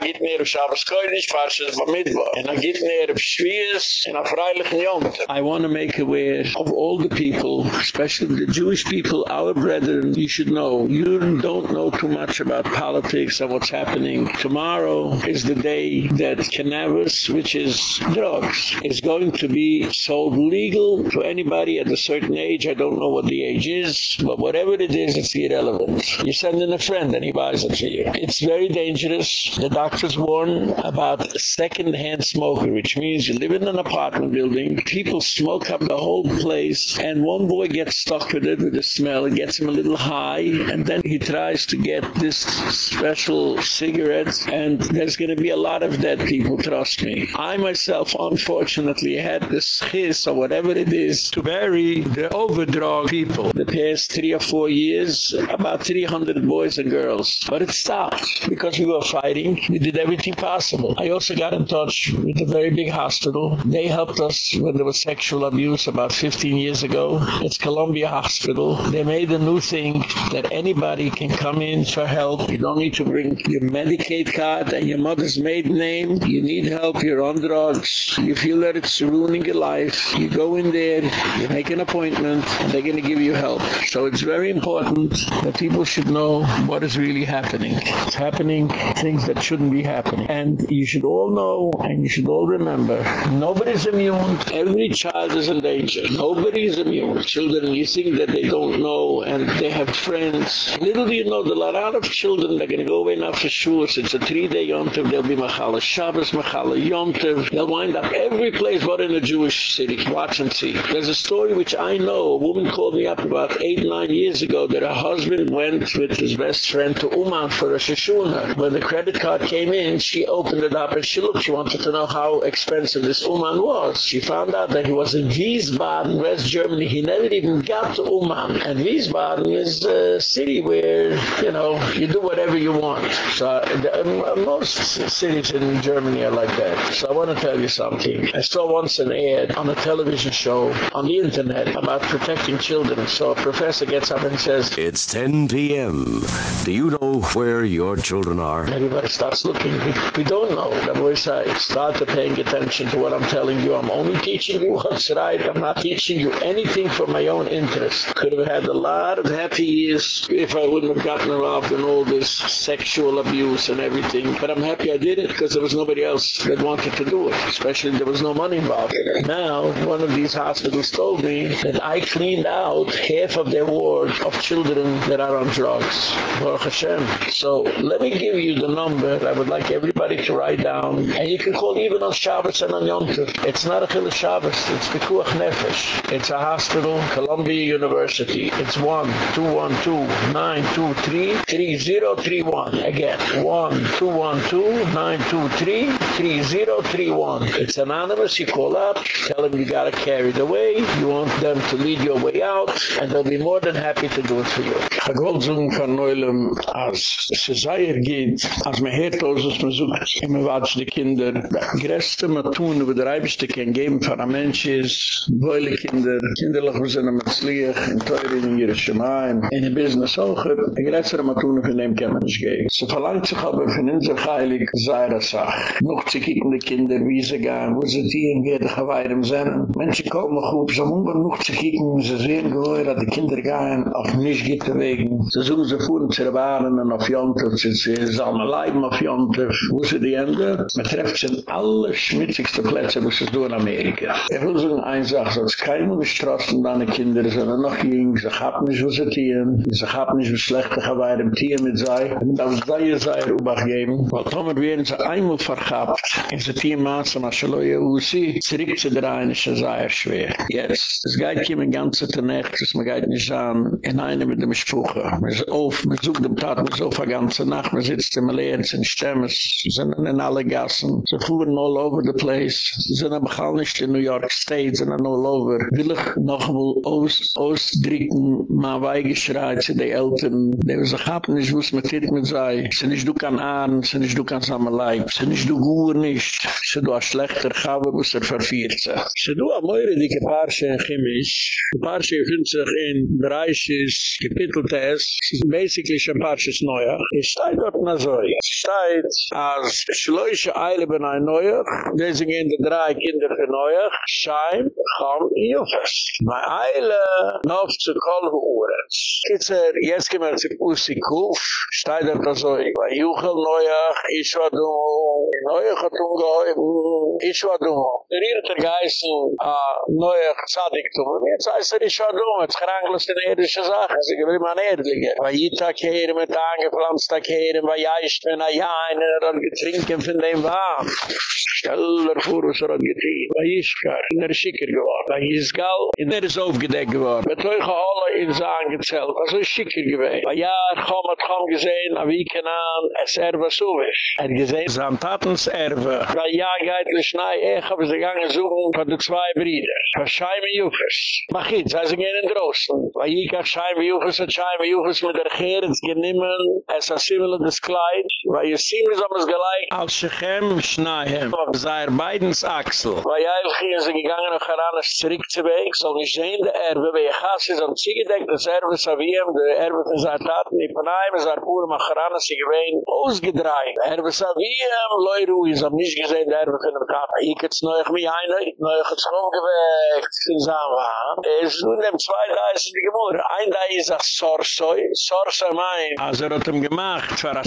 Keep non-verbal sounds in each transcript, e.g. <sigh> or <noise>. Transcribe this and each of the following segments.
git ner shabos koidish farshes va mitva and a git ner shvies in a freilichen i want to make aware of all the people especially the jewish people our brethren you should know. You don't know too much about politics and what's happening. Tomorrow is the day that cannabis which is drugs is going to be sold legal to anybody at a certain age. I don't know what the age is but whatever it is it's irrelevant. You send in a friend and he buys it for you. It's very dangerous. The doctors warn about second-hand smoking, which means you live in an apartment building, people smoke up the whole place, and one boy gets stuck with it, with the smell, it gets him a little high, and then he tries to get this special cigarettes, and there's going to be a lot of dead people, trust me. I myself, unfortunately, had this hiss, or whatever it is, to bury the overdrug people. The past three or four years, about 300 boys and girls. But it stopped because we were fighting. We did everything possible. I also got in touch with a very big hospital. They helped us when there was sexual abuse about 15 years ago. It's Columbia Hospital. They made a new thing that anybody can come in for help. You don't need to bring your Medicaid card and your mother's maiden name. You need help. You're on drugs. You feel that it's ruining your life. You go in there, you make an appointment, they're going to give you help. So it's very important that people should know what is really happening. It's happening things that shouldn't be happening. And you should all know and you should all remember, nobody's immune. Every child is in danger. Nobody is immune. Children, you think that they don't know and they have friends. Little do you know, there are a lot of children that are going to go away now for sure. It's a three-day yontiv. They'll be Machala Shabbos, Machala yontiv. They'll wind up every place but in a Jewish city. Watch and see. There's a story which I know. A woman called me up about eight, nine years ago that her husband went with his best friend to Uman for a Shishuna. When the credit card came in, she opened it up and she looked. She wanted to know how expensive this Uman was. She found out that he was in Wiesbaden, West Germany. He never even got to Uman. And Wiesbaden is a city where, you know, you do whatever you want. So uh, most cities in Germany are like that. So I want to tell you something. I saw once an ad on a television show on the internet about protecting children. So a professor gets up and says, It's 10 p.m. Do you know where your children are? Everybody looking. We, we don't know. The voice I start paying attention to what I'm telling you. I'm only teaching you <laughs> what's right. I'm not teaching you anything for my own interest. Could have had a lot of happy years if I wouldn't have gotten involved in all this sexual abuse and everything. But I'm happy I did it because there was nobody else that wanted to do it. Especially there was no money involved. Now, one of these hospitals told me that I cleaned out half of their ward of children that are on drugs. Baruch Hashem. So let me give you the number I would like everybody to write down. And you can call even on Shabbos and on Yom Tov. It's not a Chil Shabbos, it's Pekuach Nefesh. It's a hospital, Columbia University. It's 1-212-923-3031. Again, 1-212-923-3031. It's anonymous, you call up, tell them you got to carry the way, you want them to lead your way out, and they'll be more than happy to do it for you. Ich wollte sagen von Neulem, als man hört aus, dass man sucht, immer watsch die Kinder, die größte Matun, wo der Eibischte kann geben für ein Mensch ist, wohle Kinder, kinderlich, wo sie noch mit Slieg, in Teurin, in Yerushalayim, in der Business auch, die größte Matun, von dem kann man nicht gehen. Sie verlangt sich aber von unserer Heilig, sei das auch. Noch zu kicken die Kinder, wie sie gehen, wo sie dienen, wie die Geweihre sind. Menschen kommen gut, so muss man noch zu kicken, sie sehen gehör, dass die Kinder gehen, auf nicht geht wegen. Sie suchen sie fuhren zu und auf Jontef, sie sollen leiben auf Jontef. Wo sie die Ende? Man trefft in alle schmutzigste Plätze, wo sie es in Amerika. Ich will sagen, eine Sache, so ist kein Gestrassen, deine Kinder sind noch jung, sie haben nicht, wo sie tieren, sie haben nicht, wie schlechte Geweihre im Tier mit sei. Und das sei ihr sei, Ubach geben. Weil Tomer werden sie einmal vergabt, in sie Tiermaßen, als sie loje Uzi, zurück zu der eine, sie sei schwer. Jetzt, es geht hier mit ganze Nacht, es geht nicht an, in eine mit dem Spruche. Man ist auf, man sucht dem Tat, man ist auf die ganze Nacht, man sitzt im Lehrens in Stemmes, sind in alle Gassen, sie fuhren all over the place, sie sind aber gar nicht in New York State, sind all over. Will ich noch mal aus, ausdrücken, ma weigeschreit zu den Eltern, die sich haben nicht, wo es mit dir mit sei, sie nicht du kann ahnen, sie nicht du kann samen leib, sie nicht du gut nicht, sie du a schlechter wo es er verfiert sich. Sie du a moire dike Parche in Chimisch, die Parche findet sich in Bereiches, Tess, es ist basically schon Parches Neuach, es steht dort na so, es steht, steht, als schloische Eile bin ein Neuer, deswegen in der drei Kinder für Neuer, Schein, Cham, Jufes. Bei Eile, noch zu Kolbe Uretz. Kitzer, jetzt kommen wir zu Pussy Kuf, steht er da so, bei Juchel Neuer, ich war du, Neuer hat umgehäuben, ich war du. Der Irrter geißen, a Neuer Zadig tun, jetzt heißt er, ich war du, jetzt krangelst in irdische Sachen, sie geblieben an Erdlinge. Bei Jita kehren mit angepflanzter kehren, bei Jaischt, wenn er ja einer hat getrinken von dem Wahn. Stell dir vor, was er hat getrien. Bei Ischkar, in der Schicker geworden. Bei Isgal, in der ist aufgedeckt geworden. Mit euch alle in Saan gezählt. Also ist Schicker gewesen. Bei Jahr, komm, hat komm gesehen, a wie kann an, es erbe so ist. Er gesehen, Sam Tatens erbe. Bei Jahr geht le Schnei, ich habe sie gegangen suchen von den zwei Brüder. Bei Scheime Juches. Mach jetzt, sie gehen in Drosten. Bei Ika, Scheime Juches und Scheime Juches mit der Gerens geniemen, es a simile des Kleid. Bei Jessim is am es gelijk. Als Shechem, Schneiem. Auf seiner beidens Achsel. Bei gingen sie gegangen und geran es zurück zu weg. So nicht sehen der Erbe. Bei Jachas ist am Ziegedeckt des Erbe Saviem. Der Erbe von seiner Taten. Die Panaim ist ar pure Macharan. Sie gewähnen ausgedreht. Der Erbe Saviem. Leuru ist am nicht gesehen der Erbe von der Taten. Ich hätte es noch mich ein. Neu hat es rumgeweckt. In Samwaan. Es ist nun dem zwei die Gemurre. Ein Dai ist das Sorsoi. Sorsoi mein. Also er hat ihm gemacht für.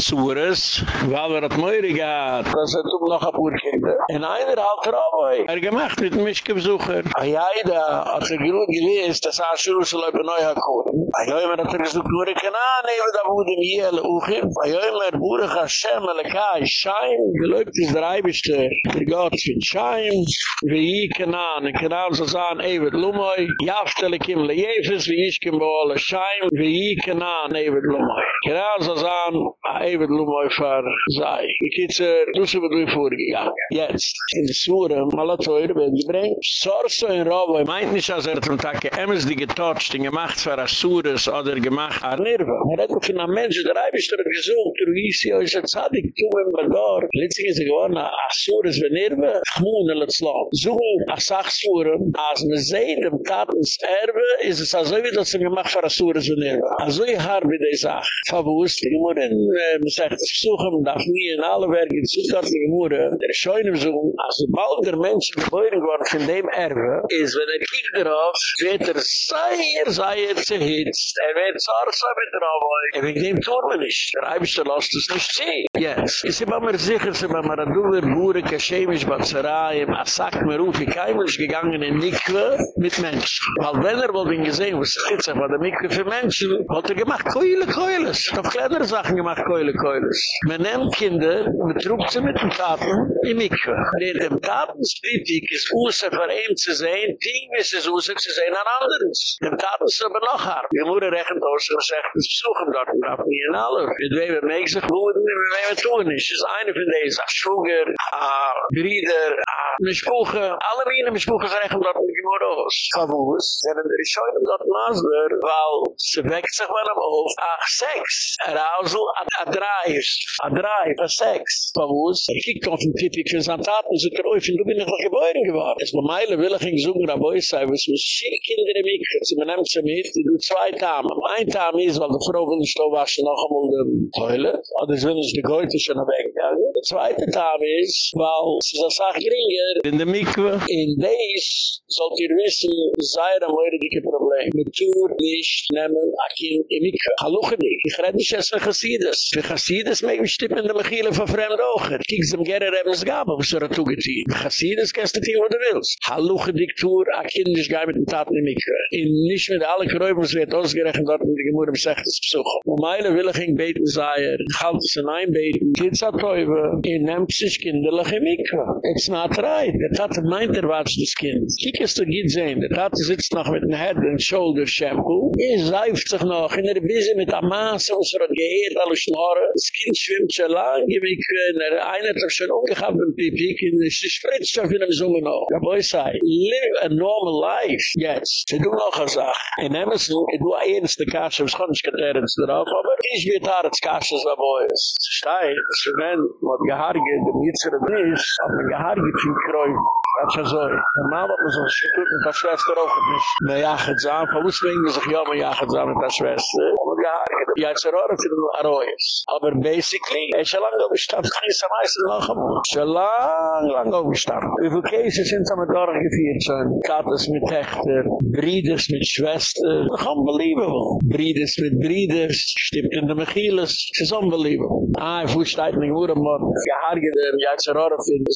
weil er hat Meure gehad, dass er tun noch ein paar Kinder. Und einer hat er auch Er gemacht mit dem Mischke-Besucher. Ah, Ajaida hat er gewohnt gewesen, dass er schon so leib neu hat geholen. Ajoimer ah, hat er gesagt, nur ich kann annehmen, da wurde mir hier alle Uchim. Ah, Ajoimer, Burech Hashem, Elekai, Schein, geläubt ist äh, der Eibischte, der Gott von Schein, wie ich kann an, in Kanaan soll sein, Ewet Lumoi, Jaftele Kim Le Jefes, wie ich kann bei alle Schein, wie ich kann an, Ewet Lumoi. Kanaan soll sein, Ewet Lumoi, Fahre, Zai. Ich kitze, du sie wird mir vorgegangen. Jetzt, in der Svure, Malatoire, werden gebringt. Sorso in Robo, ich meint nicht, als er zum Tag geämmes die getotcht, die gemacht für Asures oder gemacht an Nirva. Er hat auch in einem Mensch, der Eibisch dort gesucht, du hieß ja, ich hatte Zadig, tu im Bador. Letztlich ist er geworden, Asures für Nirva, Chmoon in Lutzlau. So, als Sachsvure, als man sieht, dem Tatens Erbe, ist es also wie das gemacht für Asures für Nirva. Also ich habe die Sache. Verwusst, ich muss in, man sagt, das Besuchen, darf nie in alle Werke, in Südgartliche Mure, der Scheunen so, als der Ball der Menschen geboren geworden von dem Erbe, ist, wenn er kiegt darauf, wird er sehr, sehr zerhitzt. Er wird zarsa mit der Arbeit. Er wird dem Torben nicht. Der Eibischte lasst es nicht sehen. Jetzt. Ist immer mir sicher, sind wir mal an Duwer, Bure, Kashemisch, Batzerai, im Asak, Meruf, ich keinem ist gegangen in Nikwe mit Menschen. Weil wenn er wohl ihn gesehen, was er war der Mikve für Menschen, hat er gemacht, Keule, Keules. Er hat kleinere Sachen gemacht, Keule, Keules. Man nimmt Kinder, man trugt sie mit dem Taten in Mikve. Der dem Tatenskritik ist Usse für ihn zu sehen, Ding ist es Usse zu sehen an anderes. Dem Taten ist aber noch hart. Wir müssen rechnen, dass er sagt, das besuchen dort und darf nie in alle. Wir dweben mich sich gut, und wir werden tun nicht. Das ist eine von denen, sagt Schwunger, a Brieder, Mischbuche, alle meine Mischbuche rechnen dort mit dem Uros. Kavus, sind in der Scheune dort Masber, weil sie weckt sich mal am Hof, ach, Sex. Arousal, a Drive, a Drive, a Sex. Kavus, er kiekt auf den Titel für seine Taten, so der Oif, du bin ich noch geboren geworden. Es war Meile, will ich ihn suchen, aber ich sage, was muss vier Kinder im Ikre, sie benehmt sie mit, du zwei Tamen. Ein Tam ist, weil die Frau will nicht waschen, noch einmal den Toilet, oder sie will nicht die Goethe schon weggegangen. Der zweite Tam ist, weil sie so sagt, geringer, in der Mikve, in Deis, sollt ihr wissen, sei da moire dicke Problem. Mit Tour nicht nehmen, a Kind im. Halluche dich, ich rede nicht erst für Chassides. Für Chassides mag ich in der Mechile von Fremdocher. Kiek sie im Gerrer haben es gab, was er hat zugetein. Chassides kannst du tun, wo du willst. Halluche dich Tour, a Kind nicht gar mit dem Taten im Mikve. In nicht mit alle Kräuben, es wird ausgerechnet dort in die Gemüren sagt es besuchen. Und meine will ich ihn beten, sei er, halt es in ein beten, Kids hat Teube, in nehmt sich kinderlich im Mikve. It's not right. Der Tate meint er watsch das Kind. Kiek es zu geht sehen, der Tate sitzt noch mit dem Head and Shoulder Shampoo, er seift sich noch, in er mit der Maße, was er hat geheert, alle Schnorre, das Kind schwimmt schon lang gewickelt, er einer hat schon umgehabt im Pipi, und es ist spritzt schon von einem Sohn noch. Ja, boi sei, live a normal life, jetzt. Sie tun noch eine Sache. In Emerson, ich tue eins der Kasche, was kann ich nicht Ernst drauf, aber ich wird da das Kasche, so boi ist. Stein, wenn man gehargert, im Jitzere Brief, hat man gehargert, wie Kreuz. Dat is zo. Normaal dat we zo'n schipen met haar schwester ook niet. Nee, ja, gaat is aan. Van ons brengen we zich jammer, ja, gaat is aan met haar schwester. Omdat ja. Ja, het is er ook niet aan haar. Maar basically, het is al lang over staan. Het is al nog over staan. Het is al lang, lang over Hoeveel U kezen zijn ze met haar gevierd zijn. Katten met hechter. Breeders met schwester. Dat is onbelievable. Breeders met breeders. Stipt in de Michieles. Het is unbelievable. Ah, ik voel staat niet hoe de man. Ja, haar gedaan. Ja, het is er ook niet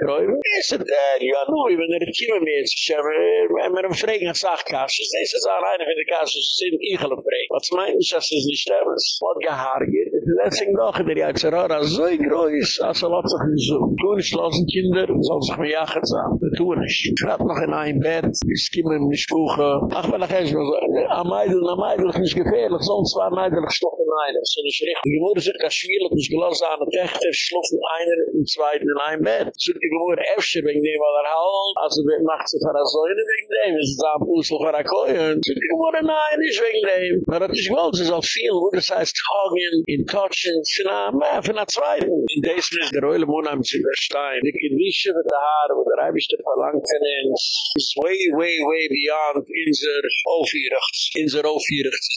aan haar gevierd. Het is het? Eh, der ja nu wenn er kimme mens schemer mer en freigen sag kas es is a reine von de kas es sind igelopre wat meint es as es nicht stemmes wat gehar geht Ist letztlich noch, der ja Zerara so groß, als er hat sich nicht so. Tun ich losen Kinder, soll sich mir jachen. Das tun ich. Ich hab noch in ein Bett, ich skimme ihm nicht kuchen. Ach, wenn ich erst mal so, am Eidl, am Eidl ist nicht gefährlich, sonst war ein Eidl gestochen in Das ist nicht richtig. Die Mutter sagt, das schwierig, nicht gelassen an der Tächter, schlufen einer im Zweiten in ein Bett. So die Mutter öfter wegen dem, weil er halt, also wir macht sie für eine Säure wegen dem, es ist ein Pussel für eine Koeien. So die Mutter, nein, nicht wegen dem. Aber das ist es ist auch viel, wo das heißt, Hagen, in Koschen, von einem, von einem Zweiten. In des ist der Eule Monam zu verstehen. Die Gewische mit der Haare, wo der Eibischte verlangt von uns, ist way, way, way beyond unser Aufwierichts. Unser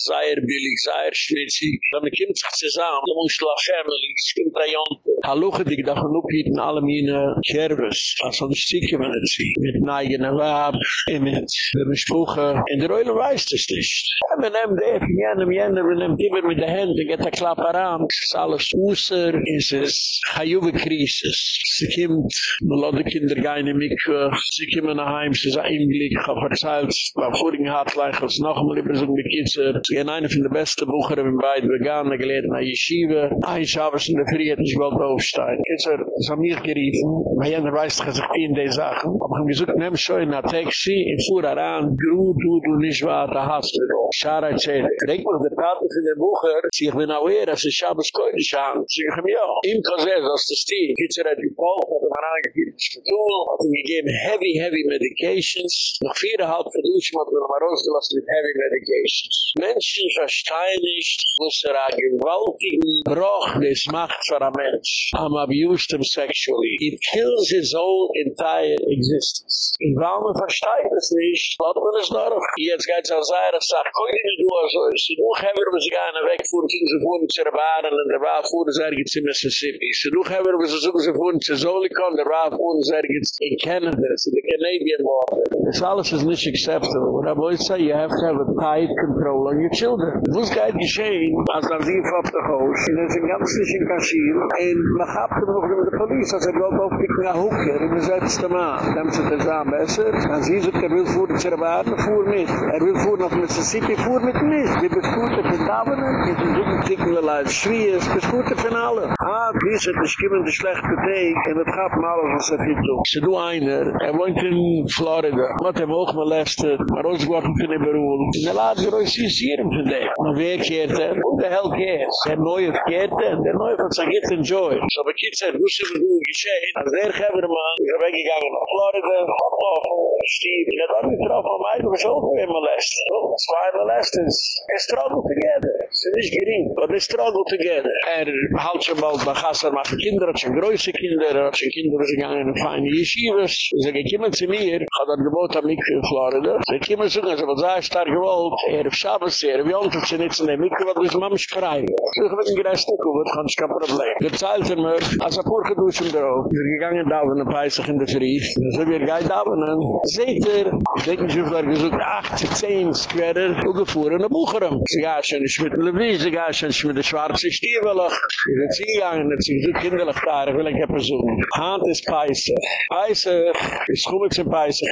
sei er billig, sehr schmutzig. Wenn man kommt sich zusammen, dann muss man Family, es kommt ein Jonte. Halloche, die gedacht, man uphielten alle meine Kerwes, was uns zieke man jetzt sieht. Mit neigenen Wab, mit dem Spuche. In der Eule weiß das nicht. Ja, man nimmt, jenem, jenem, man nimmt immer mit der Hand, man geht der Klapp heran, es ist alles Usser, es ist Hayuwe-Krisis. Sie kommt, man lässt die Kinder gehen in Mikve, sie kommen nach Heim, sie ist ein Einblick, ich habe erzählt, beim vorigen Hartleich, als noch einmal über so ein Bekitzer, sie gehen eine von den besten Bucher, wenn beide veganen gelehrt nach Yeshiva, ein Schabes in der Friede, ich wollte aufstehen. Kitzer, es haben mich geriefen, weil jener weiß, dass ich in die Sachen, aber ich habe gesagt, nehm schon in der Taxi, ich fuhr heran, gru, du, du, nicht warte, hast du doch. Schara, erzähle. Denk mal, der Tat ist in der Bucher, sie ich bin aware, dass ich Schabes koidisch haben. Sie sagen, ja, im Kassel, das ist die, Kitzer hat gepolt, hat er angeführt, das Stuhl, hat ihm gegeben heavy, heavy medications, noch viereinhalb Verduschen hat man mal rausgelassen mit heavy medications. Menschen verstehen nicht, was er ein gewaltigen Bruch des macht für ein Mensch. Am abused him sexually. It kills his whole entire existence. In man versteht es nicht, hat man es noch. Jetzt geht es an Zaire, sagt, koi nicht du also, sie du haben wir sie gerne wegfuhren, sie sie fuhren zu waren en de waar voeren ze ergens in Mississippi. Ze doen hebben we ze zoeken ze voeren ze Zolikon, de waar voeren ze ergens in Canada, ze de Canadian water. This alles is niet acceptable. What I always say, you have to have a tight control on your children. Woes gaat geschehen, als er lief op de goos, en er zijn ganz niet in Kashil, en men gaat er nog met de police, als er loopt op ik naar Hoekje, en men zet ze maar. Dan zit er samen besser, en ze zoekt, er wil voeren ze waren, voer met. Er wil voeren op Mississippi, voer met niet. Die bevoert het in Davenen, en ze zoeken tikkende lijst. Er schries, bis gute von allen. Ah, dies hat nicht kommen, der schlechte Tag, und das gab mir alles, was er viel tut. Sie do einer, er wohnt in Florida, hat er auch molestet, maar uns geworfen von dem Beruhl. Und er laat geräu sisieren von dem. Und wer kehrt er? Who the hell cares? Der Neue kehrt er, der Neue hat sich jetzt enjoy. So, aber kids, er wusste, was du geschehen, als der Gebermann, ich bin weggegangen nach Florida, hab noch, äh, stieb, und er hat mich drauf am Eid, was auch noch ein molestet. So, zwei molestens. Er struggled together. Sie ist gering, aber er struggled struggle together. Er halt schon mal bei Gasser, macht Kinder, hat schon größe Kinder, hat schon Kinder, gegangen in feine Yeshivas. Sie gekommen zu mir, hat er gebot am Mikve in Florida. Sie kommen zu mir, was sei stark gewollt, er auf Shabbos, er auf Jontef, sie nicht in der Mikve, was ist Mama schreiben. Sie haben ein gereist, du wird, kann ich kein Problem. Er zahlt er mir, als er pur geduschen drauf, wir gegangen da, wenn er peisig in der Frief, so wir gehen da, wenn er, seht er, ich denke, ich habe gesucht, 8, 10 Squarer, ugefuhren nach Bucherem. Sie gehen schon nicht mit dem Levi, sie gehen schon nicht mit der schwarzen Stiebelach. Sie sind sie gegangen, sie sind so kinderlich da, ich will ein Person. Hand ist peisig. Peisig, ist gut mit peisig,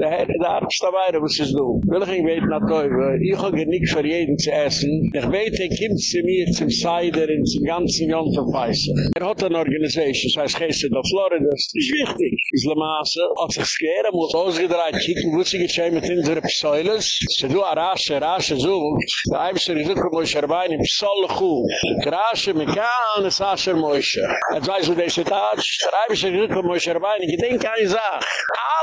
Herr, der Arzt dabei, was ist du? Will ich ihn beten, nach Teufel, ich habe nicht für jeden zu essen. Ich bete, er kommt zu mir zum Seider in zum ganzen Jahr zu peisig. Er hat eine Organisation, das heißt, Geist in Florida, das ist wichtig. Islamaße, als ich skere, muss ausgedreht, kicken, wo sie geschehen mit unseren Psäules. Se du arasche, arasche, so, da eibst du die Zucker, wo ich erbein, im Psäule Krasche, mekan, es diese Tatsch, da eibst du die Zucker, wo ich erbein, ich denke an die Sache.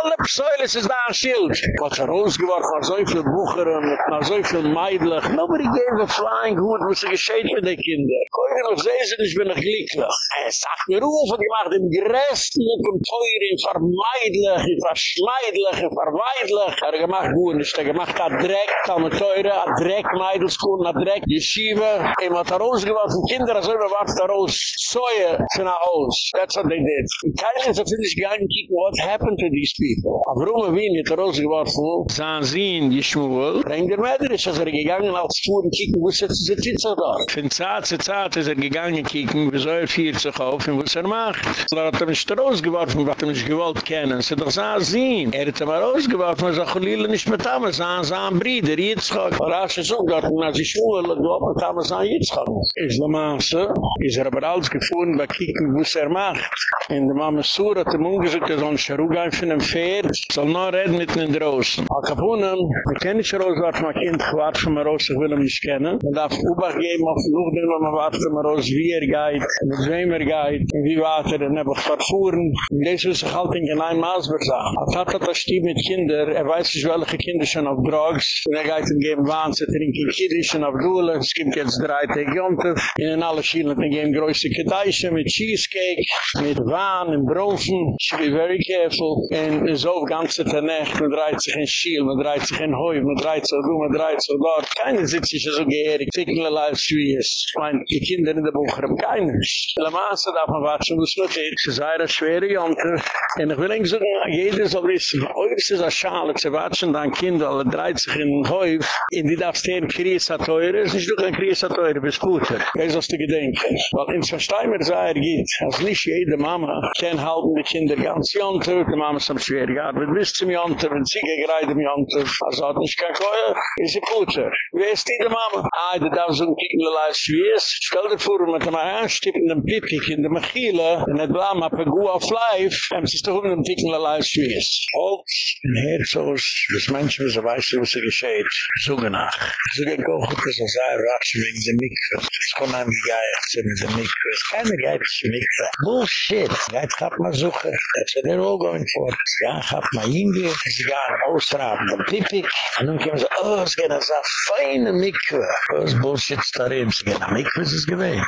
Alle Psäules ist da ein Schild. Was er rausgeworfen, war so viel Bucheren, war so viel Meidlich. Nobody gave a flying hood, wo sie geschehen mit. Koi wie ich sehe sie, ich bin noch glücklich. Er sagt mir, Ruf hat gemacht, im größten und im teuren, vermeidlich, verschmeidlich, verweidlich. Er gemacht, gut, ist er gemacht, hat Dreck, man teure, hat Dreck, Meidelskuhn, hat Dreck, Yeshiva. Er hat rausgeworfen, Kinder, also immer wartet er raus, Säue, zu nach Haus. That's what they did. Keiner ist natürlich gegangen, kicken, what happened to these people? Aber warum er wie nicht rausgeworfen, sahen sie in Yeshmuel, brengt der Mäderisch, als er gegangen, als Fuhren kicken, wo sitzt sie Titsa da? Von Zad zu Zad ist er gegangen kicken, wieso er fiert sich auf und was er macht. Er hat er mich da rausgeworfen, was er mich gewollt kennen. Sie doch sah sehen. Er hat er mal rausgeworfen, er sagt, Lila nicht mit Tama, sahen sahen Brieder, Yitzchak. Er hat sich so gesagt, als ich schwul, er hat mit Tama sahen Yitzchak. Ist der Maße, ist er aber alles gefunden, bei kicken, was er macht. In der Mama Sur hat er ihm umgesucht, er soll ein Scharuga von einem Pferd, soll noch reden mit den Drossen. Al Kapunen, wir kennen nicht rausgeworfen, mein Kind, gewartet von mir raus, ich will ihn nicht kennen. Man darf Ubach geben, auf den, wenn man wartet von mir raus, wie er geht, mit wem er geht, wie weiter, dann habe ich verfuhren. Und das ist sich halt in genein Maasberg sagen. Als hat er das Stieb mit Kinder, er weiß nicht, welche Kinder sind auf Drugs, und er geht ihm geben Wahn, sie trinken Kiddisch und auf Dule, es gibt jetzt drei Tage Jontef, in alle Schielen, dann geben größte Kedaische mit Cheesecake, mit Wahn und Brofen, should be very careful, und so ganze Nacht, man dreht sich in Schiel, man dreht sich in Heu, man dreht sich in man dreht sich dort, keine sitzt sich so geherig, tickle life schwierig, mein, die Kinder in der Bucher haben keine. La Masse darf man watschen, es noch geht, es ist eine schwere Jonte, und ich will eigentlich sagen, jeder soll wissen, ist es eine Schale, zu watschen, dein Kind, alle dreht sich in Heu, in die darfst du in Kriesa teure, es ist nicht nur ein Kriesa teure, bis guter, das ist du gedenken. Weil in Versteimer sei er geht, als nicht jede Mama kann halten die Kinder ganz Jonte, die Mama ist am schwer gearbeitet, bis zum Jonte, wenn sie gegreift im Jonte, also hat nicht kein Koya, ist sie guter. Wie ist die Mama? Ah, die darf so ein Kickenlelei schwiees. Stell dir vor, mit einem anstippenden Pipik in der Mechile, in der Blama, per Gu auf Life, haben sie doch um ein Kickenlelei schwiees. Holz, ein Herzos, das Menschen, so weiß ich, was er geschieht, suche nach. Suche kochen, das ist ein Ratsch wegen der Mikve. Ich komme an die Geiz mit dem Mikro. Es kann mir Geiz zu Mikro. Bullshit. Geiz hat man suche. That's what they're all going for. Ja, hat man hinge. Sie gehen ausraben von Pipik. Und nun kommen sie, oh, es gehen so feine Mikro. Das Bullshit ist da rein. Sie gehen oh, an Mikro, es ist gewähnt.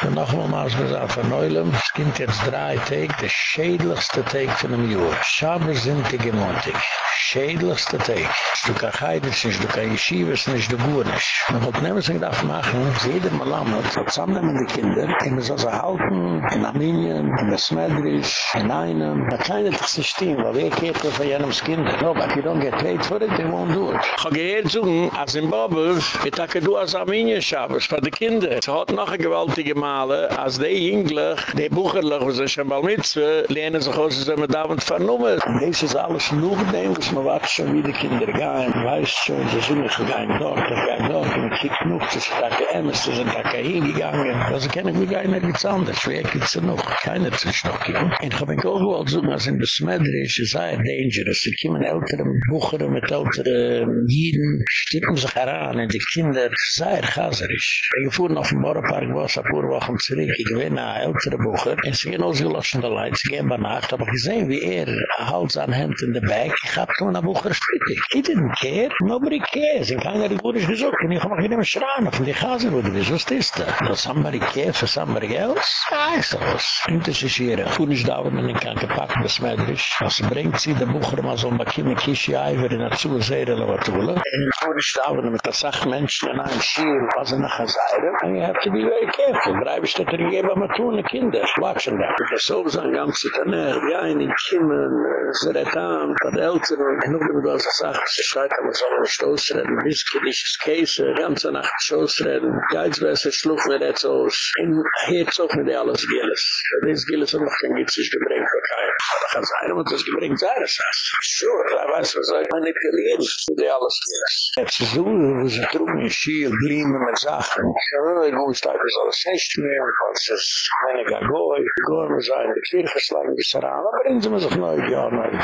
Ein noch mal mal gesagt, von Neulem, es kommt jetzt drei Tage, der schädlichste Tag von dem Jahr. Schaber sind die Gemontig. Schädlichste Tag. Du kann Heidisch nicht, du kann Yeshivas nicht, du Gurnisch. Man hat nämlich gesagt, das machen, jeder mal an, und zusammen mit Kindern, und man soll sie halten, in Armenien, in Besmedrisch, in einem, da kann ich das nicht stehen, weil wer das von jenem Kind? No, but you don't get paid for it, they won't do it. Ich habe gehört zu, als in Bobel, ich dachte, du als Armenien schaffst, für die Kinder. Es hat noch eine gewaltige Male, als die Englisch, die Bucherlich, wo sie schon mal mit, lehnen sich aus, dass man damit vernommen. Und das ist alles nur dem, was man wartet schon, wie die Kinder gehen. Man weiß schon, sie sind nicht gegangen dort, sie gehen dort, und man kriegt genug, sie da geämmes, sie sind da hingegangen. Also kann ich mich gar nicht nichts anderes, wer gibt es noch? Keiner zu stocken. Und ich habe mich auch gewollt, so, als in Besmeidrisch, es sei dangerous, sie kommen ältere Bucher mit ältere Jiden, stippen sich heran, und die Kinder, sei er chaserisch. Wir fuhren auf dem Bauernpark, wo es ein paar Wochen zurück, ich gewinne eine ältere Bucher, und sie gehen ausgelassen der Leid, sie gehen bei Nacht, aber gesehen, wie er, ein Hals an Hand in der Back, ich hab schon eine Bucher strittig. He didn't care, nobody cares, und keiner hat gut und ich hab mich nicht mehr schreien, von die Chaser wurde, wieso ist das da? Does somebody care for somebody else? Ah, ist das. Und das ist hier, fuhren ich da, wenn man nicht kann gepackt, das was bringt sie, der Bucher, mal so ein Bakime Kishi, Iver, in der Zuhörer, Levatule, und fuhren ich da, wenn man das sagt, Menschen in einem Schiel, was in der Chazayre, and you have to be very careful. Drei bist du dir gegeben, aber tun Kinder. Watchen da. Das so ist ein ganzer Tanner, wie ein in Kimmen, Zeretan, die Eltern, und noch wenn du das sagst, sie schreit, aber so ein Stoß reden, bis kidisches Käse, ganze Nacht Stoß reden, Geizwässer, schluch mir das aus, in Herz auch mit alles Gilles. Das Gilles und noch kein Gitzig gebringt, okay. Aber kann sein, und das gebringt sein, das heißt. Sure, da weiß was soll manipulieren, die alles Gilles. Jetzt ist so, wo sie trugen in Schiel, blieben mit Sachen. Ja, wenn wir gut starten, ist alles nicht mehr, es ist weniger Goy, Goy muss sein, die Kirche schlagen bis daran, aber bringen sie mir sich neu, ja, nein.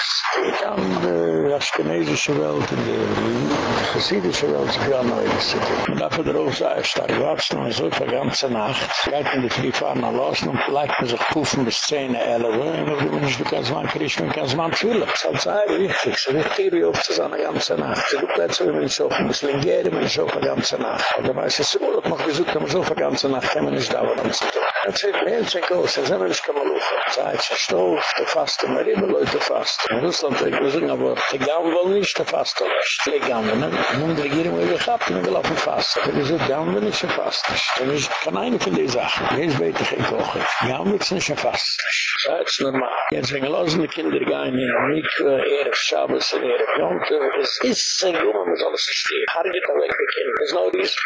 Ich kann die aschkenesische Welt, in die chassidische Welt, sich ja neu, das ist Man darf er auch sagen, stark wachsen, und so die ganze Nacht, geht in die Friefahren an los, und bleibt Es ist Kufen bis 10, 11, und wenn ich du kannst man krischen und kannst man fühlen. Das ist sehr wichtig. Es ist wichtig, wie oft es an der ganzen Nacht. Du kannst plätze wie man schocken, ein bisschen gärde man schocken die ganze Nacht. Aber du weißt, es ist wohl, ob man gesucht, ob man so die ganze Nacht kann man nicht dauern, um zu tun. ganze Menschen groß, das haben wir nicht gemacht. Zeit ist Stoff, der Fasten, der Riebe, Leute Fasten. In Russland, ich muss sagen, aber die Gaben wollen nicht, der Fasten nicht. Die Gaben, ne? Nun, die Regierung will gehabt, und wir laufen Fasten. Wir sind Gaben, wenn ich schon Fasten. Und ich kann eine von den Sachen. Jetzt weiß ich, ich koche. Gaben wird es nicht schon Fasten. Das ist normal. Jetzt wenn gelassen, die Kinder gehen in die Mikve, Erf Schabes, Erf Jonte. Es ist ein Junge, man soll es nicht stehen. Hargit, aber ich beginne. Es ist noch die Ist.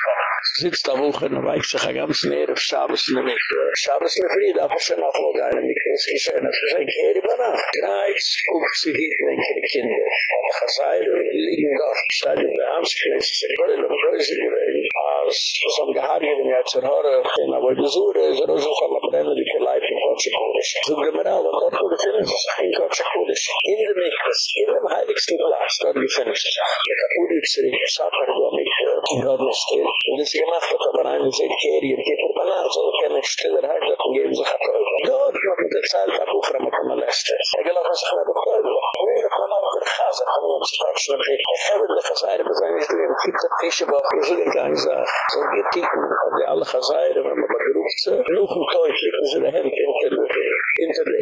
Sitzt da Woche, weicht sich ein ganzes Erf Schabes in der Shabbos in der Friede, aber schon noch mal gehen in is is er na verzekerde bana kreis ook ze hier in de kinder gezaid in dag staat in de amskreis ze gole no gezi als som gehari in het zerhor en wat de zure ze zo kan op de die life in wat ze kunnen ze gemeral wat op de zin is in wat ze kunnen in de mechas in de heiligste plaats dat die zin is de kapoedix in de sapper door met de godnesten en ze gemaakt dat er maar een zekerde in de bana zo kan ik stiller hart dat geven ze gaat God wat gezegd dat ook voor mijn molester. Ik geloof dat ze gewoon op keuze lopen. Weer op een andere gaza van ons straks. Dan zeg ik, hebben de gazaaren bij zijn gezegd. Ik heb de fischebouw gezegd. Zo'n getieken. Alle gazaaren van mijn bedoel. Genoeg een toetje. Dat is een hemd in te doen. Hinter der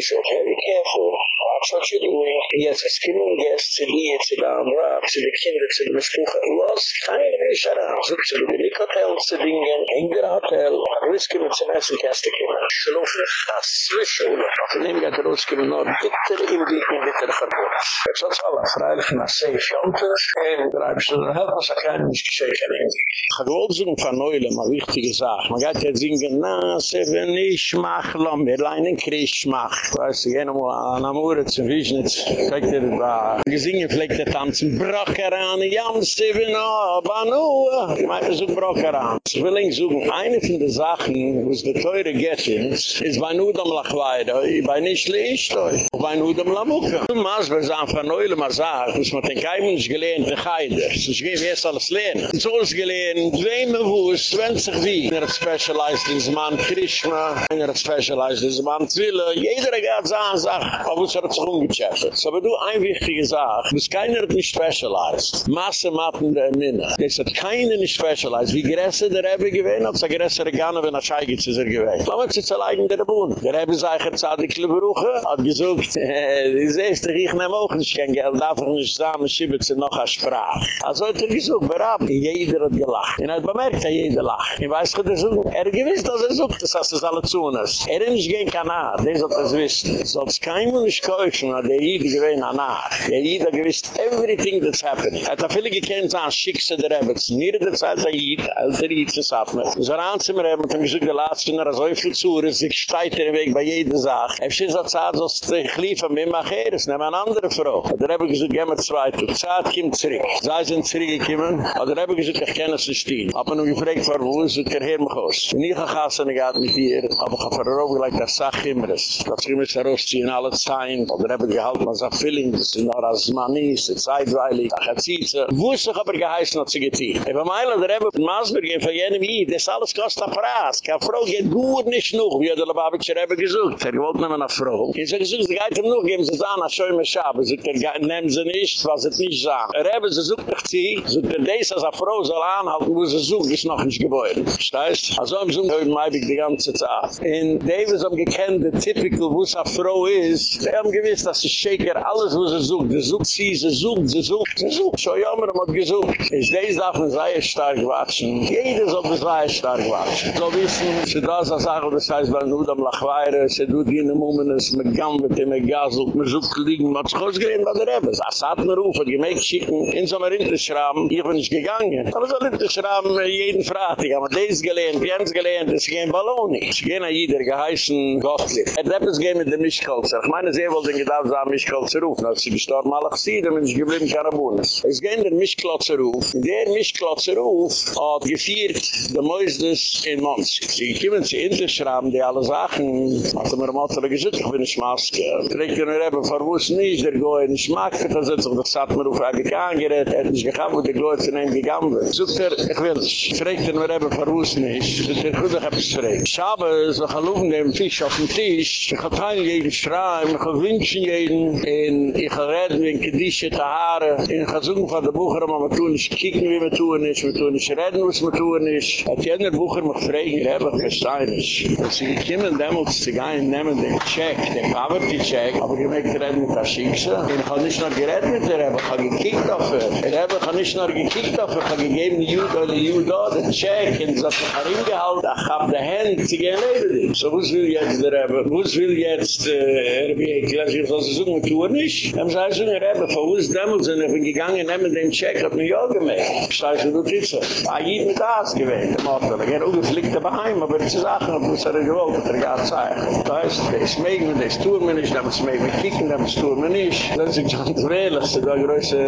Schock. Very careful. Watch what you're doing. Jetzt ist Kinder Gäste zu dir, zu der Amra, zu den Kindern, zu den Bespuchen. Los, keine daran. So zu den Billig-Hotel zu dingen, in der Hotel, Whisky mit zum Essen, Käste kommen. Sie laufen fast zwischen. Auf dem Nehmen geht der Whisky mit noch bitter im Blick und bitter verboten. Das ist alle freilich nach safe Jontes. Und zu den Helfer, so kann nicht geschehen. Ich habe wohl so ein paar Neule, mal wichtige Sache. Man geht jetzt singen, na, se wenn ich mach, lam, wir leinen Krisch mach. Weißt du, gehen mal an Amore zum Wiesnitz. Sagt er, da, gesingen fleckt der Tanzen, Brocheran, jam, sieben, oh, Banu. Ich meine, so Brocheran. Ich will ihn suchen, eine von den Sachen, wo es der teure Gettin ist, bei Nudam Lachweide, bei Nischle Ishtoi, bei Nudam Lamuka. Du machst, wir sagen, von Neule mal sagen, dass man den kein Mensch gelehnt, der Heider. So ich gehe, wie es alles lehnen. So ist gelehnt, wem er wuss, wenn sich wie. Einer specialized in Zman Krishma, einer specialized in Zman Zwille, jeder hat seine Sache, aber es hat sich umgechefft. So, aber du, ein wichtige Sache, bis keiner hat nicht specialized. Masse matten der Minna. Es hat keiner nicht specialized. Wie größer der Rebbe gewesen, hat es ein größer Regane, wenn er scheigert ist er gewesen. Aber es ist allein der Bohnen. Der Rebbe sagt, er hat die Klebruche, hat gesagt, <laughs> die sehste, ich nehme auch nicht kein Geld, darf ich nicht sagen, ich schiebe zu noch eine Sprache. Also hat er gesagt, berab, jeder hat gelacht. Er hat bemerkt, dass jeder lacht. Ich weiß, er so, er gewiss, dass er sucht, das heißt, es alle zu uns. Er ist nicht gegen Kanal, der soll das wissen. Sonst kein Mensch kaufen, der Jid gewinnt Haar. Der Jid hat gewiss, everything that's happening. Er hat viele gekannt, an Schickse der Rebbe. Nieder der Zeit der Jid, älter Jid zu Satme. So ran zum Rebbe, und gesagt, der Latschen, er so viel zu, er sich steigt er weg bei jeder Sache. Er schiss hat Zeit, so ich lief an mir mach er, es nehm eine andere Frau. Der Rebbe gesagt, geh mir zwei, du Zeit kommt zurück. Sei sind zurückgekommen, aber der Rebbe gesagt, ich kenne nicht stehen. Hab man gefragt, wo ist, er her mich aus. Und ich habe gassen, ich habe mit ihr, aber ich habe gleich das Sach immer ist. Das ist herausziehen, alle Zeilen, oder Rebbe gehalten, als er Filling, das ist noch als Mann ist, es ist zeitweilig, er zieht sie. Wo ist sich aber geheißen, hat sie. Ich habe mir der Rebbe in Masburg, von jenem hier, das alles kostet ein Preis. Keine Frau geht gut nicht noch, wie hat der Lubavitcher Rebbe gesucht. Er wollte mehr eine Frau. Ich sage, sie geht ihm noch, geben sie es an, als schön mit Schabe. Sie sagt, nehmen sie nicht, was sie nicht sagen. Er Rebbe, sie sucht nicht sie, sie sagt, das als eine Frau soll anhalten, wo sie sucht, ist noch nicht geboren. Verstehst? Also haben sie heute mal die ganze Zeit. In Davis haben gekannt, der typical, wo es eine Frau ist, sie haben gewiss, dass sie shaker alles, wo sie sucht. Sie sucht sie, sie sucht, sie sucht, sie sucht. Schon jammer, man hat gesucht. Ist das darf man sehr stark watschen. Jeder soll das sehr stark watschen. So wissen, sie da so sagen, das heißt, wenn du am Lachweire, sie tut hier in den Moment, es mit Gambit, mit Gasel, mit Sucht liegen, man hat sich ausgereden, was er haben. Sie hat mir rufen, gemägt schicken, in so einem Rinderschraben, ich bin nicht gegangen. Aber so Rinderschraben, jeden Freitag, aber das gelähnt, Jens gelähnt, es gehen Balloni. Es gehen an jeder geheißen Gottlieb. Er hat etwas gehen mit dem Mischkolzer. Ich meine, sie wollten gedacht, sie haben Mischkolzer rufen. Als sie gestorben, alle gesehen, dann bin ich geblieben, Karabunas. Es gehen der Mischkolzer ruf. Der Mischkolzer ruf hat gefiert, der Moisdes in Mons. Sie kommen zu Interschraben, haben die alle Sachen. Also mir mal zu gesagt, ich bin nicht Maske. Vielleicht können wir eben verwusst nicht, der Goy nicht Maske, das hat sich das hat mir auf Eibig angerät, er hat nicht gehabt, wo die Goy zu nehmen gegangen wird. Sogt er, ich will nicht. Vielleicht können wir eben verwusst nicht. Das ist der Gute, ich hab es fragt. Ich habe so gelogen dem Fisch auf dem Tisch, ich habe teilen jeden Schrein, ich habe wünschen jeden, und ich habe reden wegen Kedische, Tahare, und ich habe suchen von der Bucher, aber wir tun nicht kicken, wie wir tun nicht, wir tun nicht reden, was wir tun nicht. Hat jener Bucher mich fragen, ich habe verstanden nicht. Als sie gekommen, damals zu gehen, nehmen den Check, den Poverty Check, aber ich möchte reden mit der Schickse. Ich habe nicht noch geredet mit der, ich habe gekickt auf er. Ich habe nicht noch gekickt auf er, ich habe gegeben, oder die Jude da, den Check, und das hat mich hingehalten, ich habe die Hände, sie gehen leben. So, was will jetzt der Rebbe? Was will jetzt, äh, er wie ich lasse ich was zu tun, tun ich? Er muss also ein Rebbe, von wus damals sind, ich bin gegangen, nehmen den Check, hat mir ja gemerkt. Ich sage, du tritt. Ah, jid mit Aas gewählt, der Mottel. Er ungeflickt aber heim, aber diese Sachen, ob uns er gewollt, hat er gar zeigen. Da ist, das mögen wir, das tun wir nicht, das mögen wir kicken, das tun wir nicht. Das ist ganz wählig, das ist da größe,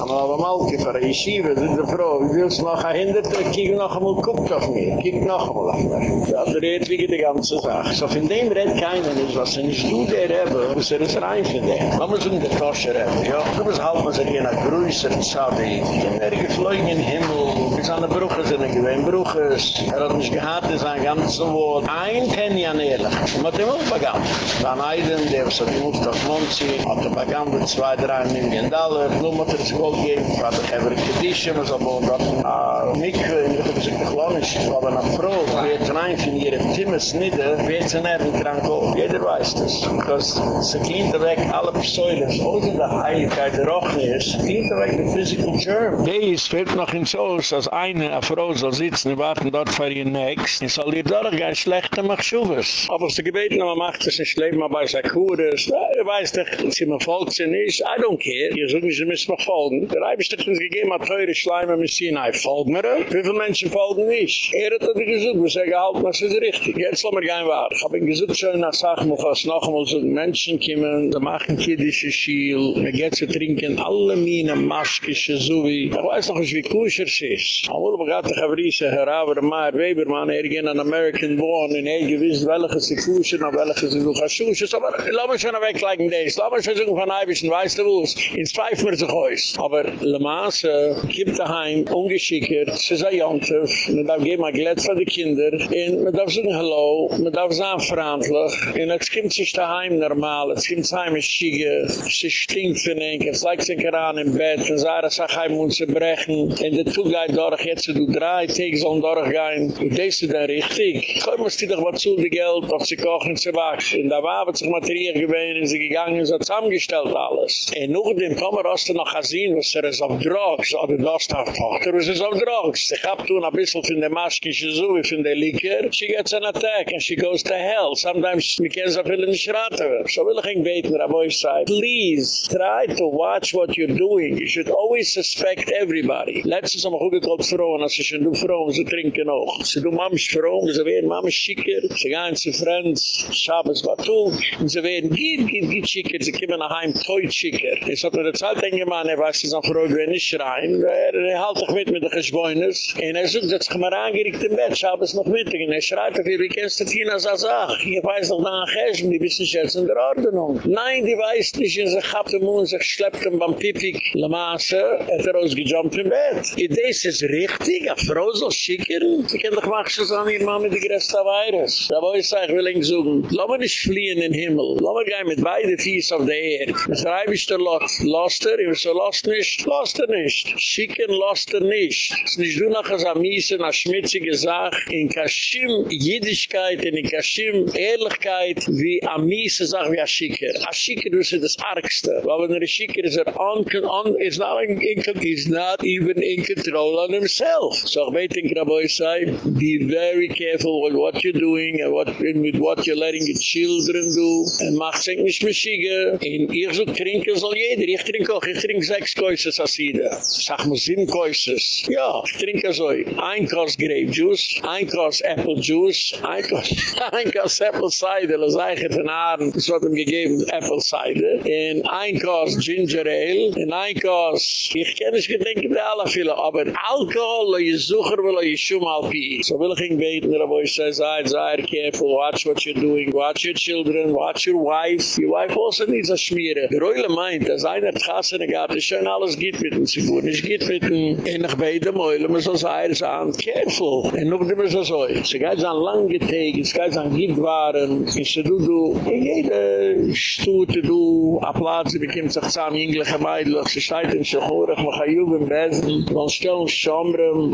am Lava Malki, für eine Yeshiva, das ist eine Frau, wie willst du noch ein Hinderter, kiek noch einmal, guckt auf mich, kiek noch einmal. Ja, dreht wie die ganze Sache. So von dem redet keiner nicht, was er nicht du der Rebbe, muss er es rein für den. Man muss um der Tosche Rebbe, ja. Du musst halt, was er hier nach größeren Zadig, in der geflogen in Himmel, der Bruche sind er gewähnt, Bruches, er hat mich gehad in sein ganzes Wort, ein Penny an Ehrlich. Und hat ihm auch begann. Dann Eiden, der was hat ihm auf das Monzi, hat er begann mit zwei, drei Millionen Dollar, nun hat er das Gold gegeben, hat er ever Kedische, was er boh, hat er mich, in der Bezug der Klonisch, aber nach Frau, wird rein von ihr Timmes nieder, wird sie nerven krank auf. Jeder weiß das. Because sie klingt weg alle Psoiles, ohne die Heiligkeit der Rochnis, klingt weg der Physical Germ. Dies fehlt noch ins Haus, als eine, Frau soll sitzen, und warten dort für ihr Nächst, und soll ihr dort gar schlechte Machschubes. Aber sie gebeten, man macht es nicht leben, aber bei Kures, ich weiß doch, sie mir folgt sie nicht, I don't care, ihr sucht mich, sie müssen mir folgen. Der Eibestück uns gegeben hat teure Schleime mit Sinai, folgt mir, wie viele Menschen folgen nicht? Er hat das gesucht, wir sagen, halt, was ist richtig. Jetzt lassen wir gehen weiter. Ich habe ihn gesucht, schon nach Sachen, wo es noch einmal so Menschen kommen, die machen kiddische Schiel, wir gehen zu trinken, alle meine Maskische, so wie, ich weiß noch nicht, wie kusher es ist. Amul begat de Gavrische Heraber maar Weberman er ging an American born in er gewiss welche Sekusche na welche sie doch Schusche aber lass mal schon weg legen des lass mal schon von ein bisschen weißt du was in zweifel mir heus aber le Maas gibt daheim ungeschickert sie sei Jantef mit da geh mal glätt von de Kinder. In mit da sagen hallo. Mit da sagen freundlich in es kimt sich daheim normal es kimt heim schige sie stinkt für nenke es like sind gerade im Bett und Sarah sag heim uns brechen. In de Tugay dort durch, jetzt du drei Tage sollen durchgehen, und das ist dann richtig. Ich muss dir doch mal zu, die Geld, ob sie kochen, sie wachsen, und da war sich Material gewesen, und sie gegangen, und hat zusammengestellt alles. Und noch dem Tomer hast du noch gesehen, was er ist auf Drugs, oder du hast auf Tochter, was ist auf Drugs. Ich hab tun ein bisschen von der Maske, so wie von der Likör, she gets an attack, and she goes to hell. Sometimes, we can't say, in Schratte. So will ich ihn beten, Rabbi say, please, try to watch what you're doing. You should always suspect everybody. Letztes haben wir gekocht Frauen, als sie schon du Frauen, sie trinken auch. Sie du Mamsch Frauen, sie werden Mamsch schicker, sie gehen zu Friends, Schabes Batu, und sie werden giet, giet, giet schicker, sie kommen nach Heim, teut schicker. Es hat mir der Zeit eingemann, er weiß, dass Frau gewinn nicht schreien, er halt doch mit mit den Geschbäunis, und er sucht, dass ich mir angeregt im Bett, Schabes noch mit, und er schreit ihr, wie kennst du Tina Sazach? Ich weiß noch nach Geschen, die wissen jetzt in der Ordnung. Nein, die weiß nicht, in sich hat dem Mund, sich schleppt dem Bampipik, la Masse, hat er ausgejumpt im Bett. Idees ist richtig, a Frau soll schickern, sie kann doch wachsen, so an ihr Mann mit der größten Virus. Da wo ich sage, ich will ihn suchen, lass mich nicht fliehen in den Himmel, lass mich gehen mit beiden Fies auf der Erde. Das schreibe ich dir, lasst er, ich so, lasst nicht, lasst er nicht. Schicken, lasst er nicht. Es ist nicht du als eine miese, eine schmutzige Sache, in Kashim, Jiddischkeit, in Kashim, Ehrlichkeit, wie a miese Sache wie a Schicker. A Schicker ist das Argste. Weil wenn er a Schicker ist, er on, on, is not in, in, is not even in control on himself. So ich weiß, in Raboi sei, be very careful with what you're doing and what, and with what you're letting your children do. Und mach sich nicht mehr Schicker. Und ich so trinken soll jeder. Ich trinke auch, ich trinke sechs Käuses jeder. Sag mal sieben Käuses. Ja, ich trinke so. Ein Kass Grape Juice, ein Kass Apple Juice, ein Kass, <laughs> ein Kass Apple Cider, das eiche von Ahren, das hat ihm gegeben, Apple Cider, in ein Kass Ginger Ale, in ein Kass, ich kenne es gedenken alle viele, aber all alcohol, lo you zucher, lo you shum alpi. So ich ihn beten, der Boy says, I, careful, watch what you're doing, watch your children, watch your wife. Your wife also needs a schmiere. Der Reule meint, dass einer Tchassene gab, ist schon alles geht mit uns, sie gut nicht geht mit uns. En ich beide Meule, man soll sagen, careful. En noch immer so so. Sie geht an lange Tage, es geht an Gittwaren, es ist du, du, in jede Stute, du, a Platz, die bekommt sich zusammen, jüngliche Meidlich, sie steht in Schuchurig, mach a Jugend besen, man stellen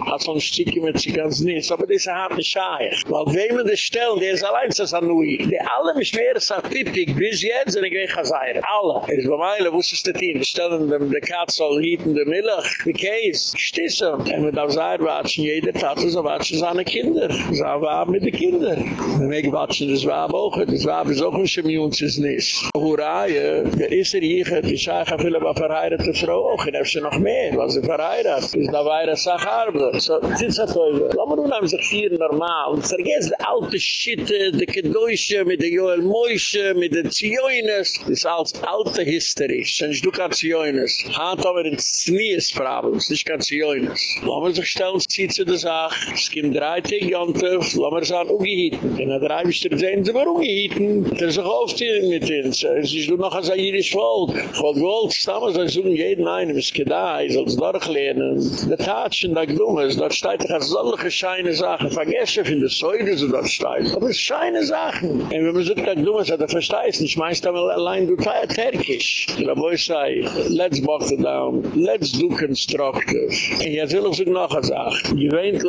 Hat so ein Stückchen mit sich ganz nichts, aber das ist ein harter Scheich. Weil wem in der Stelle, der ist allein zu Sanui, die alle sagt, typisch, bis jetzt sind ich ein Chazair. Alle. Es ist bei Meile, wo ist der Team? Wir stellen dem, der Katz soll hieten, der Milch, die Käse, stisse. Und mit der Zair watschen, jeder Tat, so watschen seine Kinder. So war mit den Kindern. Und wir watschen, das war auch, das war bis auch ein Schemiunzes nicht. Hurra, der ist er hier, die Scheiche will aber verheiratete Frau auch, und er noch mehr, weil sie verheiratet. Das ist da war sag harbe so sitz da toy lamer un am sich hier normal. Vergess de alte shit de kedoyshe mit de yoel moyshe mit de tsioynes is als alte history. Shen du kan tsioynes hat aber in snies problems nicht kan tsioynes lamer sich stell sitz de sag skim draite jante lamer san u de in der reibster zayn ze warum geht der sich aufstehen mit den es is du noch as jidish volk. Volk stammes so jeden einem mis gedai als er dorch lernen de tat Tatschen, der Gdummes, dort steht doch solche scheine Sachen. Vergessen, wenn das Säude so dort steht. Aber scheine Sachen. Und wenn man sagt, der Gdummes, hat er versteißt nicht. Meinst du mal allein, du teier Terkisch. Der Boy sei, let's box it down. Let's do constructive. Und jetzt will ich so noch eine Sache. Gewöhnlich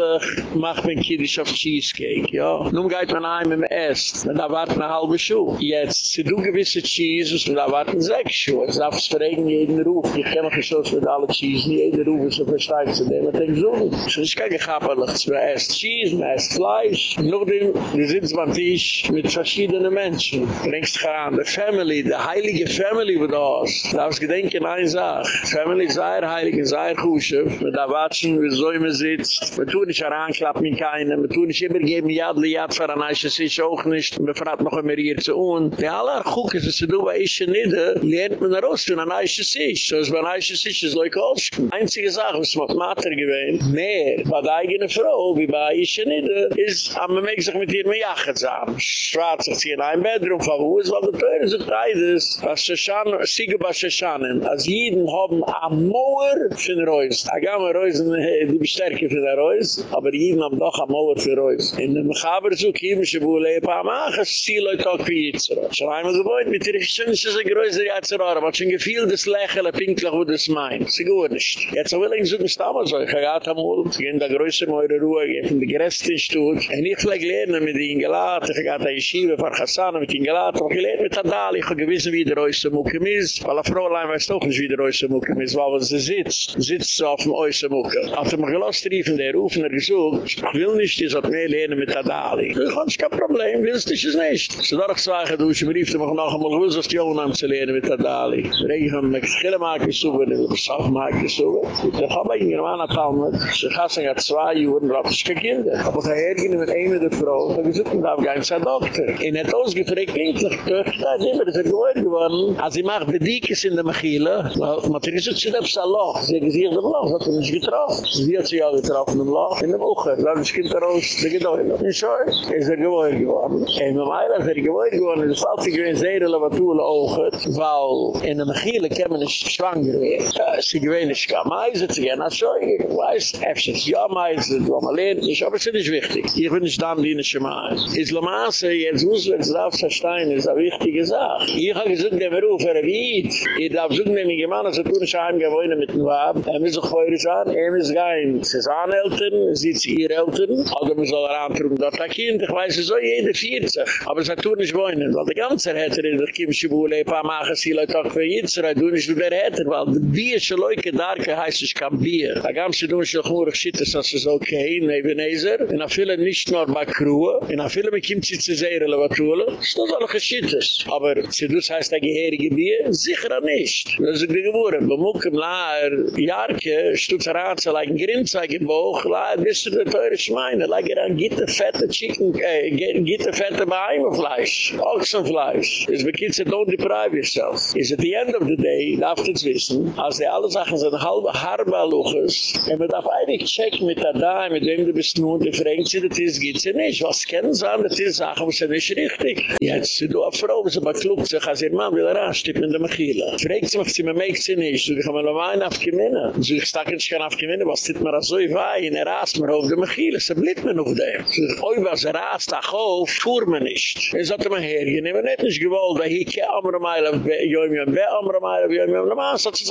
macht man Kiddisch auf Cheesecake, ja. Nun geht man heim im Est. Und da warten eine halbe Schuhe. Jetzt, sie du gewisse Cheeses, und da warten sechs Schuhe. Es darf es verregen jeden Ruf. Ich kenne mich so mit alle Cheese. Jeder Ruf ist so versteißt. Und dem dem Sohn. Ich kann nicht gehabelig. Man esst Cheese, man esst Fleisch. Nachdem, wir sitzen am Tisch mit verschiedenen Menschen. Denkst du an die Family, die heilige Family wird aus. Darfst gedenken an eine Sache. Family ist sehr heilig und sehr er kusche. Man darf watschen, wie so immer sitzt. Man tun nicht heranklappen mit keinem. Man tun nicht übergeben, ja, die Jad für ein Eiches ist auch nicht. Man fragt noch immer hier zu uns. Die alle Kuchen, die sie tun, bei Eiches nicht, lernt man raus, wenn ein Eiches ist. So ist bei Eiches ist, ist Leukowski. Einzige Sache, was man macht Mater, gewähnt, mehr bei der eigenen Frau, wie bei und Nidde, ist, am man sich mit ihr mit Jachet zusammen. Schwarz sich in ein Bedroom, von wo ist, weil der Teure so treit ist. Was Shoshan, Siege bei Shoshanen. Als Jiden haben am Mauer für den Reus. Da gehen wir Reus, die bestärken für den Reus, aber Jiden haben doch am Mauer für Reus. In dem Chaber zu kiemische Wohle, ein paar Machen, sie Leute auch für Jitzera. Schon einmal weit, mit der Schöne ist ein größer Jitzera, aber schon gefiel das Lächeln, pinklich, wo das meint. Sie gut nicht. Jetzt will ich so ein Stammer so, gehad amul. ul, ze gehen da größe meure ruhe, ge von de gerestin stuhl, en ich leg lehne mit die ingelad, ge gehad a yeshiva far Hassan mit ingelad, ge gehad mit a dal, ich ha gewissen, wie der oise muke mis, weil a frau allein weiss doch nicht wie der oise muke mis, weil was sie sitzt, sitzt so auf dem oise muke. Als er mich gelost rief in der Ruf und er gesucht, ich will nicht, ich hat mehr lehne mit a ich will kein Problem, willst du es nicht? So darf sagen, du isch mir noch einmal die Jungen zu lehne mit a dal, ich habe mich gelemaak, ich habe mich gelemaak, ich habe mich gelemaak, ich habe mich ich habe mich Talmud, sie gassen ja zwei Juren, habe ich keine Kinder. Aber ich habe hergehen mit einer der Frau, da gesagt, da habe ich einen sein Doktor. In het ausgefragt, pinklich, da ist immer, das ist gewohnt geworden. Als ich mache Bedikes in Mechile, weil man hat gesagt, sie hat ein Loch. Sie hat gesagt, das Loch hat mich getroffen. Hat sich auch getroffen, im Loch, in der Woche. Da habe ich Kind raus, die Gedäule. In Schor, ist er gewohnt geworden. Und mit Meile ist er gewohnt geworden, das fällt sich in sehr relevantule Augen, weil in der Mechile kann man nicht schwanger werden. Sie gewöhnt nicht, kann meise zu gehen, als so, ich weiß, öfters, ja meise, du am allein, ich, aber es ist nicht wichtig. Ich bin nicht dann, die nicht schon mal. Islamase, jetzt muss man es darf verstehen, ist eine wichtige Sache. Ich habe gesagt, der Beruf, er wird, ich darf sagen, wenn ich also tun ich heim gewohnen mit dem Wab, er muss sich vorher sagen, er muss gehen, sie sind Eltern, sie sind ihre Eltern, oder man soll er antrugen, dort Kind, ich weiß, so jeder 40, aber sie tun nicht wohnen, weil die ganze Hätter in der Kimschibule, paar machen sie Leute auch für Jitzera, du nicht der Hätter, weil die Biersche Leuke Darke heißt es kein Bier. Da gab sie durch die Chmurig Schittes, das ist okay, in Ebenezer, in a viele nicht nur bei Kruhe, in a viele mit Kimchi zu sehr Elevatule, ist das alle Geschittes. Aber sie dus heißt der Geherige Bier? Sicher nicht. Das ist die Geburt. Bei Muckem laher Jarke, stutz Ratze, like ein Grimzeig im Bauch, bist du der teure Schmeine, like er an gitte fette Chicken, äh, gitte fette Beheimefleisch, Ochsenfleisch. Es bekitzt, don't deprive yourself. Is at the end of the day, darfst du wissen, als die alle Sachen sind halbe Harba-Luches, Wenn man auf einen Check mit der Dai, mit wem du bist nun, die fragt sie, das ist, geht sie nicht. Was kennen sie an, das ist Sachen, was sie nicht richtig. Jetzt, du hast Frau, sie beklugt sich, als ihr Mann will er in der Mechila. Fragt sie mich, sie mir mag sie nicht, so die kann man noch einen aufgeminnen. So ich stacke nicht gerne aufgeminnen, was tut mir so in in der Rast, mir auf der Mechila, sie blit mir auf dem. So ich, oi, was er Rast, ach auf, fuhr mir nicht. Er sagte mir, Herr, ich nicht, gewollt, weil hier kein Amr am Eil, weil hier kein Amr am Eil, weil hier kein Amr am Eil, weil hier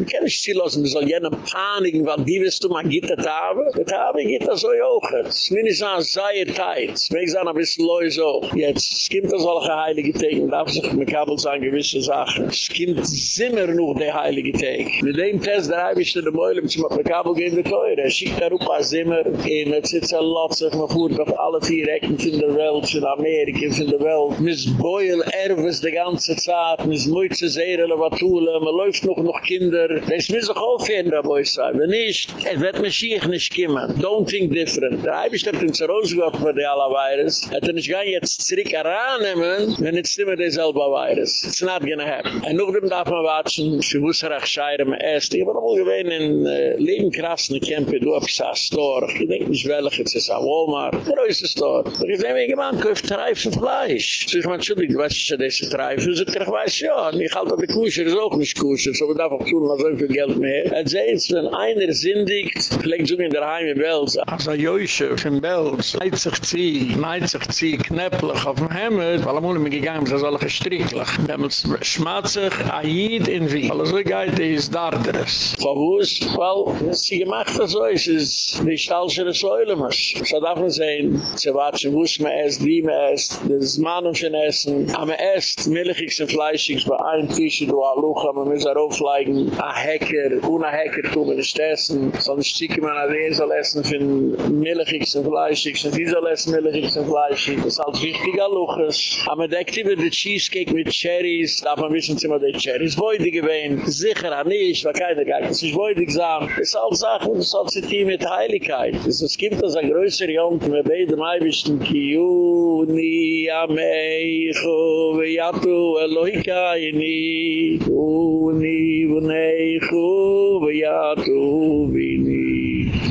kein Amr am Eil, weil die wirst du mal gitter haben. Das habe ich gitter so jochen. Es ist mindestens an seine Zeit. Es ist ein bisschen leu so. Jetzt, gibt das alle heilige Tegen, darf sich mit Kabel sagen gewisse Sachen. Es gibt immer noch die heilige Tegen. Mit dem Test, da habe ich in der Meule, mit dem Kabel gehen wir teuer. Er schickt da rupa Zimmer, in er sitzt er lotzig, man fuhrt auf alle vier Ecken von der Welt, von Amerika, von der Welt. Miss Boyle erwes die ganze Zeit, Miss Moitze Seerele, Watule, man läuft noch noch Kinder. Das müssen sich aufhören, da sage. Wenn nicht, es wird mir schiech nicht kommen. Don't think different. Der Eibisch hat uns rausgebracht für die aller Virus. Hat er nicht gar jetzt zurück herannehmen, wenn es immer derselbe Virus. It's not gonna happen. Und noch dem darf man warten, für Wusserach scheire me erst. Ich war noch mal gewesen in äh, Lebenkrassen, ich kämpfe, du hab gesagt, Store. Ich denke nicht, welch, es ist ein Walmart. Größte Store. Ich sage, wie gemein, kauft Treifen Fleisch. So ich meine, Entschuldigung, du weißt, dass ich Treifen, so ich weiß, ja, ich halte die Kusche, ist auch nicht Kusche, so wir darf auch tun, was so viel Geld mehr. Er sagt, wenn einer sindigt, vielleicht so in der Heim in Wels, als ein Joische von Wels, neid sich zieh, neid sich zieh, knäpplich auf dem Hemmet, weil er muss mir gegangen, das ist alle gestricklich. Hemmet schmatt sich, Aid in Wien. Alles so geht, ist Darderes. Verwus, weil sie gemacht hat so, es ist nicht falschere Säule, was. So darf man sehen, sie watschen, wuss man esst, wie man esst, das Mann und schon essen, aber esst, milchigs und fleischigs, bei einem Tisch, du alucha, man muss er aufleigen, a Hecker, ohne Hecker tun wir nicht essen, sonst schicke man an den soll essen von milchigs und fleischigs, und die soll essen milchigs und fleischigs, das ist halt wichtig aluches. Aber deckt über die Cheesecake mit Cherries, darf man wissen, sie mal die Cherries woide gewähnt, sicher an nicht, weil keiner geht, das ist woide gesagt, das ist alles Sachen, das hat sich hier mit Heiligkeit. Es gibt das ein größer Jung, wir beide mal wissen, ki uni ameichu, ve yatu eloikaini, uni vneichu, ve yatu vini.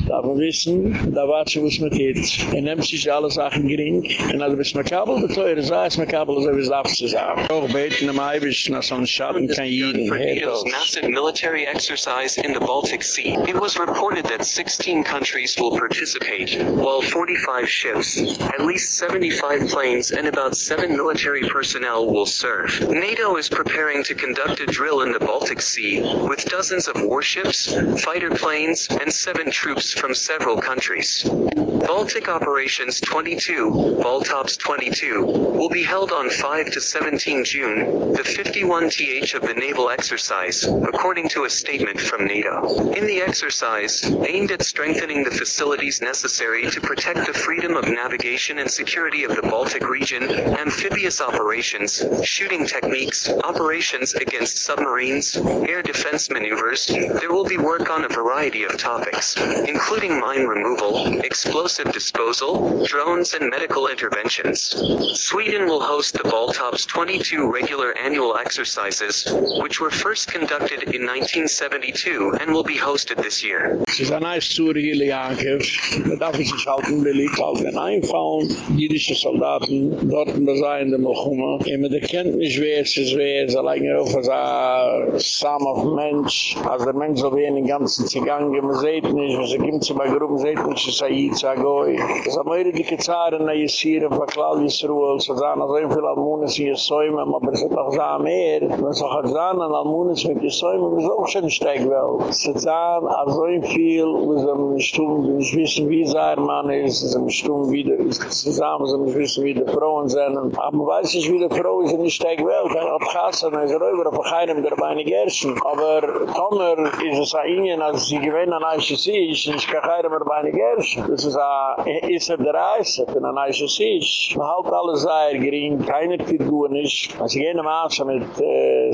Da wir wissen, da war es, wo es mit geht. Er nimmt sich alle Sachen gering. Und als wir mit Kabel beteuern, sei es mit Kabel, so wie es darf zu sagen. Auch beten am Eibisch, nach so einem Schatten kann jeden. Massive military exercise in the Baltic Sea. It was reported that 16 countries will participate, while 45 ships, at least 75 planes, and about 7 military personnel will serve. NATO is preparing to conduct a drill in the Baltic Sea, with dozens of warships, fighter planes, and 7 troops from several countries. Baltic Operations 22, Baltops 22, will be held on 5 to 17 June, the 51th of the naval exercise, according to a statement from NATO. In the exercise, aimed at strengthening the facilities necessary to protect the freedom of navigation and security of the Baltic region, amphibious operations, shooting techniques, operations against submarines, air defense maneuvers, there will be work on a variety of topics, including mine removal, explosive disposal, drones and medical interventions. Sweden will host the Baltops 22 regular annual exercises, which were first conducted in 1972 and will be hosted this year. <laughs> Es ist ein nice Zuri hier, Liankev. Man darf sich halten, will ich halten. Einfallen, jüdische Soldaten, dort in der Sein, der Mochuma. Immer der kennt nicht, wer es ist, wer es ist. Allein hier auf ein Sam of Mensch. Also der Mensch soll wie er in den ganzen Zigang, man sieht nicht, wenn er sie kommt zu bei Gruppen, sieht nicht, es ist ein Yitzhagoi. Es ist eine dicke Zaren, na auf der Klall Yisruel, so sagen, also ein viel Almunis in Yesoyme, aber es ist auch so mehr. Wenn es auch sagen, an Almunis mit Yesoyme, das ist auch schon steig, weil es ist sagen, also ein viel, wir sind nicht tun, wir nicht wissen, wie sein Mann ist, wir sind nicht tun, wie der, wir sind wissen, wie die Frauen sind, aber man weiß nicht, wie die Frau ist, nicht steig, weil, kann Kassen, er ist rüber, auf keinem der Beine gerschen. Aber Tomer ist es ein Ingen, als sie gewähnen an ICC, ich nicht Beine gerschen. Das ist ein ist er der wenn er nicht so ist. Man hält alle sehr gering, keiner geht gut nicht. Als ich eine Maße mit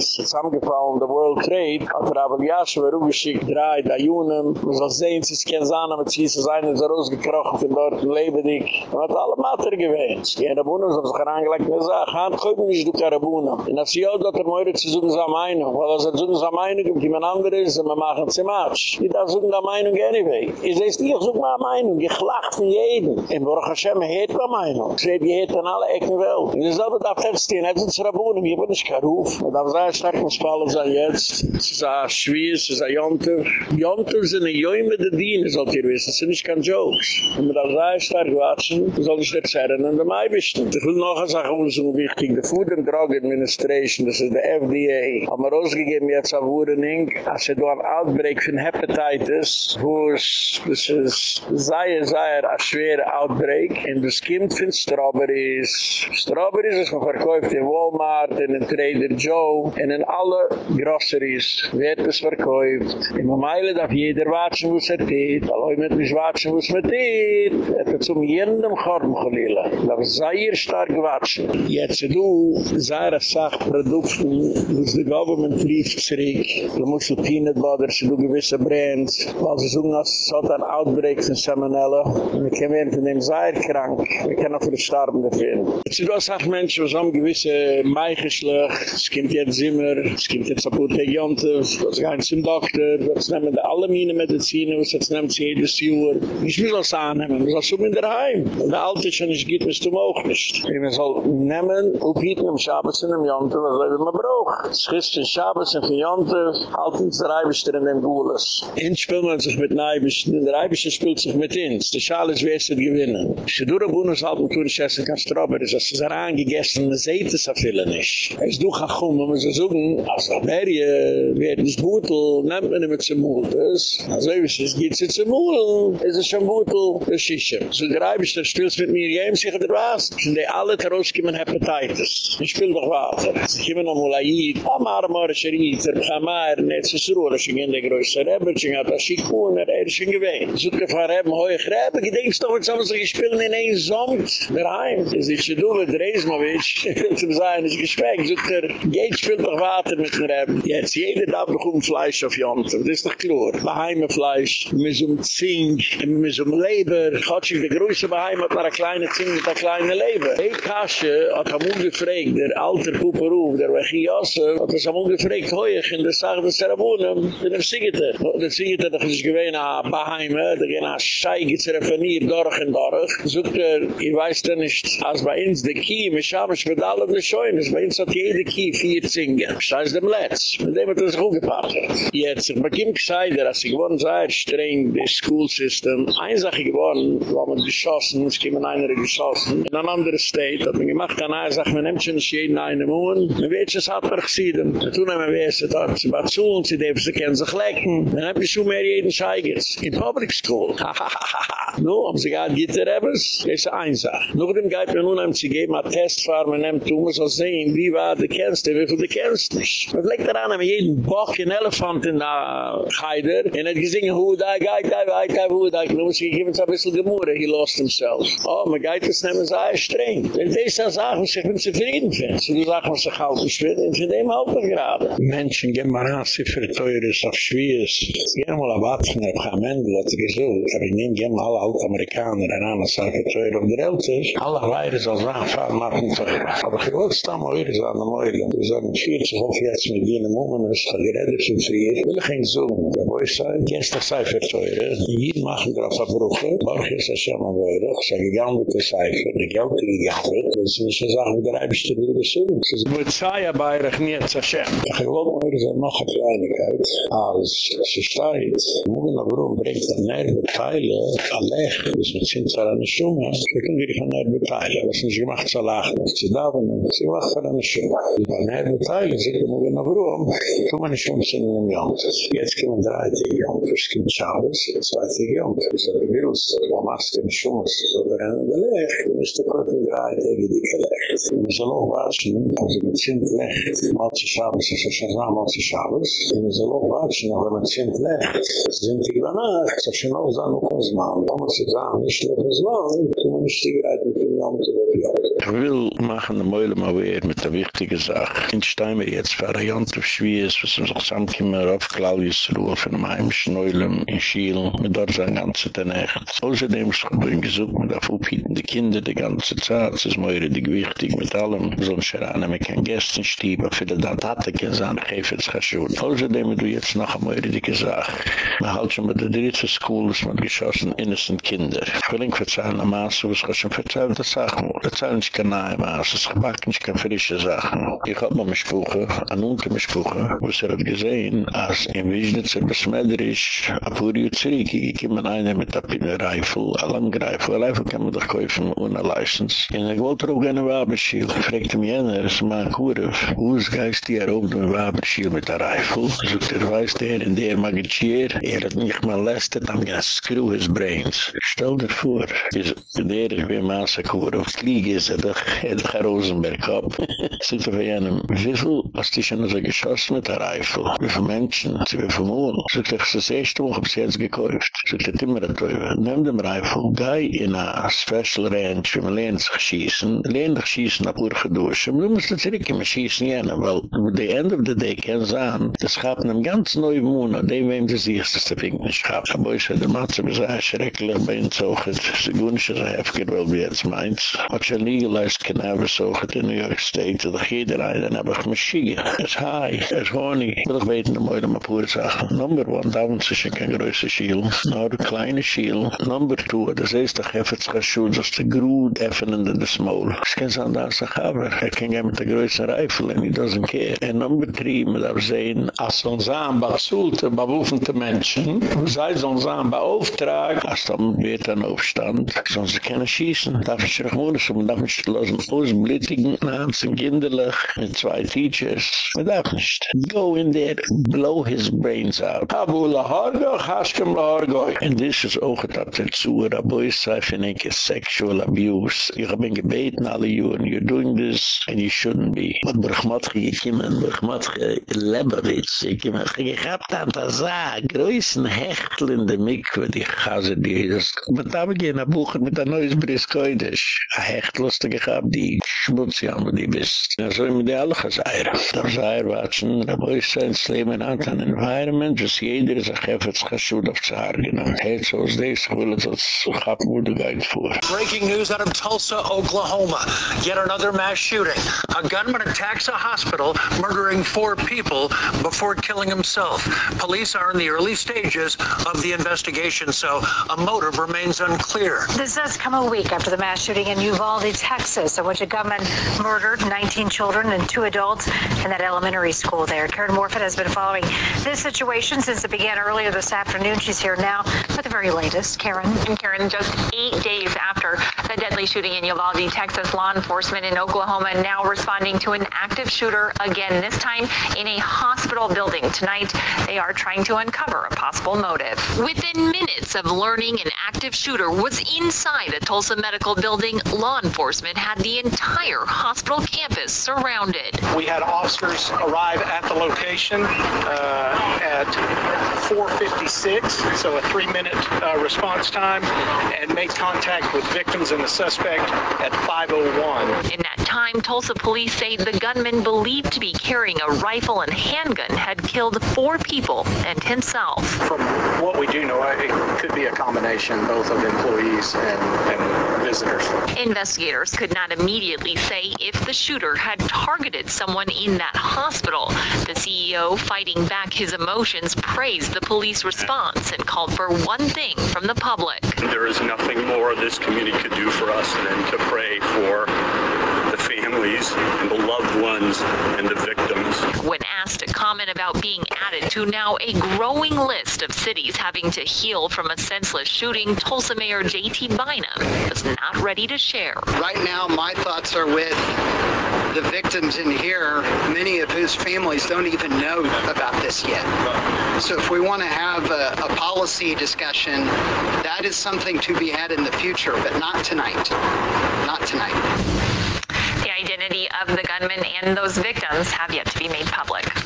zusammengefallen, der World Trade, hat er aber ja schon rübergeschickt, drei, da Junen, man soll sehen, sie ist kein Sahne, mit sie ist es eine, ist er rausgekrochen von dort, lebendig. Man hat alle Mater gewähnt. Die Arabunen haben sich herangelegt, und gesagt, Hand, guck mich, du Arabunen. Und als sie auch dort er meure zu suchen, seine Meinung, weil als er suchen seine Meinung, und jemand anderes, und wir machen sie Matsch. Die da suchen seine Meinung anyway. Ich nicht, ich suche meine Meinung, ich lach von jedem. In Baruch Hashem, hat meine Meinung. Ich sehe, die hat an alle Ecken Welt. Und das selbe darf feststehen, er sind Arabunen, ich bin nicht kein Ruf. Und da war stark, muss Paul sein jetzt. Es ist ein Schwiees, es ist ein Jonter. Jonter sind ein Joime der Diener, sollt ihr wissen, es sind nicht kein Jokes. Und wir da sehr stark watschen, soll ich der Zerren an der Maibischten. Ich will noch eine Sache, wo es so wichtig, the Food and Drug Administration, das ist der FDA, haben wir rausgegeben jetzt auf Wurening, als er da ein Outbreak von Hepatitis, wo es, das ist sehr, sehr ein schwerer Outbreak, und das kommt von Strawberries. Strawberries ist verkauft in Walmart, in den Trader Joe, und in alle Groceries wird es verkauft. In Meile darf jeder watschen, wo es er tät, alloi mit mich watschen, wo es mir tät. Er hat zum jendem Chorm gelila. Da was sehr stark watschen. Jetzt du, sehr sach Produkten, was the government rief zurück. Du musst du Peanut Butter, du gewisse Brands, weil sie als es hat ein Outbreak in Salmonella. Und wir können werden von dem sehr krank. Wir können auch für die finden. Jetzt du hast auch Menschen, was haben gewisse Meigeschlag, es kommt jetzt Zimmer, es kommt jetzt Apotheke Jontes, was gehen zum Doktor, was nehmen alle meine Mediziner, was jetzt nehmt sie jedes Jahr. Ich will das annehmen, wir sollen in der Heim. Und der Alte schon nicht geht, müsst du auch nicht. Wir sollen nehmen, und bieten am Schabes in dem Jontes, was wir immer brauchen. Es ist ein Schabes in dem Jontes, halten uns der Eibischter in dem Gules. Ins spielt man sich mit Eibischten, der Eibischter spielt sich mit uns. alles wirst wer gewinnen. Schedura Buhnus halb und tun ich essen kann Strober, ist das ist er angegessen, man sieht es auf viele nicht. Er es du kachum, wenn man sie suchen, als Aberie werden es Bootel, nehmt man immer zum Mutes, also wie es geht sie zum Mutel, ist es schon Bootel, das Schische. So greif ich, dann spielst mit mir, ja, im Sicher der Was, sind die alle Terroskimen Hepatitis. Ich spiel doch Wasser, es ist immer noch Mulaid, Amar Marischerit, er Bchamair, Netzis Ruhr, er ist in der Größe Rebbe, er ist in der Schikun, er ist in Gewein. So gefahren haben, hohe Gräbe, gedenkst doch, haben sie gespielt in ein Somt, der Heim. Es ist schon du mit Reismowitsch, <laughs> zum Sein ist gespeckt, so der geht spielt doch weiter mit dem Rebbe. Jetzt, jeder darf doch um Fleisch auf Jont, das ist doch klar. Beheime Fleisch, mit um Zink, mit um Leber, Gott sich der größte Beheime hat eine kleine Zink mit einer kleinen Leber. Hey Kasche hat am ungefragt, der alter Puperuf, der Wechi Yosef, hat es am ungefragt, ich in der Sache des Zerabunem, in der Siegete. Der Siegete, das ist gewähne Beheime, da gehen a Schei gezerefaniert, durch und durch. Sogt er, ich weiß denn nicht, als bei uns die Kie, mich schaam ich mit allem nicht schoen, bei uns hat jede Kie vier Zingen. Scheiß dem Letz. Mit dem hat er sich auch gepackt. Jetzt, ich bekomme Gseider, als ich gewonnen sei, streng, das School System, eine Sache gewonnen, wo man geschossen, es kommen einer geschossen, in ein anderes State, hat man gemacht, eine Sache, man nimmt schon nicht jeden einen Mohn, man weiß, es hat man gesehen, man tun wer ist es dort, sie war zu, und sie dürfen sich lecken, dann hab ich schon mehr jeden Scheigers, in Public School, ha ha ha ha ha, no, haben sie gerade Gitterrebers, das ist eine Sache. Noch dem geht mir nun einem zu geben, ein Testfahr, man nimmt, du auch sehen, wie war du kennst, wie viel du kennst nicht. Man legt daran, haben jeden Bock, ein Elefant in der Heider, und hat gesingen, hu da, gai, gai, gai, hu da, nu muss ich geben, ein bisschen he lost himself. Oh, man geht das nehmen, sei streng. Wenn das ist eine Sache, was ich bin zufrieden finde. So die Sache, was ich nicht will, und von dem man gerade. Menschen gehen mal an, sie verteuern es auf Schwiees. Gehen mal ab Atzen, hab ich am Ende, hat er. Aber ich nehme gerne alle alt Amerikaner en aan als zaken teuer op de reld is, alle weiren zal zijn vaak maken teuer. Aber gewoon staan maar hier aan de moeilen. We zijn in 40 of jetzt met die momen is geredder zijn vrier. Wil ik geen zoen. De boy zei, kent de cijfer teuer. Hier mag ik eraf afbroeken. Morgen is Hashem aan woordig. Ze gegaan met de cijfer. De geld die gegaan wordt. Dus we zijn zaken de rijbste door de zoen. Ze is moet zei er bij Reich niet Hashem. Gewoon maar is er nog een kleinigheid. Als ze staat, mogen naar Broen brengt een nerve teilen. lech, das mit Zinsar an der Schumme, da können wir dich an der Beteil, aber es ist nicht gemacht, zur Lachen, zu daven, es ist gemacht an der Schumme. Und an der Beteil, es ist immer wieder nach Ruhm, tun wir nicht um Zinnen im Jontes. Jetzt kommen drei Tage Jontes, es kommt Schabes, zwei Tage Jontes, es ist ein Virus, wo machst du den Schumme, es ist aber an der Lech, du musst dir kurz in drei Tage dicke Lech. Wir sollen auch warten, also mit Zint lech, mal Schabes, es ist ein Schabes, es ist ein wir sollen auch warten, aber mit Zint lech, es sind die Gwanaach, so auch sein, Da damals gesagt, nicht nur das Land, du musst nicht gereiten für die Jomte der Jomte. Ich will machen eine Meule mal wieder mit der wichtigen Sache. In Steinme jetzt für eine Jomte Schwiees, was uns auch zusammenkommen auf Claudius Ruhe von einem heimischen Neulem in Schiel, mit dort sein ganze Tenecht. Außerdem ist es gesucht mit auf uphietende Kinder die ganze Zeit, es ist mir richtig wichtig mit allem, sonst scherane mir kein Gästenstieb, für die Datate kann sein, gefe es geschehen. Außerdem du jetzt noch einmal richtig gesagt, man halt schon mit der dritte School, was man geschossen, innocent Kinder. Ich will Ihnen verzeihen, am Maas, was ich schon verzeihen, das Sachen, das zahlen nicht nahe Maas, es gebackt nicht keine frische Sachen. Ich hab mal mich spuche, an unter mich spuche, wo es er hat gesehen, als in Wiesnitzer besmetterisch, ab wo die zurück, ich komme einer mit der Pinne-Reifel, a lang Reifel, a Reifel kann man doch kaufen ohne ich wollte auch gerne Waberschiel. Ich fragte mich jener, es ist mein Kuref, wo ist geist die erhoben mit Waberschiel mit der Reifel? So, der weiß der in der Magichier, er hat mich molestet, I'm gonna screw his brains. Stell dir vor, is der ich bin Maße Kuref, Klieg ist er doch, er doch ein Rosenberg ab. <laughs> Sind wir von jenem, wie viel hast du schon so geschossen mit der Reifel? Wie viele Menschen, wie viele Mohn? So, ich das erste Woche, sie jetzt gekauft. So, ich sag, immer, nimm dem Reifel, gei in a special range, wie man lehnt sich schiessen, lehnt sich schiessen ab urge duschen, du musst das zurück immer schiessen jene, weil at the end of the day kann sein, das gab einem ganz neuen Monat, dem wem das ist, das der Fink nicht. Aber ich hatte mal zu mir sagen, schrecklich bei uns auch, es ist gut nicht so heftig, weil wir jetzt meins. Hat schon legalized cannabis auch in New York State, dass jeder ein, dann hab ich mich schiege. Es high, es horny. Ich will doch beten, um heute mal pure Sachen. Number one, da uns ist ja kein größer Schiel, nur ein kleiner Schiel. Number two, das ist doch heftig, das Schuhe, das ist der Grut öffnen in das Maul. Das kann sein, dass er aber, er kann gehen mit der größten Reifel, and he doesn't care. And number three, man darf sehen, als so ein bei Sulte, bei wufenden Menschen, sei so ein Samen bei Auftrag, als dann wird ein Aufstand, sonst kann er schießen, darf ich sich wohnen, so man darf nicht lassen, ausblittigen, nahen sind kinderlich, mit zwei Teachers, man darf nicht. Go in there, blow his brains out. Abu Lahargo, Haskem Lahargo. And this is auch, dat er zu, Rabois sei, finde ich, sexual abuse. Ich hab ihn gebeten, alle Juren, you're doing this, and you shouldn't be. But Bruchmatke, ich komme in Bruchmatke, Lebowitz, ich komme, ich hab da an der Saar, größten Hechtel in der Mikve, die Chase, die ist, mit da beginn a Buchen mit a neues Briskoidisch. A Hechtel hast du gehabt, die Schmutzjammer, die bist. Ja, so im Ideal geseir. Da Zair watschen, da boi sein Leben an an Environment, just jeder is a Chefetz Chashud auf Zair genommen. Hey, so ist des, ich will es als Chappen, wo geit vor. Breaking news out of Tulsa, Oklahoma. Yet another mass shooting. A gunman attacks a hospital, murdering four people before killing himself. Police are in the early stages of the investigation, so a motive remains unclear. This does come a week after the mass shooting in Uvalde, Texas, in which a gunman murdered 19 children and two adults in that elementary school there. Karen Morfitt has been following this situation since it began earlier this afternoon. She's here now with the very latest. Karen. And Karen, just eight days after the deadly shooting in Uvalde, Texas, law enforcement in Oklahoma now responding to an active shooter again, this time in a hospital building. Tonight, they are trying to uncover a possible motive. Within minutes of learning an active shooter was inside a Tulsa medical building, law enforcement had the entire hospital campus surrounded. We had officers arrive at the location uh, at 4.56, so a three-minute uh, response time, and make contact with victims and the suspect at 5.01. In that time, Tulsa police say the gunman believed to be carrying a rifle and handgun had killed four people and himself. From what we do know, it could be a combination both of employees and, visitors. Investigators could not immediately say if the shooter had targeted someone in that hospital. The CEO, fighting back his emotions, praised the police response and called for one thing from the public. There is nothing more this community could do for us than to pray for the families and the loved ones and the victims. When asked to comment about being added to now a growing list of cities having to heal from a senseless shooting, Tulsa Mayor G.T. Bynum was not ready to share. Right now, my thoughts are with the victims in here, many of whose families don't even know about this yet. So if we want to have a, a policy discussion, that is something to be had in the future, but not tonight. Not tonight. Identity of the gunman and those victims have yet to be made public.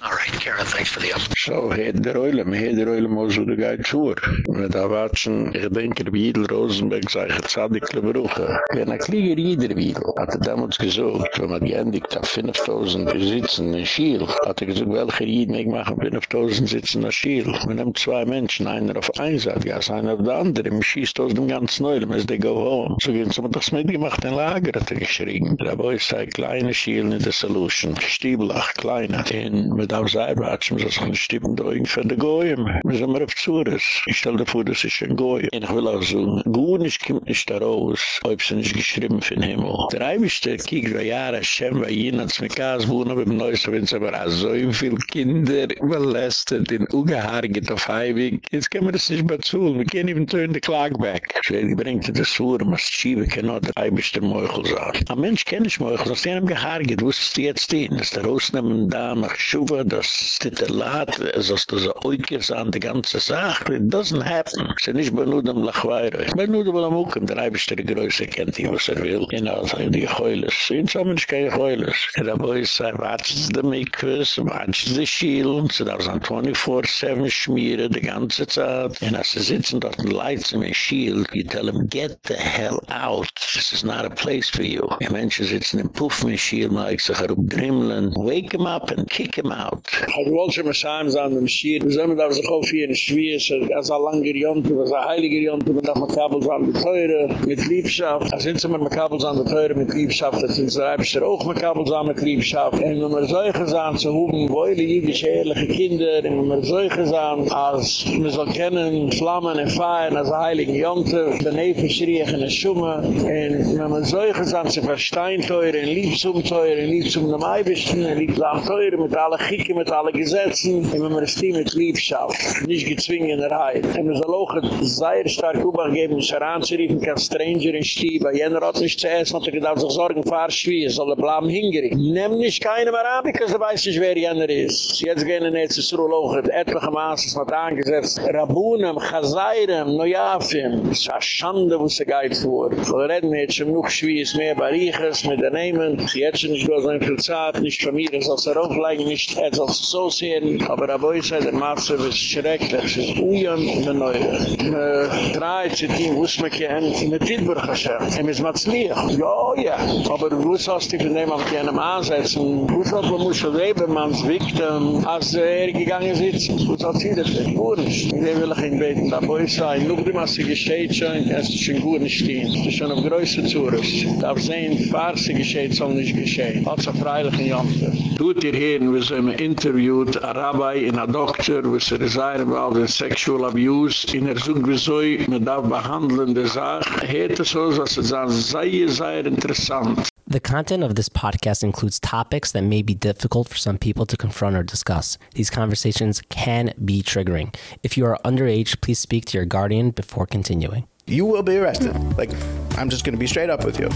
All right, Karen, thanks for the update. So, heet der me heet der Oile mozo de gai zuur. Me da watschen, ich denke, der Wiedel Rosenberg sei gezadig le beruche. Wenn a klieger jieder Wiedel, hat er damals gesucht, wenn man geendigt hat 5000 sitzen in Schiel, hat er gesucht, welcher Jied meeg machen 5000 sitzen in Schiel. Man nimmt zwei Menschen, einer auf ein ja, einer auf der andere, man schießt aus dem ganzen Neulem, as they go home. So gehen sie, man das mitgemacht in Lager, hat er geschrien. Da boi sei kleine Schiel in der Solution, Stiebelach, kleine. Und mit mit am Seibe, hat sie mir so eine Stimme drin für die Goyim. Wir sind immer auf Zures. Ich stell dir vor, das ist ein Goyim. Und ich will auch sagen, Gunis kommt nicht daraus, ob sie nicht geschrieben für den Himmel. Der Eibischte kiegt, wie Jahre, Hashem, wie Jinn, als mit Kaas, wo noch im Neuesten, wenn es aber so viele Kinder überlästet, in Ugehaarget auf Heibig. Jetzt können wir das nicht mehr zu, wir können eben turn the clock back. Ich werde die Brinkte des Zure, was schiebe, kann auch der Eibischte Meuchel sein. Ein Mensch kennt nicht Meuchel, das ist ja nicht mehr gehaar geht, jetzt hin? Das ist der Ausnahme, da, nach Schuwe, das ist der Lat, es ist das Oikers an die ganze Sache. It doesn't happen. Es ist nicht bei nur dem Lachweire. Bei nur dem Lamukum, der Eibischte Größe kennt ihn, was er will. Genau, so die Geulis. In so Mensch keine Geulis. Und da wo ich sage, watschen die Mikwes, watschen die Schiel, sie darf sein 24-7 schmieren die ganze Zeit. Und als sie sitzen dort und leitzen mit Schiel, you tell them, get the hell out. This is not a place for you. Die Menschen sitzen im Puff mit Schiel, mag ich sich herumdrimmeln. Wake him up and kick him out. Ich wollte schon mal sagen, an dem Schiel, wir sollen da sich auf hier in Schwiees, als ein langer Jonte, als ein heiliger Jonte, mit einem Kabels an der Teure, mit Liebschaft. Als sind sie mit Kabels an der Teure, mit Liebschaft, das sind sie reibster auch mit Kabels an mit Liebschaft. Und wenn wir solche sagen, zu hoben, woile jüdische, ehrliche Kinder, und wenn wir solche sagen, als wir soll kennen, Flammen und Feiern, als ein heiliger Jonte, der Nefe schriechen in der Schumme, und wenn wir solche sagen, sie verstehen teure, in Liebsum teure, in Liebsum dem Eibischten, in Liebsam teure, mit alle Chicken, mit alle Gesetzen, und wenn wir es die mit Liebschaft, nicht gezwungen in der Heid. Und wir soll auch sehr stark übergeben, sich heranzuriefen, kein Stranger in Stieb, weil jener hat nicht zu essen, hat er gedacht, sich sorgen, fahr schwer, soll er bleiben hingerig. Nehm nicht keine mehr an, because er weiß nicht, wer jener ist. Jetzt gehen in ist Ruhl etliche Maßes hat angesetzt, Rabunem, Chazayram, Nojafim, es ist eine Schande, wo sie geht vor. Wir reden jetzt schon noch schwer, mehr Bariches, mit der Nehmen, jetzt nicht so viel Zeit, nicht von mir, es soll sich auflegen, nicht, er soll sich so sehen, aber Raboi sei der Maße, ist schrecklich, es ist Uyan in der Neue. Me drei Zettin, wuss me kehen, in der Tidburg Hashem. Em is matzliach. Ja, ja. Aber wuss hast du von dem am keinem ansetzen? Wuss hat man muss Webermanns Victim, als er gegangen sitzt? Wuss hat sie das denn? Gurisch. Ich will ich ihn beten, da boi sei, nur die Masse gescheht schon, es ist schon gut nicht stehen. Es ist schon auf größer Zures. Darf sehen, farsi gescheht soll nicht geschehen. Hat so freilich in Jante. Tut ihr hin, wir sind interviewt, a Rabbi in a Doktor, wir sind sehr involved in sexual abuse, in er sucht wieso man darf behandeln der Sache, hätte so, dass es dann sehr, sehr interessant. The content of this podcast includes topics that may be difficult for some people to confront or discuss. These conversations can be triggering. If you are underage, please speak to your guardian before continuing. You will be arrested. Like, I'm just going to be straight up with you.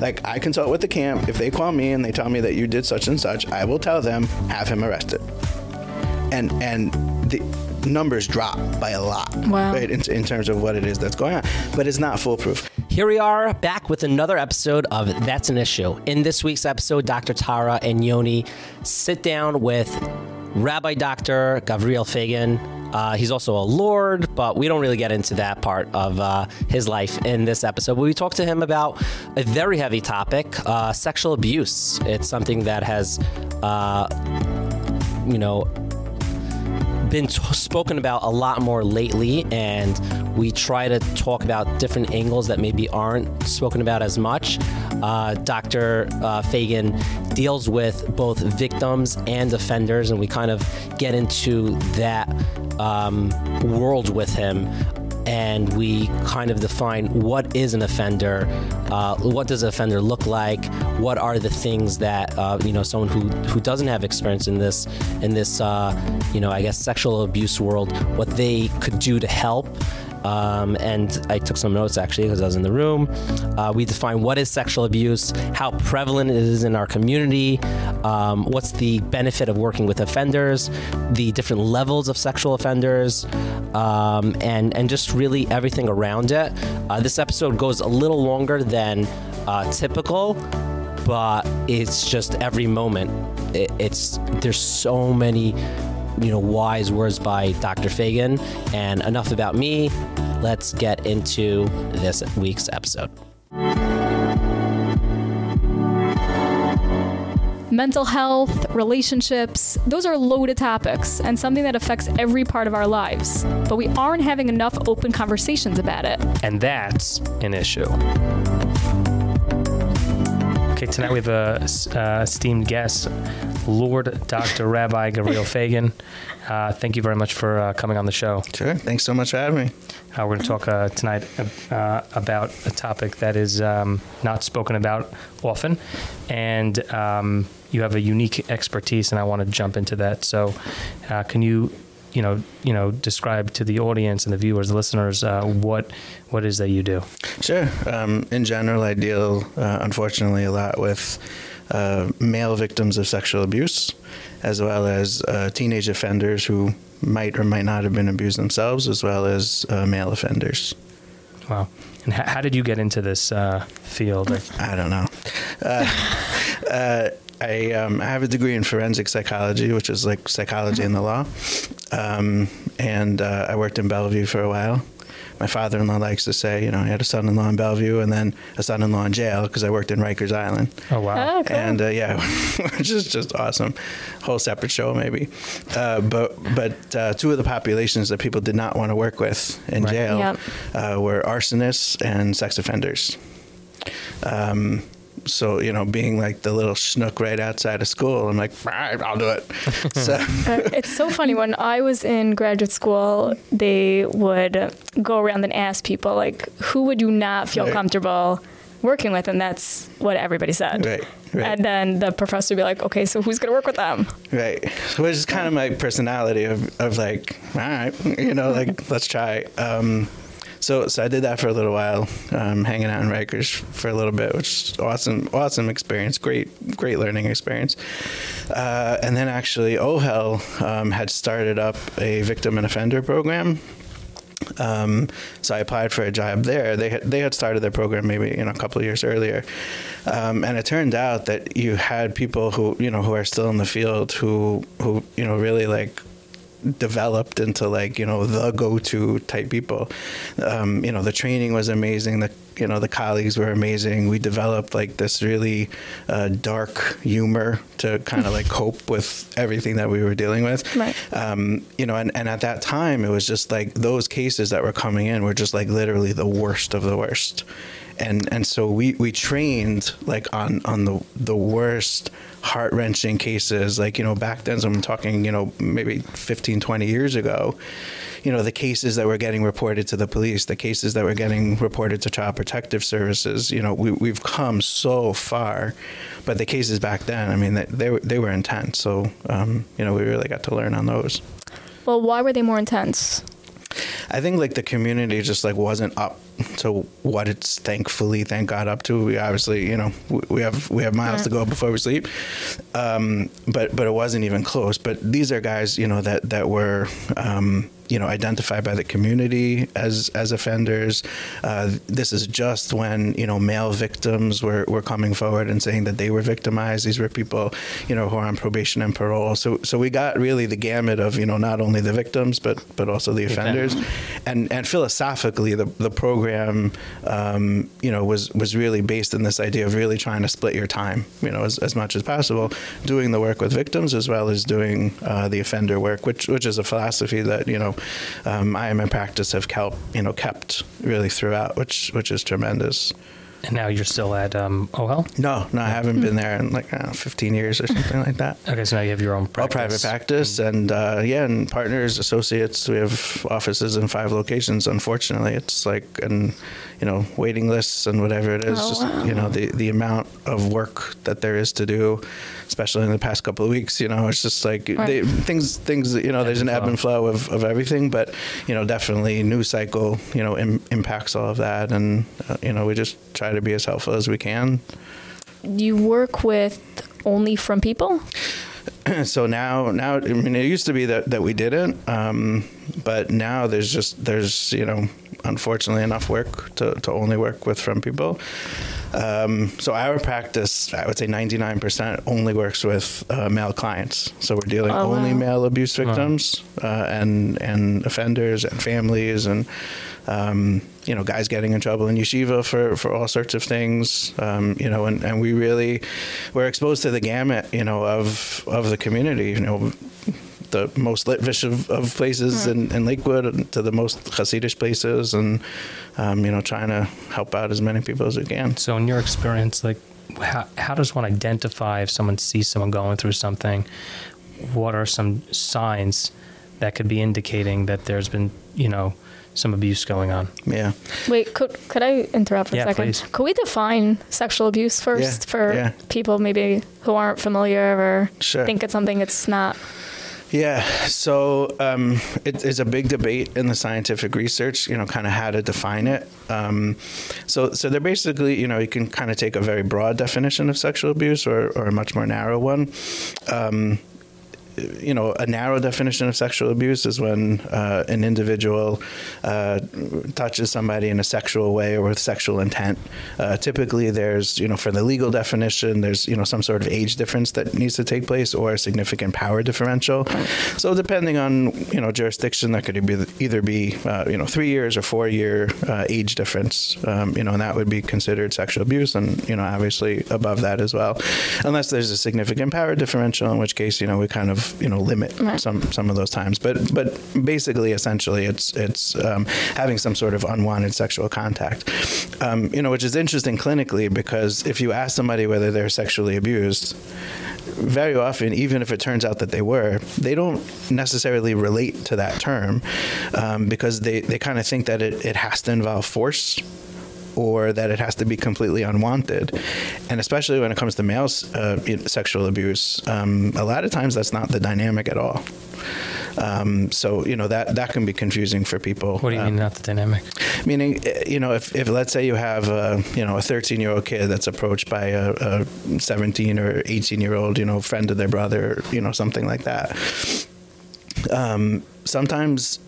Like, I consult with the camp. If they call me and they tell me that you did such and such, I will tell them, have him arrested. And, and the, numbers drop by a lot wow. right in, in terms of what it is that's going on but it's not foolproof here we are back with another episode of that's an issue in this week's episode dr tara and yoni sit down with rabbi dr gavriel fagan uh, he's also a lord, but we don't really get into that part of uh, his life in this episode. But we talk to him about a very heavy topic uh, sexual abuse. It's something that has, uh, you know, been spoken about a lot more lately, and we try to talk about different angles that maybe aren't spoken about as much. Uh, Dr. Uh, Fagan deals with both victims and offenders, and we kind of get into that um, world with him and we kind of define what is an offender, uh, what does an offender look like, what are the things that uh, you know someone who who doesn't have experience in this in this uh, you know I guess sexual abuse world, what they could do to help. Um, and I took some notes actually because I was in the room. Uh, we define what is sexual abuse, how prevalent it is in our community, um, what's the benefit of working with offenders, the different levels of sexual offenders, um, and and just really everything around it. Uh, this episode goes a little longer than uh, typical but it's just every moment. It, it's there's so many, you know, wise words by Dr. Fagan. And enough about me. Let's get into this week's episode. Mental health, relationships, those are loaded topics and something that affects every part of our lives. But we aren't having enough open conversations about it. And that's an issue. Okay, tonight we have a uh, esteemed guest, Lord Dr. Rabbi Gabriel <laughs> Fagan. Uh, thank you very much for uh, coming on the show. Sure. Thanks so much for having me. Uh, we're going to talk uh, tonight uh, about a topic that is um, not spoken about often, and um, you have a unique expertise, and I want to jump into that. So, uh, can you, you know, you know, describe to the audience and the viewers, the listeners, uh, what what is that you do? Sure. Um, in general, I deal, uh, unfortunately, a lot with male victims of sexual abuse, as well as uh, teenage offenders who might or might not have been abused themselves, as well as uh, male offenders. Wow. And h- how did you get into this uh, field? I don't know. Uh, <laughs> uh, I, um, I have a degree in forensic psychology, which is like psychology in the law. Um, and uh, I worked in Bellevue for a while. My father in law likes to say, you know, I had a son in law in Bellevue and then a son in law in jail because I worked in Rikers Island. Oh, wow. Oh, cool. And uh, yeah, <laughs> which is just awesome. Whole separate show, maybe. Uh, but but uh, two of the populations that people did not want to work with in Right. jail Yep. uh, were arsonists and sex offenders. Um, so you know, being like the little schnook right outside of school, I'm like, all right, I'll do it. <laughs> so Uh, it's so funny when I was in graduate school, they would go around and ask people like, "Who would you not feel Right. comfortable working with?" And that's what everybody said. Right, right. And then the professor would be like, "Okay, so who's gonna work with them?" Right. Which is kind of my personality of, of like, all right, you know, like, let's try. Um, so, so I did that for a little while, um, hanging out in Rikers for a little bit, which awesome, awesome experience, great, great learning experience. Uh, and then actually, OHEL um, had started up a victim and offender program. Um, so I applied for a job there. They had, they had started their program maybe you know a couple of years earlier, um, and it turned out that you had people who you know who are still in the field who who you know really like developed into like you know the go-to type people. Um, you know the training was amazing. The you know the colleagues were amazing. We developed like this really uh, dark humor to kind of like <laughs> cope with everything that we were dealing with. Right. um, you know and, and at that time it was just like those cases that were coming in were just like literally the worst of the worst and and so we we trained like on on the the worst heart wrenching cases. Like you know back then so I'm talking you know maybe 15 20 years ago you know the cases that were getting reported to the police the cases that were getting reported to child protective services you know we, we've come so far. But the cases back then I mean they they were, they were intense. So um, you know we really got to learn on those. Well, why were they more intense? I think like the community just like wasn't up to what it's thankfully thank God up to. We obviously you know we- have we have miles to go before we sleep, um, but but it wasn't even close. But these are guys you know that that were. Um, you know, identified by the community as as offenders. Uh, this is just when you know male victims were, were coming forward and saying that they were victimized. These were people, you know, who are on probation and parole. So so we got really the gamut of you know not only the victims but but also the offenders, and and philosophically the the program, um, you know, was was really based in this idea of really trying to split your time, you know, as, as much as possible, doing the work with victims as well as doing uh, the offender work, which which is a philosophy that you know um, I am in practice have kept you know kept really throughout, which which is tremendous. And now you're still at um, OHEL? No, no, I haven't been there in like I know, 15 years or something like that. Okay, so now you have your own All practice. private practice, and uh, yeah, and partners, associates. We have offices in five locations. Unfortunately, it's like and you know waiting lists and whatever it is. Oh, just wow. you know the the amount of work that there is to do, especially in the past couple of weeks. You know, it's just like they, things things. You know, there's an ebb and flow of, of everything, but you know, definitely news cycle. You know, Im- impacts all of that, and uh, you know, we just try to be as helpful as we can. You work with only from people? <clears throat> so now now I mean it used to be that that we didn't um, but now there's just there's you know unfortunately enough work to, to only work with from people Um, so our practice, I would say 99% only works with uh, male clients. So we're dealing Oh, only wow. male abuse victims uh, and and offenders and families and um, you know guys getting in trouble in yeshiva for, for all sorts of things. Um, you know, and, and we really we're exposed to the gamut you know of of the community. You know. The most litvish of, of places in, in Lakewood to the most Hasidish places, and um, you know, trying to help out as many people as we can. So, in your experience, like, how, how does one identify if someone sees someone going through something? What are some signs that could be indicating that there's been, you know, some abuse going on? Yeah. Wait, could could I interrupt for Yeah, a second? please. Could we define sexual abuse first Yeah, for yeah. people maybe who aren't familiar or Sure. think it's something it's not? Yeah, so um, it's a big debate in the scientific research, you know, kind of how to define it. Um, so, so they're basically, you know, you can kind of take a very broad definition of sexual abuse or, or a much more narrow one. Um, you know, a narrow definition of sexual abuse is when uh, an individual uh, touches somebody in a sexual way or with sexual intent. Uh, typically, there's, you know, for the legal definition, there's, you know, some sort of age difference that needs to take place or a significant power differential. So, depending on, you know, jurisdiction, that could be either be, uh, you know, three years or four year uh, age difference, um, you know, and that would be considered sexual abuse, and you know, obviously above that as well, unless there's a significant power differential, in which case, you know, we kind of you know limit some some of those times. But but basically, essentially, it's it's um, having some sort of unwanted sexual contact, um, you know, which is interesting clinically because if you ask somebody whether they're sexually abused, very often, even if it turns out that they were, they don't necessarily relate to that term um, because they, they kind of think that it, it has to involve force or that it has to be completely unwanted. And especially when it comes to male uh, sexual abuse, um, a lot of times that's not the dynamic at all. Um, so you know that that can be confusing for people. What do you Um, mean, not the dynamic? Meaning, uh, you know, if, if let's say you have a, you know a 13 year old kid that's approached by a, a 17 or 18 year old, you know, friend of their brother, you know, something like that. Um, sometimes,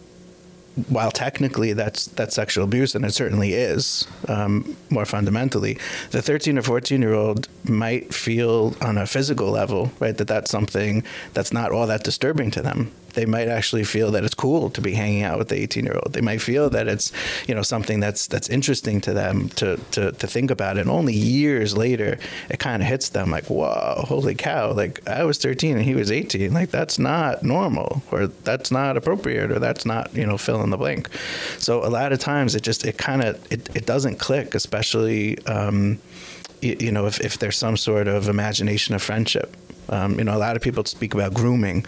while technically that's that's sexual abuse, and it certainly is, um, more fundamentally, the 13 or 14 year old might feel on a physical level, right, that that's something that's not all that disturbing to them they might actually feel that it's cool to be hanging out with the 18 year old. They might feel that it's, you know, something that's that's interesting to them to to, to think about. And only years later, it kind of hits them like, whoa, holy cow! Like I was 13 and he was 18. Like that's not normal, or that's not appropriate, or that's not, you know, fill in the blank. So a lot of times it just it kind of it, it doesn't click, especially. Um, you, you know, if, if there's some sort of imagination of friendship, um, you know, a lot of people speak about grooming.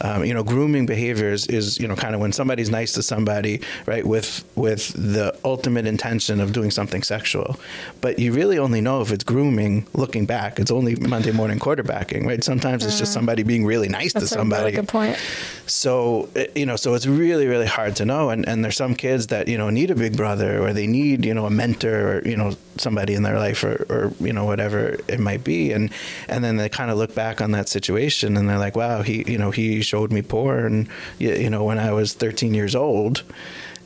Um, you know, grooming behaviors is you know kind of when somebody's nice to somebody, right, with with the ultimate intention of doing something sexual, but you really only know if it's grooming looking back. It's only Monday morning quarterbacking, right? Sometimes it's just somebody being really nice to somebody. That's to a somebody. really good point. So uh, you know, so it's really really hard to know, and and there's some kids that you know need a big brother or they need you know a mentor or you know somebody in their life or, or you know whatever it might be, and and then they kind of look back on that situation and they're like, wow, he you know he showed me porn, you, know when I was 13 years old.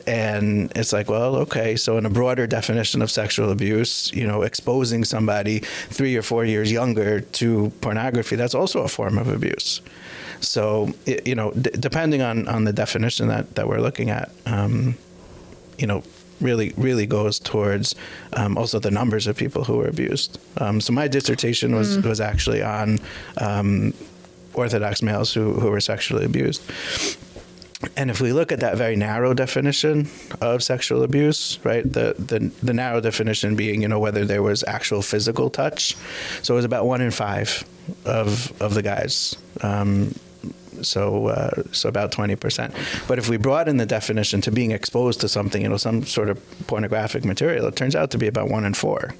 And it's like, well, okay. So, in a broader definition of sexual abuse, you know, exposing somebody three or four years younger to pornography, that's also a form of abuse. So, it, you know, depending on, on the definition that, that we're looking at, um, you know, really, really goes towards um, also the numbers of people who were abused. Um, so, my dissertation was, Mm. was actually on um, Orthodox males who, who were sexually abused. And if we look at that very narrow definition of sexual abuse, right, the, the the narrow definition being, you know, whether there was actual physical touch, so it was about one in five of of the guys. So uh, so about twenty percent. But if we broaden the definition to being exposed to something, you know, some sort of pornographic material, it turns out to be about one in four.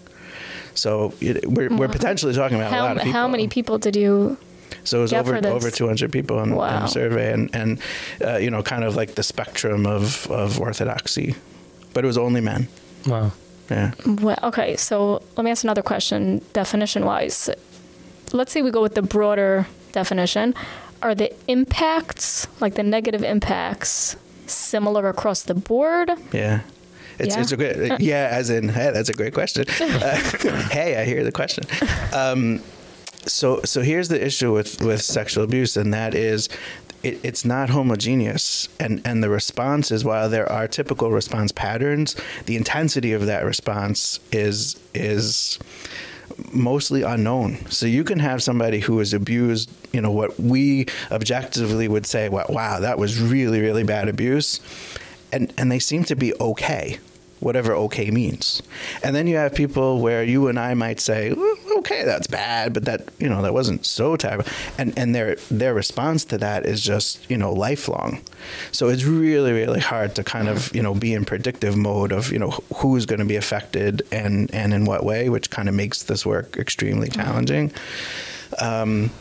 So it, we're, we're potentially talking about a How, lot of people. how many people did you? So it was get over over 200 people in, in the survey, and and uh, you know, kind of like the spectrum of of orthodoxy, but it was only men. Wow. Yeah. Well, okay, so let me ask another question, definition wise. Let's say we go with the broader definition. Are the impacts, like the negative impacts, similar across the board? Yeah. It's Yeah. it's a great yeah, as in hey, that's a great question. <laughs> Uh, <laughs> hey, I hear the question. Um, so so here's the issue with with sexual abuse, and that is. It, it's not homogeneous, and, and the response is while there are typical response patterns, the intensity of that response is is mostly unknown. So you can have somebody who is abused, you know, what we objectively would say, wow, wow that was really, really bad abuse. And, and they seem to be okay, whatever okay means. And then you have people where you and I might say, "Well, okay, that's bad, but that, you know, that wasn't so terrible. And, and their, their response to that is just, you know, lifelong. So it's really, really hard to kind of, you know, be in predictive mode of, you know, who's going to be affected and, and in what way, which kind of makes this work extremely challenging. Um,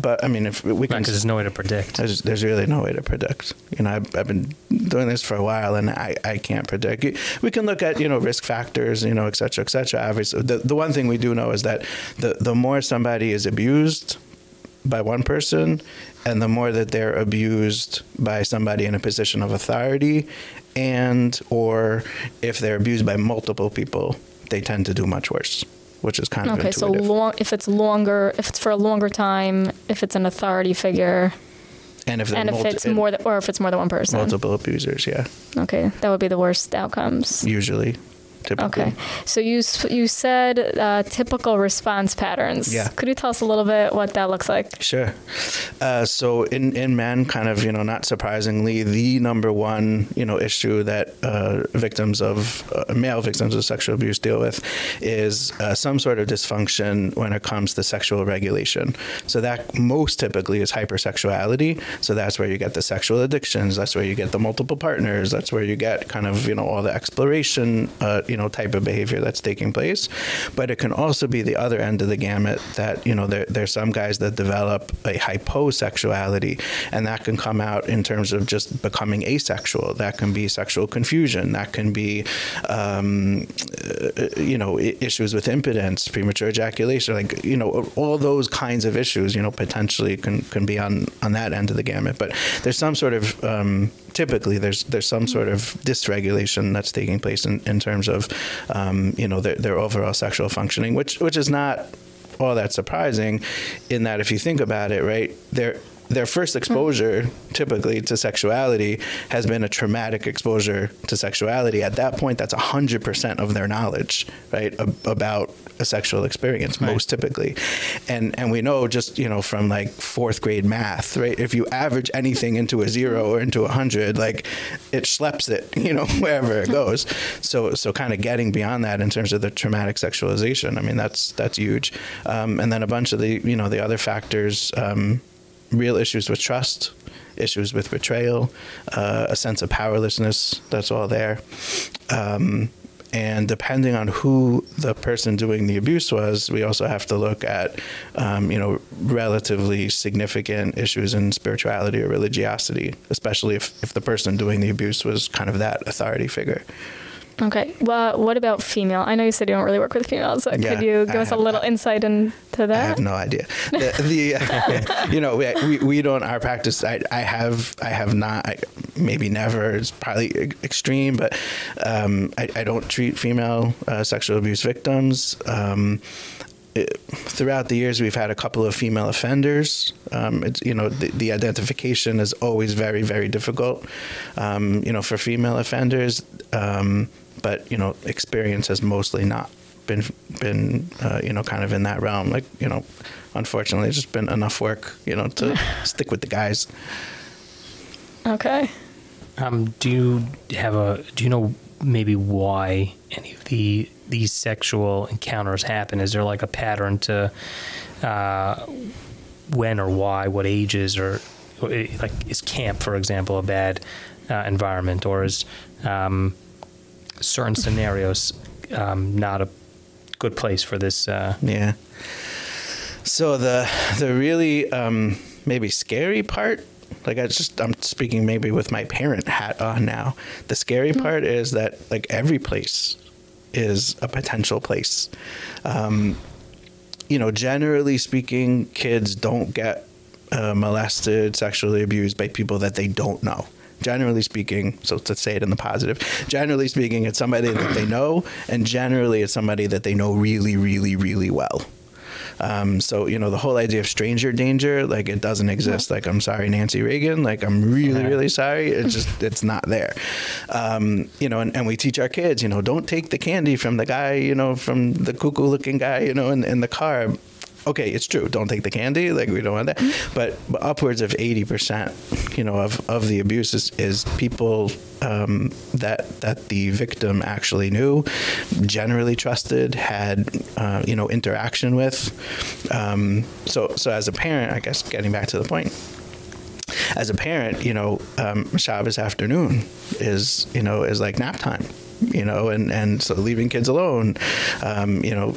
but I mean, if we can, because there's no way to predict. There's, there's really no way to predict. You know, I've, I've been doing this for a while, and I, I can't predict. We can look at you know risk factors, you know, et cetera, et cetera. Obviously, the the one thing we do know is that the the more somebody is abused by one person, and the more that they're abused by somebody in a position of authority, and or if they're abused by multiple people, they tend to do much worse, which is kind of Okay, so long, if it's longer, if it's for a longer time, if it's an authority figure, and if and if multi- it's more, th- or if it's more than one person. multiple abusers, yeah, Okay, that would be the worst outcomes. usually, typically. Okay, so you you said uh, typical response patterns. Yeah. Could you tell us a little bit what that looks like? Sure. Uh, so in in men, kind of you know, not surprisingly, the number one you know issue that uh, victims of uh, male victims of sexual abuse deal with is uh, some sort of dysfunction when it comes to sexual regulation. So that most typically is hypersexuality. So that's where you get the sexual addictions. That's where you get the multiple partners. That's where you get kind of you know all the exploration uh, you know type of behavior that's taking place. But it can also be the other end of the gamut that you know there there's some guys that develop a hyposexuality, and that can come out in terms of just becoming asexual. That can be sexual confusion. That can be um, uh, you know issues with impotence, premature ejaculation, like you know all those kinds of issues. You know potentially can can be on on that end of the gamut. But there's some sort of um, typically there's there's some sort of dysregulation that's taking place in, in terms of um, you know their, their overall sexual functioning, which which is not all that surprising, in that if you think about it, right, their their first exposure typically to sexuality has been a traumatic exposure to sexuality. At that point, that's hundred percent of their knowledge, right, ab- about a sexual experience, most typically, and and we know just you know from like fourth grade math, right, if you average anything into a zero or into a hundred, like it schleps it, <laughs> you know, wherever it goes. So so kind of getting beyond that in terms of the traumatic sexualization, I mean that's that's huge, um, and then a bunch of the you know the other factors. Um, real issues with trust, issues with betrayal, uh, a sense of powerlessness. That's all there. Um, and depending on who the person doing the abuse was, we also have to look at, um, you know, relatively significant issues in spirituality or religiosity, especially if, if the person doing the abuse was kind of that authority figure. Okay. Well, what about female? I know you said you don't really work with females. So Yeah, could you give I us a little insight into that? I have no idea. <laughs> The, the <laughs> you know, we, we, don't our practice. I, I have I have not. I, maybe never. It's probably extreme, but um, I, I don't treat female uh, sexual abuse victims. Um, it, throughout the years, we've had a couple of female offenders. Um, it's, you know, the, the identification is always very, very difficult. Um, you know, for female offenders, um, but you know, experience has mostly not been been uh, you know kind of in that realm. Like you know, unfortunately, it's just been enough work you know to <laughs> stick with the guys. Okay. Um, do you have a? Do you know maybe why any of the these sexual encounters happen? Is there like a pattern to uh, when or why, what ages, or, or like is camp, for example, a bad uh, environment, or is um, certain scenarios um, not a good place for this? Uh, Yeah. So the the really um, maybe scary part, like I just I'm speaking maybe with my parent hat on now. The scary part is that like every place is a potential place. Um, you know, generally speaking, kids don't get uh, molested, sexually abused by people that they don't know. Generally speaking, so to say it in the positive, generally speaking, it's somebody that they know, and generally it's somebody that they know really, really, really well. Um, so you know the whole idea of stranger danger, like it doesn't exist. Like I'm sorry, Nancy Reagan. Like I'm really, really sorry. It's just it's not there. Um, you know, and, and we teach our kids, you know, don't take the candy from the guy, you know, from the cuckoo looking guy, you know, in, in the car okay, it's true. Don't take the candy. Like we don't want that. But, but upwards of eighty percent, you know, of, of the abuse is, is people um, that that the victim actually knew, generally trusted, had uh, you know interaction with. Um, so so as a parent, I guess getting back to the point. As a parent, you know, um, Shabbos afternoon is you know is like nap time you know, and, and so leaving kids alone, um, you know,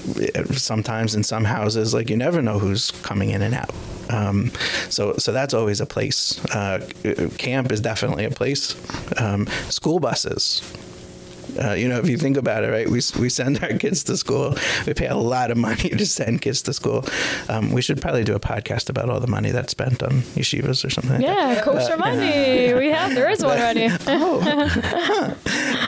sometimes in some houses, like you never know who's coming in and out. Um, so, so that's always a place. Uh, camp is definitely a place. Um, school buses, uh, you know, if you think about it, right? We, we send our kids to school. We pay a lot of money <laughs> to send kids to school. Um, we should probably do a podcast about all the money that's spent on yeshivas or something. Yeah, like kosher uh, money. we have. There is one already. <laughs> oh.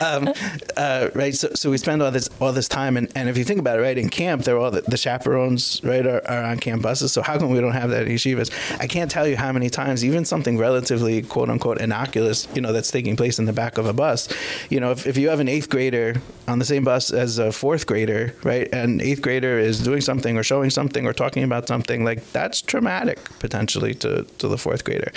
<laughs> um, uh, right. So, so we spend all this all this time, and, and if you think about it, right, in camp, they're all the, the chaperones, right, are, are, on camp buses. So how come we don't have that at yeshivas? I can't tell you how many times, even something relatively quote unquote innocuous, you know, that's taking place in the back of a bus. You know, if, if you have an eighth grader on the same bus as a fourth grader, right? And eighth grader is doing something or showing something or talking about something like that's traumatic potentially to, to the fourth grader.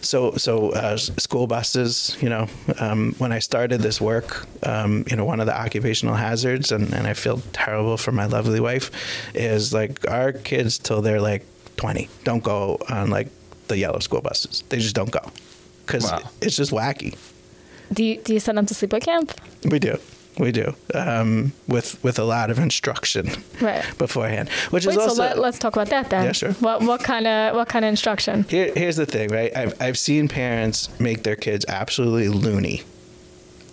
So so uh, school buses, you know, um, when I started this work, um, you know, one of the occupational hazards, and, and I feel terrible for my lovely wife, is like our kids till they're like 20 don't go on like the yellow school buses. They just don't go because wow. it's just wacky. Do you, do you send them to sleepaway camp? We do. We do um, with with a lot of instruction right. beforehand, which Wait, is also. So let, us talk about that then. Yeah, sure. What what kind of what kind of instruction? Here, here's the thing, right? I've I've seen parents make their kids absolutely loony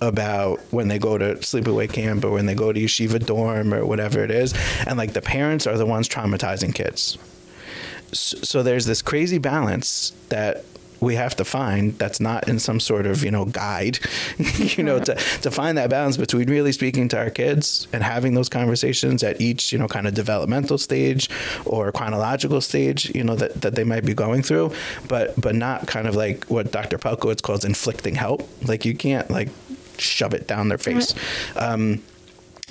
about when they go to sleepaway camp or when they go to yeshiva dorm or whatever it is, and like the parents are the ones traumatizing kids. So, so there's this crazy balance that we have to find that's not in some sort of you know guide <laughs> you know to, to find that balance between really speaking to our kids and having those conversations at each you know kind of developmental stage or chronological stage you know that, that they might be going through but but not kind of like what dr pelcovitz calls inflicting help. Like you can't like shove it down their face. Um,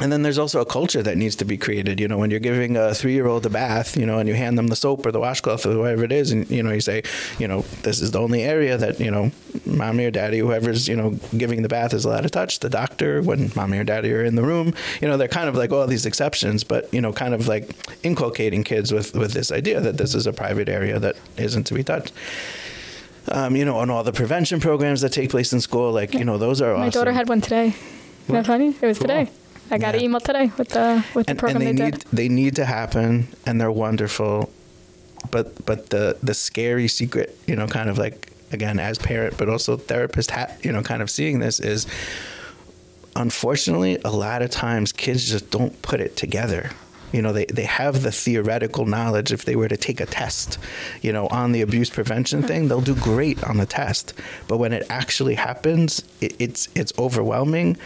and then there's also a culture that needs to be created. You know, when you're giving a three-year-old a bath, you know, and you hand them the soap or the washcloth or whatever it is, and you know, you say, you know, this is the only area that you know, mommy or daddy, whoever's you know giving the bath is allowed to touch. The doctor, when mommy or daddy are in the room, you know, they're kind of like all these exceptions, but you know, kind of like inculcating kids with with this idea that this is a private area that isn't to be touched. Um, you know, on all the prevention programs that take place in school, like you know, those are. My awesome. daughter had one today. Isn't that funny? It was cool. today. I got yeah. an email today with the with the and, program and they, they need did. they need to happen and they're wonderful, but but the the scary secret, you know, kind of like again as parent but also therapist, ha- you know, kind of seeing this is unfortunately a lot of times kids just don't put it together you know they, they have the theoretical knowledge. If they were to take a test you know on the abuse prevention thing they'll do great on the test. But when it actually happens it, it's it's overwhelming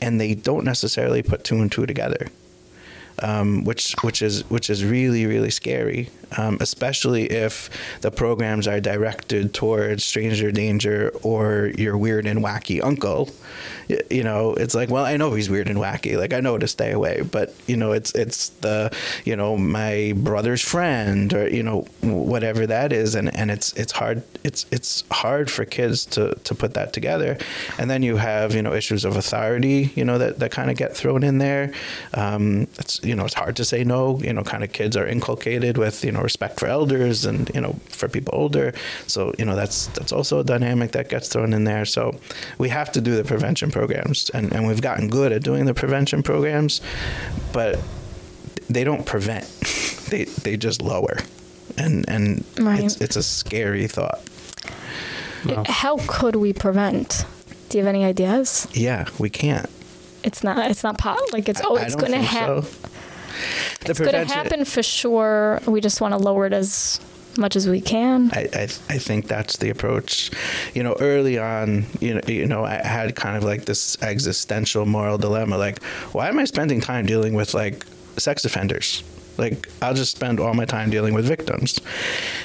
and they don't necessarily put two and two together um, which which is which is really really scary, um, especially if the programs are directed towards stranger danger or your weird and wacky uncle. You know, it's like, well, I know he's weird and wacky. Like I know to stay away, but you know, it's it's the you know my brother's friend or you know whatever that is, and, and it's it's hard it's it's hard for kids to to put that together, and then you have you know issues of authority, you know that that kind of get thrown in there. Um, it's you know it's hard to say no. You know, kind of kids are inculcated with you know respect for elders and you know for people older. So you know that's that's also a dynamic that gets thrown in there. So we have to do the prevention programs, and and we've gotten good at doing the prevention programs, but they don't prevent. <laughs> they they just lower, and and right. it's it's a scary thought. Wow. How could we prevent? Do you have any ideas? Yeah, we can't. It's not. It's not pot. Like it's. Oh, it's going to happen. So it's going to happen for sure. We just want to lower it as much as we can. I, I, I think that's the approach. You know, early on, you know, you know, I had kind of like this existential moral dilemma. Like, why am I spending time dealing with like sex offenders? Like, I'll just spend all my time dealing with victims.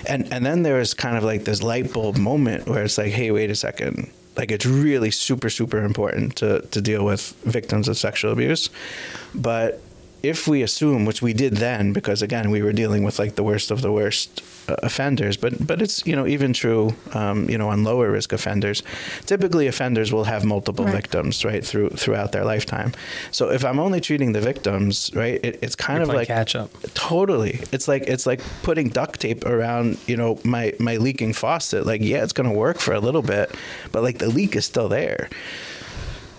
And and then there was kind of like this light bulb moment where it's like, hey, wait a second. Like, it's really super super important to to deal with victims of sexual abuse, but if we assume, which we did then, because again we were dealing with like the worst of the worst uh, offenders, but but it's you know even true, um, you know on lower risk offenders, typically offenders will have multiple Right. victims right through throughout their lifetime. So if I'm only treating the victims, right, it, it's kind You're of like catch up. Totally, it's like it's like putting duct tape around you know my my leaking faucet. Like yeah, it's gonna work for a little bit, but like the leak is still there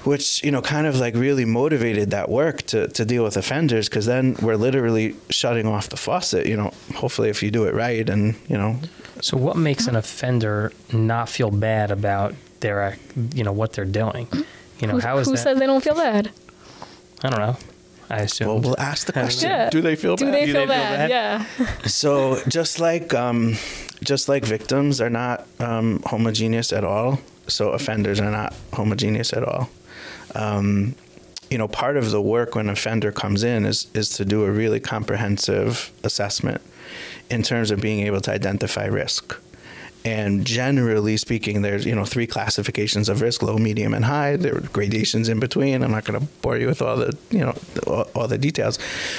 which you know kind of like really motivated that work to, to deal with offenders because then we're literally shutting off the faucet you know hopefully if you do it right and you know So, what makes an offender not feel bad about their, you know, what they're doing? You know, who how is who that? says they don't feel bad? I don't know. I assume. well we'll ask the question Yeah. do they feel bad? Do bad they feel bad? Yeah. <laughs> so just like um, just like victims are not um, homogeneous at all, so offenders are not homogeneous at all. Um, you know, part of the work when an offender comes in is is to do a really comprehensive assessment in terms of being able to identify risk. And generally speaking, there's you know three classifications of risk: low, medium, and high. There are gradations in between. I'm not going to bore you with all the you know all, all the details,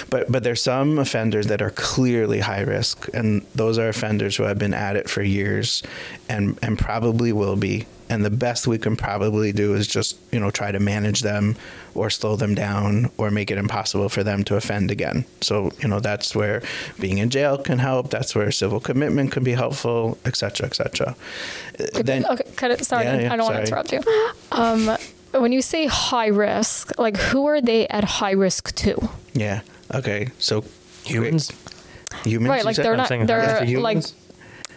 but but there's some offenders that are clearly high risk, and those are offenders who have been at it for years, and and probably will be. And the best we can probably do is just you know try to manage them, or slow them down, or make it impossible for them to offend again. So you know that's where being in jail can help. That's where civil commitment can be helpful, et cetera, et cetera. Then okay, cut it. Sorry, Yeah, yeah, I don't want to interrupt you. Um, when you say high risk, like who are they at high risk to? yeah, okay. So Humans. humans, right, like said? they're I'm not. They're high risk to like. humans?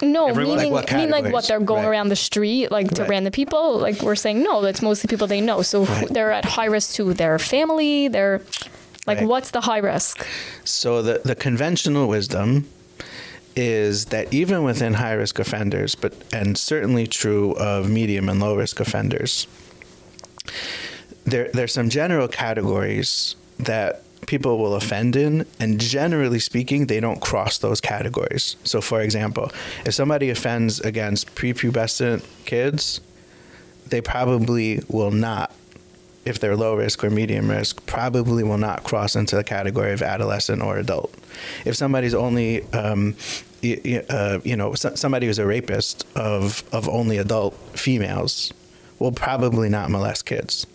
No, Everyone? meaning Like what mean like what they're going Right. around the street, like to Right. random people. Like we're saying, no, that's mostly people they know. So Right. they're at high risk to their family. They're like, Right. what's the high risk? So the the conventional wisdom is that even within high risk offenders, but and certainly true of medium and low risk offenders, there there's some general categories that people will offend in and generally speaking they don't cross those categories so for example if somebody offends against prepubescent kids they probably will not if they're low risk or medium risk, probably will not cross into the category of adolescent or adult. If somebody's only, um, uh, you know, somebody who's a rapist of, of only adult females will probably not molest kids.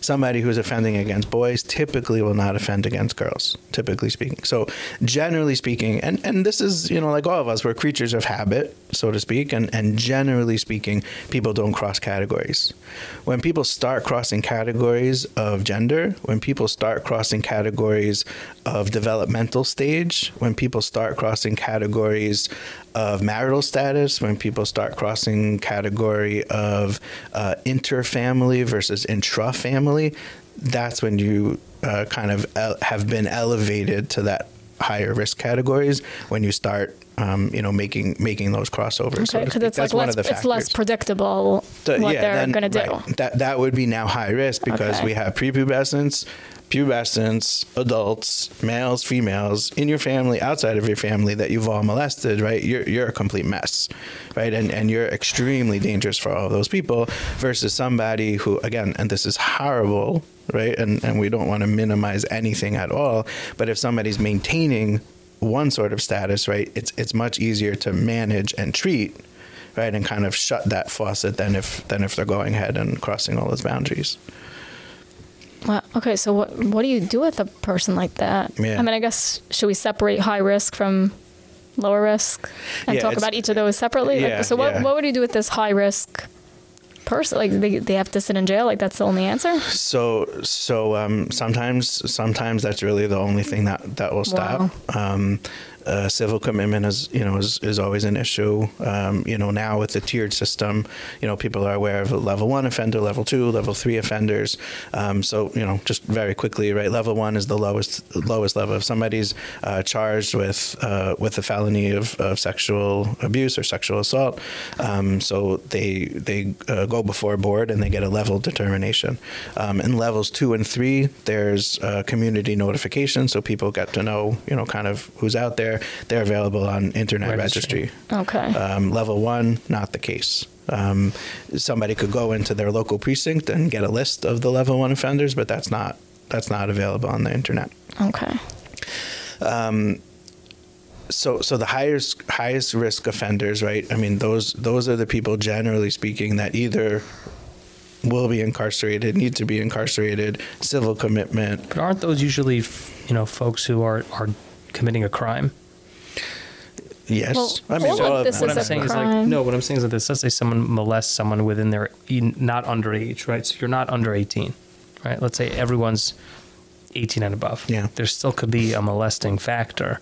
Somebody who's offending against boys typically will not offend against girls, typically speaking. So, generally speaking, and, and this is, you know, like all of us, we're creatures of habit, so to speak, and, and generally speaking, people don't cross categories. When people start crossing categories of gender, when people start crossing categories of developmental stage, when people start crossing categories of marital status, when people start crossing category of uh, interfamily versus intra-family, that's when you uh, kind of have been elevated to that higher risk categories when you start um, you know making making those crossovers Okay, to because it's That's like less, it's less predictable So, what yeah, they're gonna do. right. That that would be now high risk because Okay. we have prepubescents, pubescents, adults, males, females in your family, outside of your family that you've all molested. Right, you're you're a complete mess, right, and and you're extremely dangerous for all those people. Versus somebody who, again, and this is horrible, right, and and we don't want to minimize anything at all. But if somebody's maintaining one sort of status, right, it's it's much easier to manage and treat right, and kind of shut that faucet than if than if they're going ahead and crossing all those boundaries. Wow. Okay, so what what do you do with a person like that? Yeah. I mean, I guess should we separate high risk from lower risk and Yeah, talk about each of those separately? Like, Yeah, so what yeah. what would you do with this high risk person? Like they they have to sit in jail? Like that's the only answer? So so um, sometimes sometimes that's really the only thing that that will stop. Um, uh, civil commitment is you know is, is always an issue. Um, you know now with the tiered system, you know people are aware of level one offender, level two, level three offenders. Um, so you know just very quickly, right? Level one is the lowest lowest level. If somebody's uh, charged with uh, with a felony of, of sexual abuse or sexual assault, um, so they they uh, go before a board and they get a level determination. Um, in levels two and three, there's uh, community notification, so people get to know you know kind of who's out there. They're available on internet registry. Okay. Um, level one, not the case. Um, somebody could go into their local precinct and get a list of the level one offenders, but that's not that's not available on the internet. Okay. Um, so so the highest highest risk offenders, right? I mean, those those are the people generally speaking that either will be incarcerated, need to be incarcerated, civil commitment. But aren't those usually, you know, folks who are are committing a crime? Yes, Well, I mean, this what is I'm saying is like no. What I'm saying is that this, let's say someone molests someone within their not underage, right? So you're not under 18, right? Let's say everyone's 18 and above. Yeah, there still could be a molesting factor,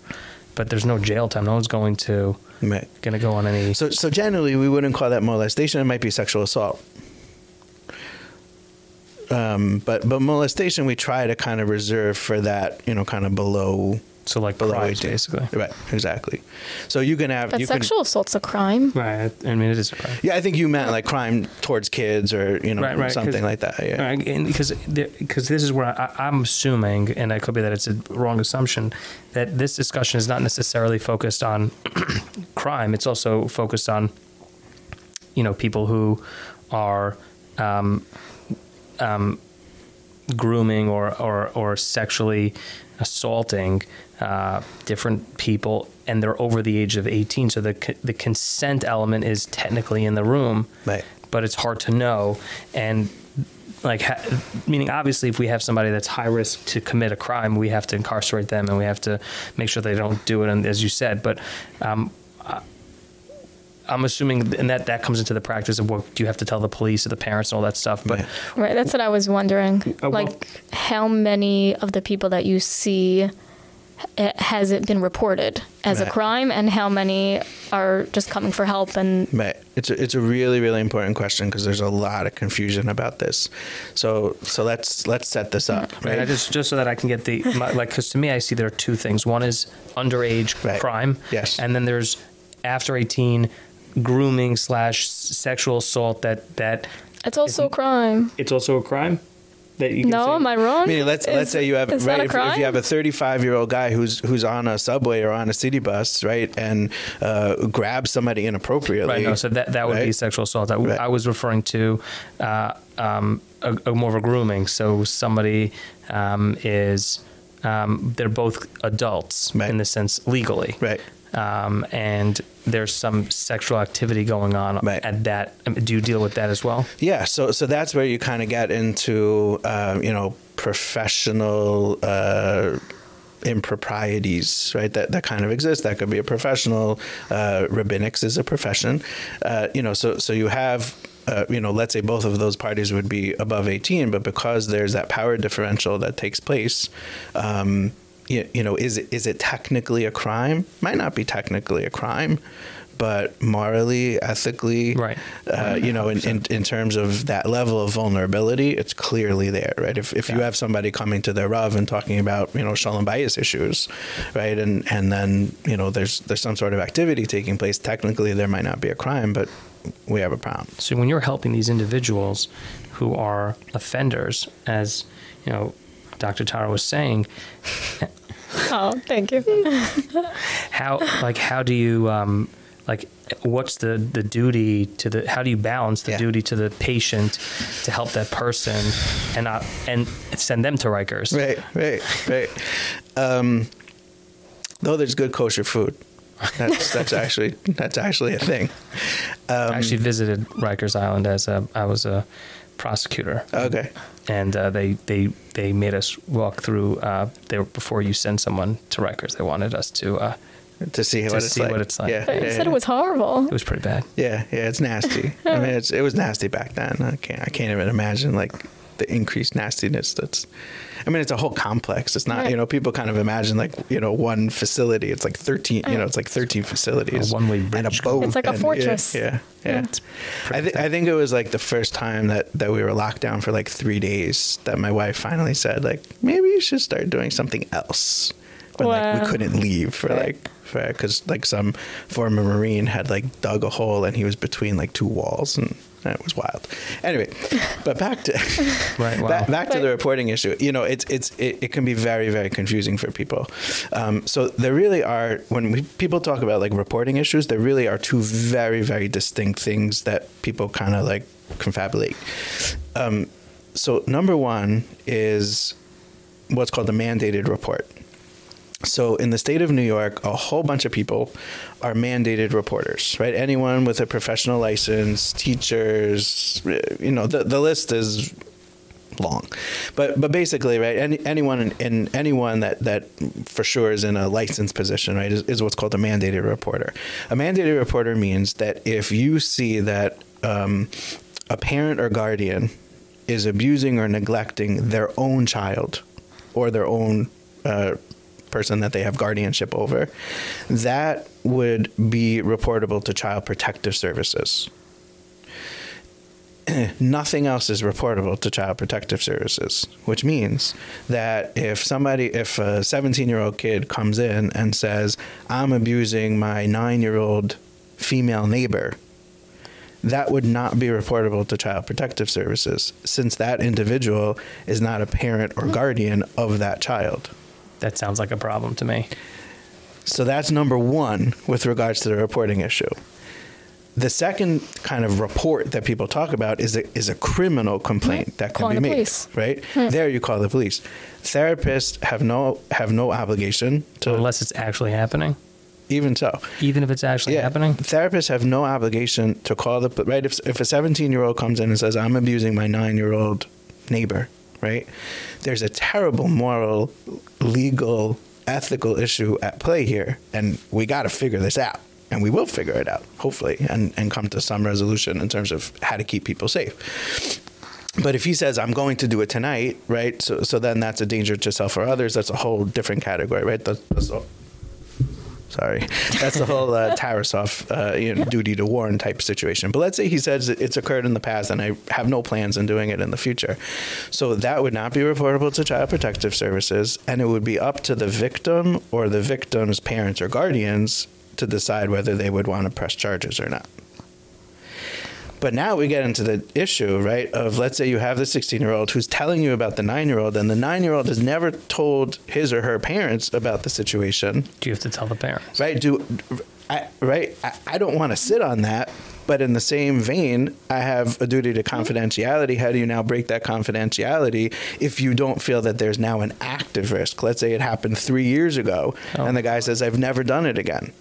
but there's no jail time. No one's going to Right. going to go on any. So so generally we wouldn't call that molestation. It might be sexual assault. Um, but but molestation we try to kind of reserve for that you know kind of below so like below crimes, 18. basically. right exactly so you can have But you sexual assault's a crime. Right. I mean, it is a crime. yeah I think you meant like crime towards kids or you know Right, right, something 'cause- like that yeah Right, because because this is where I, I'm assuming, and it could be that it's a wrong assumption, that this discussion is not necessarily focused on <clears throat> crime. It's also focused on, you know, people who are um, um, grooming or, or or sexually assaulting uh, different people, and they're over the age of 18. So the the consent element is technically in the room, right? But it's hard to know, and like ha- meaning obviously if we have somebody that's high risk to commit a crime we have to incarcerate them and we have to make sure they don't do it and as you said but um, I- I'm assuming and that that comes into the practice of what do you have to tell the police or the parents and all that stuff but Right, that's what I was wondering. Uh, well- like, how many of the people that you see ha- has it been reported as a crime, and how many are just coming for help? And Right. It's a, it's a really really important question because there's a lot of confusion about this. So so let's let's set this up. Mm-hmm. Right. I just just so that I can get the my, like because to me I see there are two things. One is underage crime. Yes. And then there's after 18 grooming slash sexual assault that that it's also a crime. it's also a crime. That you can No, say? am I wrong? I mean, let's let's say you have right if, if you have a 35 year old guy who's who's on a subway or on a city bus, right, and uh, grabs somebody inappropriately. Right. No. So that that would be sexual assault. I, I was referring to uh, um, a, a more of a grooming. So somebody um, is um, they're both adults in the sense legally. Right. Um, and there's some sexual activity going on at that. I mean, do you deal with that as well? Yeah, so so that's where you kind of get into um, you know professional uh, improprieties, right? That that kind of exists. That could be a professional. Uh, rabbinics is a profession, uh, you know. So so you have. Uh, you know, let's say both of those parties would be above 18, but because there's that power differential that takes place, um, you, you know, is it, is it technically a crime? Might not be technically a crime, but morally, ethically, right? Uh, you know, in, in, in terms of that level of vulnerability, it's clearly there, right? If, if you have somebody coming to their Rav and talking about you know shalom bayis issues, right, and and then you know there's there's some sort of activity taking place, technically there might not be a crime, but we have a problem. So when you're helping these individuals who are offenders, as you know, Dr. Tara was saying, oh, thank you. how like how do you um, like what's the the duty to the how do you balance the duty to the patient to help that person and not and send them to Rikers? Right, right, right. Um, though there's good kosher food. That's that's actually that's actually a thing. Um, I actually visited Rikers Island as a I was a prosecutor. Okay. And uh, they they they made us walk through. Uh, they were, before you send someone to Rikers, they wanted us to uh, to see what it's see like. what it's like. Yeah, But you said it was horrible. It was pretty bad. Yeah, yeah, it's nasty. I mean, it's it was nasty back then. I can't I can't even imagine like the increased nastiness that's I mean it's a whole complex. It's not, Right. you know, people kind of imagine like, you know, one facility. It's like 13, you know, it's like 13 facilities. A one-way and a boat. It's like a and- yeah, fortress. Yeah. Yeah. I, th- I think it was like the first time that, that we were locked down for like three days that my wife finally said like, maybe you should start doing something else. When like we couldn't leave for like, because like some former Marine had like dug a hole and he was between like two walls and it was wild. Anyway, but back to <laughs> Right, wow. back, back to the reporting issue. You know, it's it's it, it can be very very confusing for people. Um, so there really are when we, people talk about like reporting issues, there really are two very very distinct things that people kind of like confabulate. Um, so number one is what's called the mandated report. So in the state of New York, a whole bunch of people are mandated reporters, right? Anyone with a professional license, teachers, you know, the, the list is long. But but basically, right, any, anyone in, in anyone that, that for sure is in a licensed position, right, is, is what's called a mandated reporter. A mandated reporter means that if you see that um, a parent or guardian is abusing or neglecting their own child or their own uh, person that they have guardianship over, that would be reportable to Child Protective Services. <clears throat> Nothing else is reportable to Child Protective Services, which means that if somebody, if a 17 year old kid comes in and says, I'm abusing my nine year old female neighbor, that would not be reportable to Child Protective Services since that individual is not a parent or guardian of that child. That sounds like a problem to me. So that's number one with regards to the reporting issue. The second kind of report that people talk about is a, is a criminal complaint that can Calling be the made, police. right? Hmm. There you call the police. Therapists have no have no obligation to Unless it's actually happening. even so. Even if it's actually happening. Therapists have no obligation to call the right if if a 17 year old comes in and says I'm abusing my nine year old neighbor, right? There's a terrible moral, legal, ethical issue at play here, and we got to figure this out, and we will figure it out hopefully, and and come to some resolution in terms of how to keep people safe. But if he says I'm going to do it tonight, right? So so then that's a danger to self or others. That's a whole different category, right? That's, that's Sorry, that's the whole uh, Tarasoff uh, you know, duty to warn type situation. But let's say he says it's occurred in the past, and I have no plans on doing it in the future. So that would not be reportable to Child Protective Services, and it would be up to the victim or the victim's parents or guardians to decide whether they would want to press charges or not. But now we get into the issue, right? Of let's say you have the 16 year old who's telling you about the nine year old, and the nine year old has never told his or her parents about the situation. Do you have to tell the parents? Right? Do I, right? I, I don't want to sit on that. But in the same vein, I have a duty to confidentiality. How do you now break that confidentiality if you don't feel that there's now an active risk? Let's say it happened three years ago, and oh. the guy says, I've never done it again.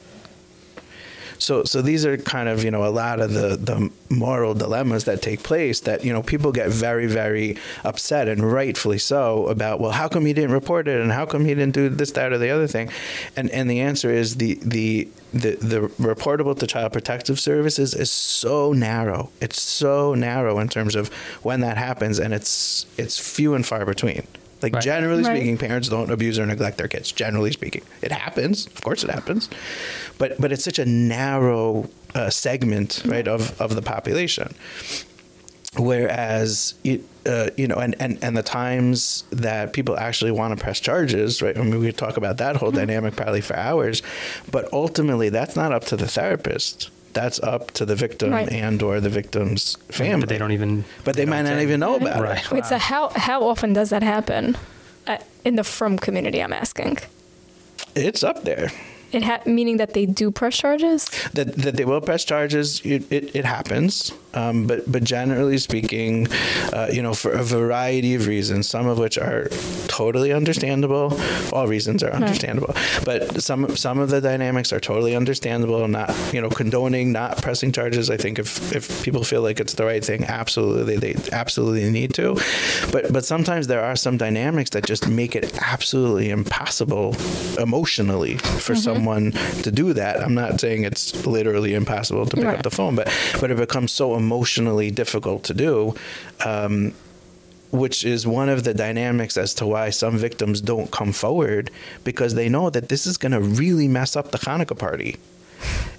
So, so these are kind of you know a lot of the the moral dilemmas that take place that you know people get very very upset and rightfully so about well how come he didn't report it and how come he didn't do this that or the other thing, and and the answer is the the the, the reportable to child protective services is so narrow. It's so narrow in terms of when that happens, and it's it's few and far between. Like Right. generally Right. speaking, parents don't abuse or neglect their kids. Generally speaking, it happens. Of course, it happens, but but it's such a narrow uh, segment, right, of of the population. Whereas it, uh, you know, and, and and the times that people actually want to press charges, right? I mean, we could talk about that whole dynamic probably for hours, but ultimately, that's not up to the therapist. That's up to the victim Right. and or the victim's family. But they don't even. But they, might not even know about Right. it. Wait, so how how often does that happen uh, in the from community? I'm asking. It's up there. It ha- meaning that they do press charges. that that they will press charges. It it, it happens, um, but but generally speaking, uh, you know, for a variety of reasons, some of which are totally understandable. All reasons are understandable, but some some of the dynamics are totally understandable. Not you know condoning not pressing charges. I think if if people feel like it's the right thing, absolutely they absolutely need to. But but sometimes there are some dynamics that just make it absolutely impossible emotionally for someone to do that. I'm not saying it's literally impossible to pick Right. up the phone, but but it becomes so emotionally difficult to do. Um, which is one of the dynamics as to why some victims don't come forward because they know that this is going to really mess up the Hanukkah party.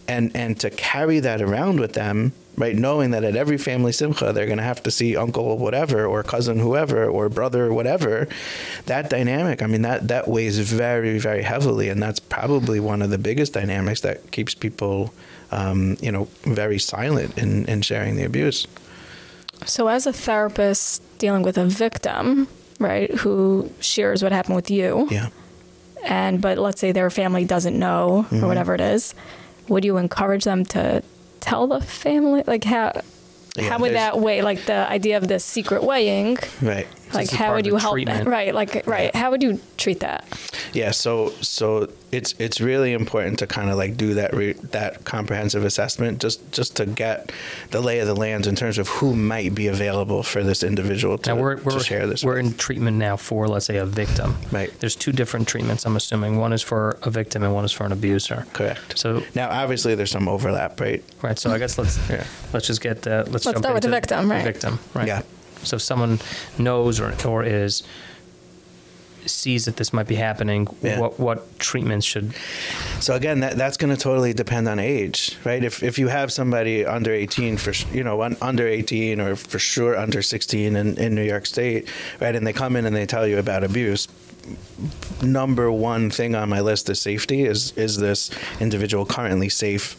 And and to carry that around with them, right, knowing that at every family simcha they're going to have to see uncle whatever or cousin whoever or brother whatever, that dynamic, I mean that that weighs very very heavily and that's probably one of the biggest dynamics that keeps people um, you know, very silent in in sharing the abuse. So, as a therapist dealing with a victim, right, who shares what happened with you, Yeah. and but let's say their family doesn't know Mhm. or whatever it is, would you encourage them to tell the family? Like how Yeah, how would that weigh? Like the idea of the secret weighing. Right. Like how would you help? Right. Like right. How would you treat that? Yeah, so so it's it's really important to kind of like do that re- that comprehensive assessment just just to get the lay of the land in terms of who might be available for this individual to, Now we're, we're, share this. we're in treatment now for, let's say, a victim. Right. There's two different treatments, I'm assuming. One is for a victim and one is for an abuser. Correct. So now, obviously, there's some overlap, right? Right. So I guess let's let's just get uh, let's, Let's jump start with the victim, right. victim, right? Yeah. So if someone knows or or is sees that this might be happening, Yeah. what what treatments should So again, that, that's going to totally depend on age, right? If if you have somebody under 18 for you know under 18 or for sure under 16 in, in New York State, right, and they come in and they tell you about abuse, number one thing on my list is safety. Is is this individual currently safe?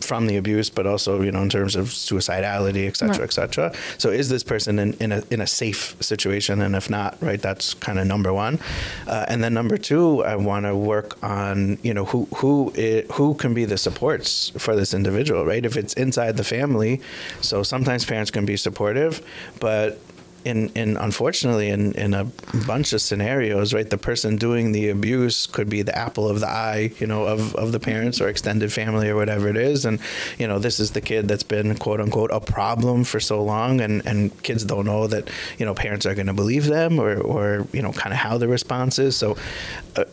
From the abuse but also you know in terms of suicidality et cetera Right. et cetera. So is this person in, in a in a safe situation? And if not right that's kind of number one. Uh, and then number two I want to work on you know who who i who can be the supports for this individual right? If it's inside the family so sometimes parents can be supportive but in, in unfortunately in, in a bunch of scenarios, right, the person doing the abuse could be the apple of the eye, you know, of, of the parents or extended family or whatever it is. And, you know, this is the kid that's been quote unquote a problem for so long and, and kids don't know that, you know, parents are gonna believe them or, or you know, kind of how the response is. So uh,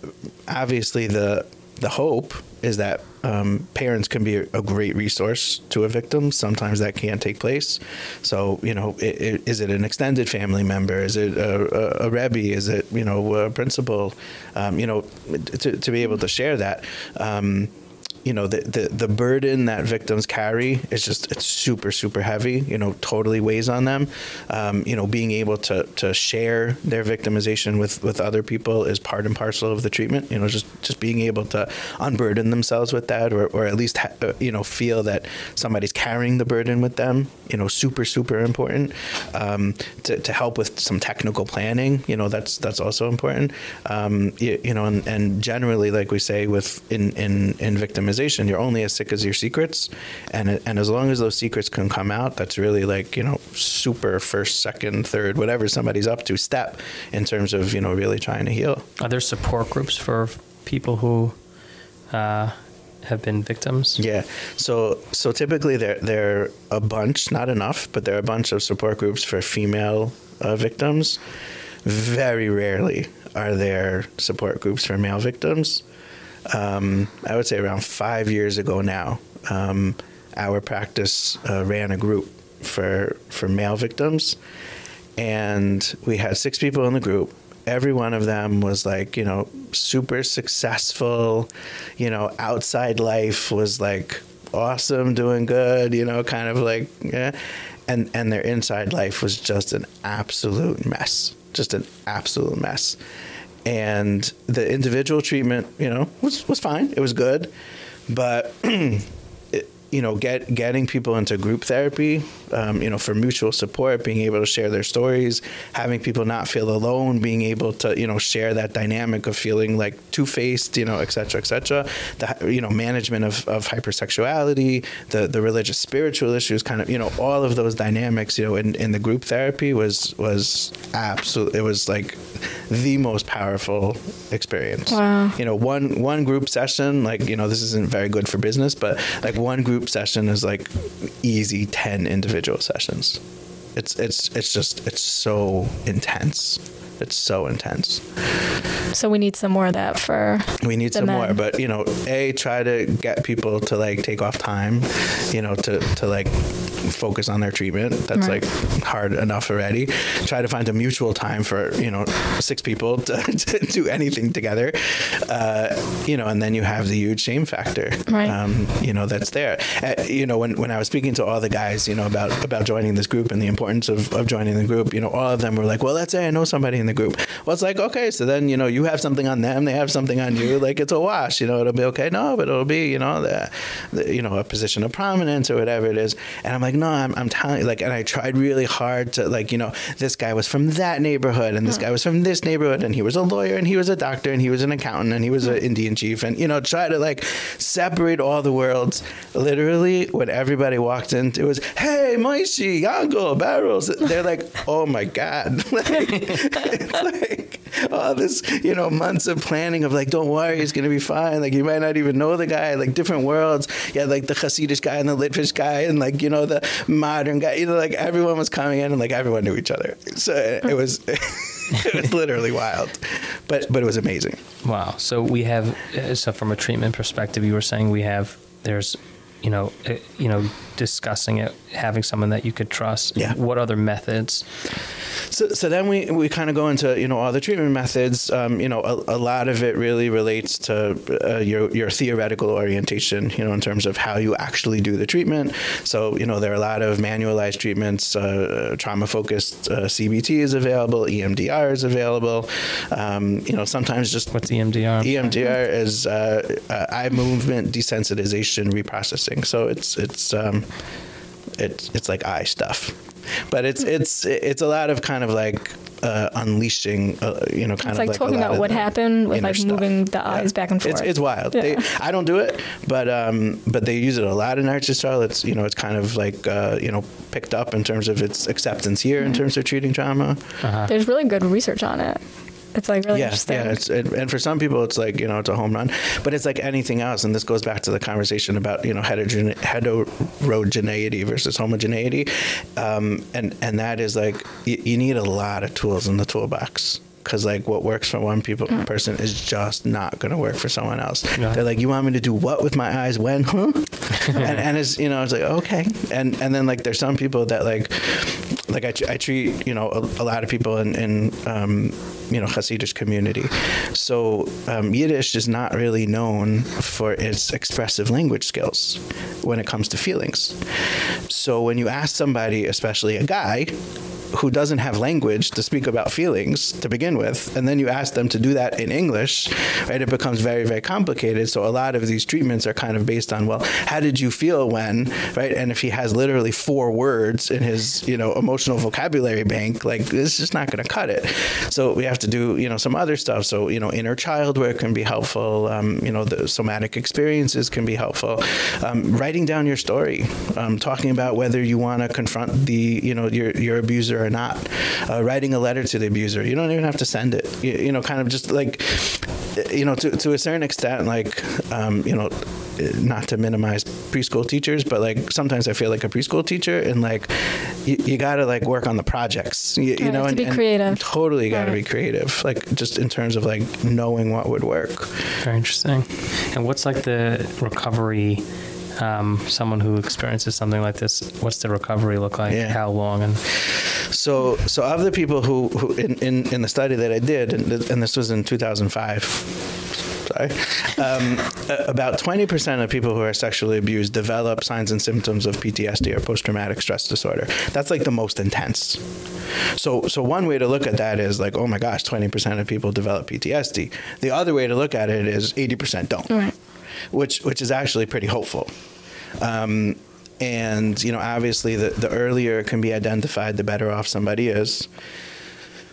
obviously the the hope is that um, parents can be a, great resource to a victim. Sometimes that can't take place. So, you know, i i is it an extended family member? Is it a, a, a rebbe? Is it, you know, a principal? Um, you know, to, to be able to share that. Um, you know the, the the burden that victims carry is just it's super super heavy you know totally weighs on them. Um, you know being able to to share their victimization with with other people is part and parcel of the treatment you know just just being able to unburden themselves with that or, or at least ha- uh, you know feel that somebody's carrying the burden with them you know super super important. Um, to, to help with some technical planning you know that's that's also important. Um, you, you know and, and generally like we say with in in in victimization you're only as sick as your secrets and and as long as those secrets can come out that's really like you know super first second third whatever somebody's up to step in terms of you know really trying to heal are there support groups for people who uh, have been victims? Yeah. So so typically there there are a bunch, not enough, but there are a bunch of support groups for female uh, victims. Very rarely are there support groups for male victims. Um, I would say around five years ago now, um, our practice uh, ran a group for for male victims, and we had six people in the group. Every one of them was like, you know, super successful, you know, outside life was like awesome, doing good, you know, kind of like, yeah. And, and their inside life was just an absolute mess, just an absolute mess. And the individual treatment, you know, was, was fine. It was good. But <clears throat> you know, get getting people into group therapy, um, you know, for mutual support, being able to share their stories, having people not feel alone, being able to, you know, share that dynamic of feeling like two faced, you know, et cetera, et cetera. The, you know, management of, of hypersexuality, the, the religious spiritual issues, kind of, you know, all of those dynamics, you know, in, in the group therapy was, was absolutely, it was like the most powerful experience. Wow. You know, one, one group session, like, you know, this isn't very good for business, but like one group session is like easy 10 individual sessions. It's, it's, it's just, it's so intense. It's so intense. So we need some more of that for. We need some men. more, but you know, a try to get people to like take off time, you know, to to like focus on their treatment. That's Right. like hard enough already. Try to find a mutual time for you know six people <laughs> to, to do anything together. Uh, you know, and then you have the huge shame factor. Right. Um, you know that's there. Uh, you know when when I was speaking to all the guys, you know about about joining this group and the importance of of joining the group, you know all of them were like, well, let's say I know somebody in the group. Well, it's like okay, so then you know you have something on them, they have something on you, like it's a wash. You know, it'll be okay. No, but it'll be you know the, the you know a position of prominence or whatever it is. And I'm like, no, I'm I'm telling you, like, and I tried really hard to like you know this guy was from that neighborhood and this guy was from this neighborhood and he was a lawyer and he was a doctor and he was an accountant and he was an Indian chief and you know try to like separate all the worlds. Literally, when everybody walked in, it was hey, Moishi, Yango, Barrels. They're like, oh my god, <laughs> like, <laughs> like all this you know months of planning of like, don't worry, it's gonna be fine. Like you might not even know the guy. Like different worlds. Yeah, like the Hasidic guy and the Litvish guy and like you know the modern guy. You know, like everyone was coming in and like everyone knew each other. So it, it was. <laughs> it was literally wild, but but it was amazing. Wow. So we have, uh, so from a treatment perspective, you were saying we have, there's, you know, uh, you know, discussing it, having someone that you could trust. Yeah. What other methods? So, so then we, we kind of go into you know all the treatment methods. Um, you know, a, a lot of it really relates to uh, your your theoretical orientation. You know, in terms of how you actually do the treatment. So you know there are a lot of manualized treatments. Uh, trauma focused uh, CBT is available. EMDR is available. Um, you know, sometimes just what's EMDR? EMDR is uh, uh, eye movement desensitization reprocessing. So it's it's um, it's it's like eye stuff, but it's it's it's a lot of kind of like uh, unleashing, uh, you know, kind It's of like like talking about what happened with like stuff. moving the eyes back and forth. It's, it's wild. Yeah. They, I don't do it, but um, but they use it a lot in Archer style. It's you know it's kind of like uh, you know picked up in terms of its acceptance here Mm-hmm. in terms of treating trauma. There's really good research on it. It's like really yeah, interesting. yeah. It's, it, and for some people, it's like you know, it's a home run. But it's like anything else, and this goes back to the conversation about you know heterogene- heterogeneity versus homogeneity, um, and and that is like you, you need a lot of tools in the toolbox. Because like what works for one people person is just not going to work for someone else. They're like, you want me to do what with my eyes? When? Huh? <laughs> and, and it's you know it's like okay. And and then like there's some people that like like I, I treat you know a, a lot of people in, in um, you know Hasidic community. So um, Yiddish is not really known for its expressive language skills when it comes to feelings. So when you ask somebody, especially a guy, who doesn't have language to speak about feelings to begin with, and then you ask them to do that in English, right? It becomes very, very complicated. So a lot of these treatments are kind of based on, well, how did you feel when, right? And if he has literally four words in his, you know, emotional vocabulary bank, like it's just not going to cut it. So we have to do, you know, some other stuff. So you know, inner child work can be helpful. Um, you know, the somatic experiences can be helpful. Um, writing down your story, um, talking about whether you want to confront the, you know, your your abuser or not. Uh, writing a letter to the abuser. You don't even have to send it. You, you know, kind of just like, you know, to to a certain extent, like, um, you know not to minimize preschool teachers, but like sometimes I feel like a preschool teacher and like you, you got to like work on the projects, you, you know, to and, be and creative. Totally got to Right. be creative, like just in terms of like knowing what would work. Very interesting. And what's like the recovery? Um, someone who experiences something like this, what's the recovery look like? How long? And So, so of the people who, who in, in, in the study that I did, and, and this was in 2005, sorry, um, about 20% of people who are sexually abused develop signs and symptoms of PTSD or post-traumatic stress disorder. That's like the most intense. So, so one way to look at that is like, oh my gosh, 20% of people develop PTSD. The other way to look at it is 80% don't, which which is actually pretty hopeful. Um, and you know, obviously, the the earlier it can be identified, the better off somebody is.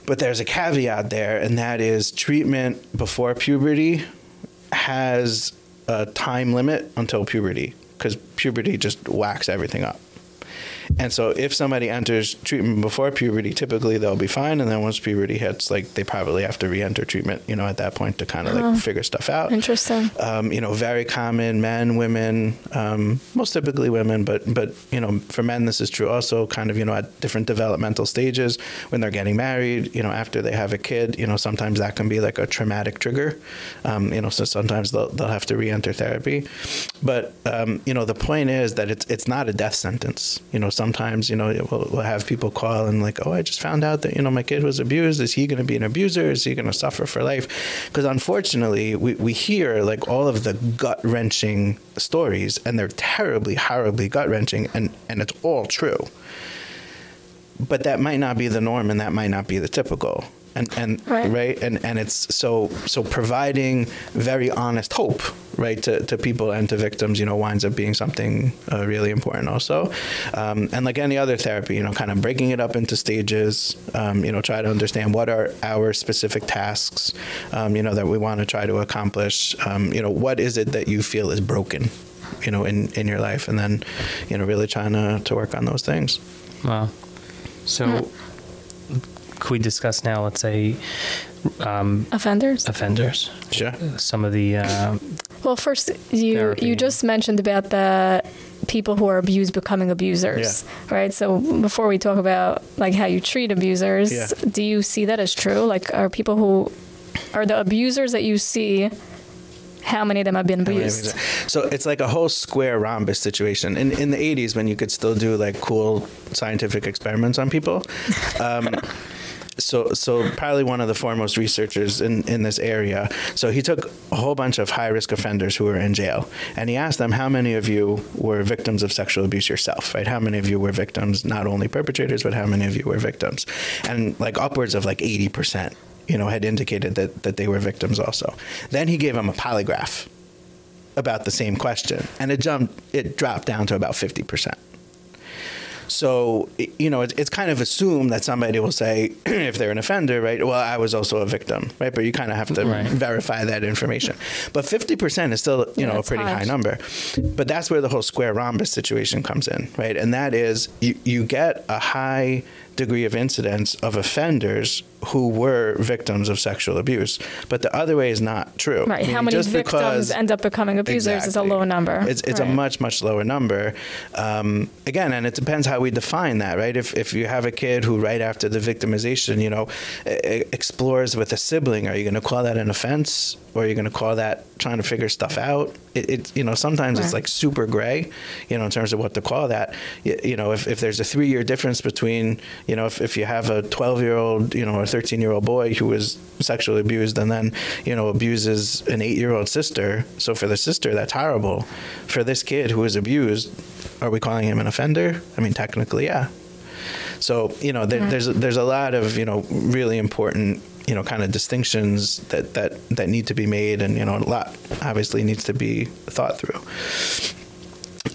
But there's a caveat there, and that is treatment before puberty has a time limit until puberty, because puberty just whacks everything up. And so if somebody enters treatment before puberty, typically they'll be fine. And then once puberty hits, like they probably have to re-enter treatment, you know, at that point to kind of Oh. like figure stuff out. Interesting. Um, you know, very common, men, women, um, most typically women, but, but, you know, for men, this is true also kind of, you know, at different developmental stages when they're getting married, you know, after they have a kid, you know, sometimes that can be like a traumatic trigger. Um, you know, so sometimes they'll, they'll have to re-enter therapy. But, um, you know, the point is that it's, it's not a death sentence. You know, sometimes you know we'll, we'll have people call and like, oh, I just found out that you know my kid was abused. Is he going to be an abuser? Is he going to suffer for life? Because unfortunately, we we hear like all of the gut wrenching stories, and they're terribly, horribly gut wrenching, and and it's all true. But that might not be the norm, and that might not be the typical and and right. right, and and it's so so providing very honest hope right to, to people and to victims you know winds up being something uh, really important also. Um, and like any other therapy you know kind of breaking it up into stages um, you know try to understand what are our specific tasks um, you know that we want to try to accomplish. Um, you know what is it that you feel is broken you know in in your life? And then you know really trying to, to work on those things. Wow. So could we discuss now, let's say, um, offenders? Offenders. Sure. Some of the. Uh, well, first, you therapy. you just mentioned about the people who are abused becoming abusers, yeah. right? So before we talk about like how you treat abusers, yeah. do you see that as true? Like, are people who are the abusers that you see? how many of them have been abused. So it's like a whole square rhombus situation. In in the 80s, when you could still do like cool scientific experiments on people, um, <laughs> so so probably one of the foremost researchers in in this area. So he took a whole bunch of high risk offenders who were in jail, and he asked them how many of you were victims of sexual abuse yourself, right? How many of you were victims, not only perpetrators, but how many of you were victims? And like upwards of like eighty percent, you know, had indicated that that they were victims also. Then he gave them a polygraph about the same question, and it jumped, it dropped down to about fifty percent. So, you know, it's, it's kind of assumed that somebody will say, <clears throat> if they're an offender, right, well, I was also a victim, right? But you kind of have to right. verify that information. But 50% is still, you yeah, know, a pretty high number. But that's where the whole square rhombus situation comes in, right? And that is you, you get a high degree of incidence of offenders who were victims of sexual abuse. But the other way is not true. Right. How many victims end up becoming abusers exactly. is a low number. It's, it's right. a much, much lower number. Um, again, and it depends how we define that, right? If, if you have a kid who right after the victimization, you know, explores with a sibling, are you going to call that an offense? Or are you going to call that trying to figure stuff out? It, it you know, sometimes right. it's like super gray, you know, in terms of what to call that. You, you know, if, if there's a three year difference between, you know, if, if you have a 12 year old, you know, or 13 year old boy who was sexually abused and then, you know, abuses an eight year old sister. So for the sister, that's horrible. For this kid who was abused, are we calling him an offender? I mean, technically, yeah. So, you know, there, mm-hmm. there's, there's a lot of, you know, really important you know kind of distinctions that that that need to be made and you know a lot obviously needs to be thought through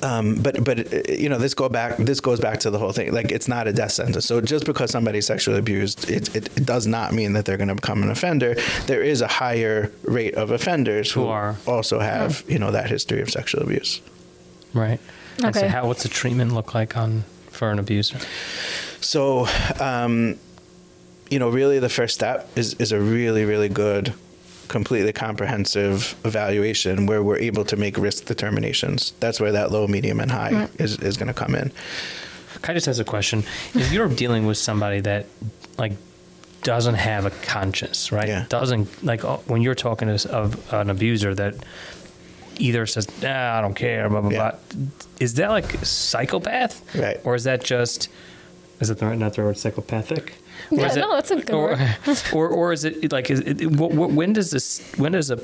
um, but but you know this go back this goes back to the whole thing. Like it's not a death sentence. So just because somebody's sexually abused it, it, it does not mean that they're going to become an offender. There is a higher rate of offenders who, who are. also have you know that history of sexual abuse. Right. Okay so how what's the treatment look like on for an abuser? So um, you know really the first step is is a really really good completely comprehensive evaluation where we're able to make risk determinations. That's where that low, medium, and high right. is, is going to come in. Kai just has a question. If you're dealing with somebody that, like, doesn't have a conscience, right? Yeah. Doesn't like uh, when you're talking to of an abuser that either says, nah, I don't care, blah blah yeah. blah. Is that like psychopath, right? Or is that just is it the right not the word psychopathic? Or yeah, no, that's a good or, word. <laughs> or, or is it like is it, when does this when does a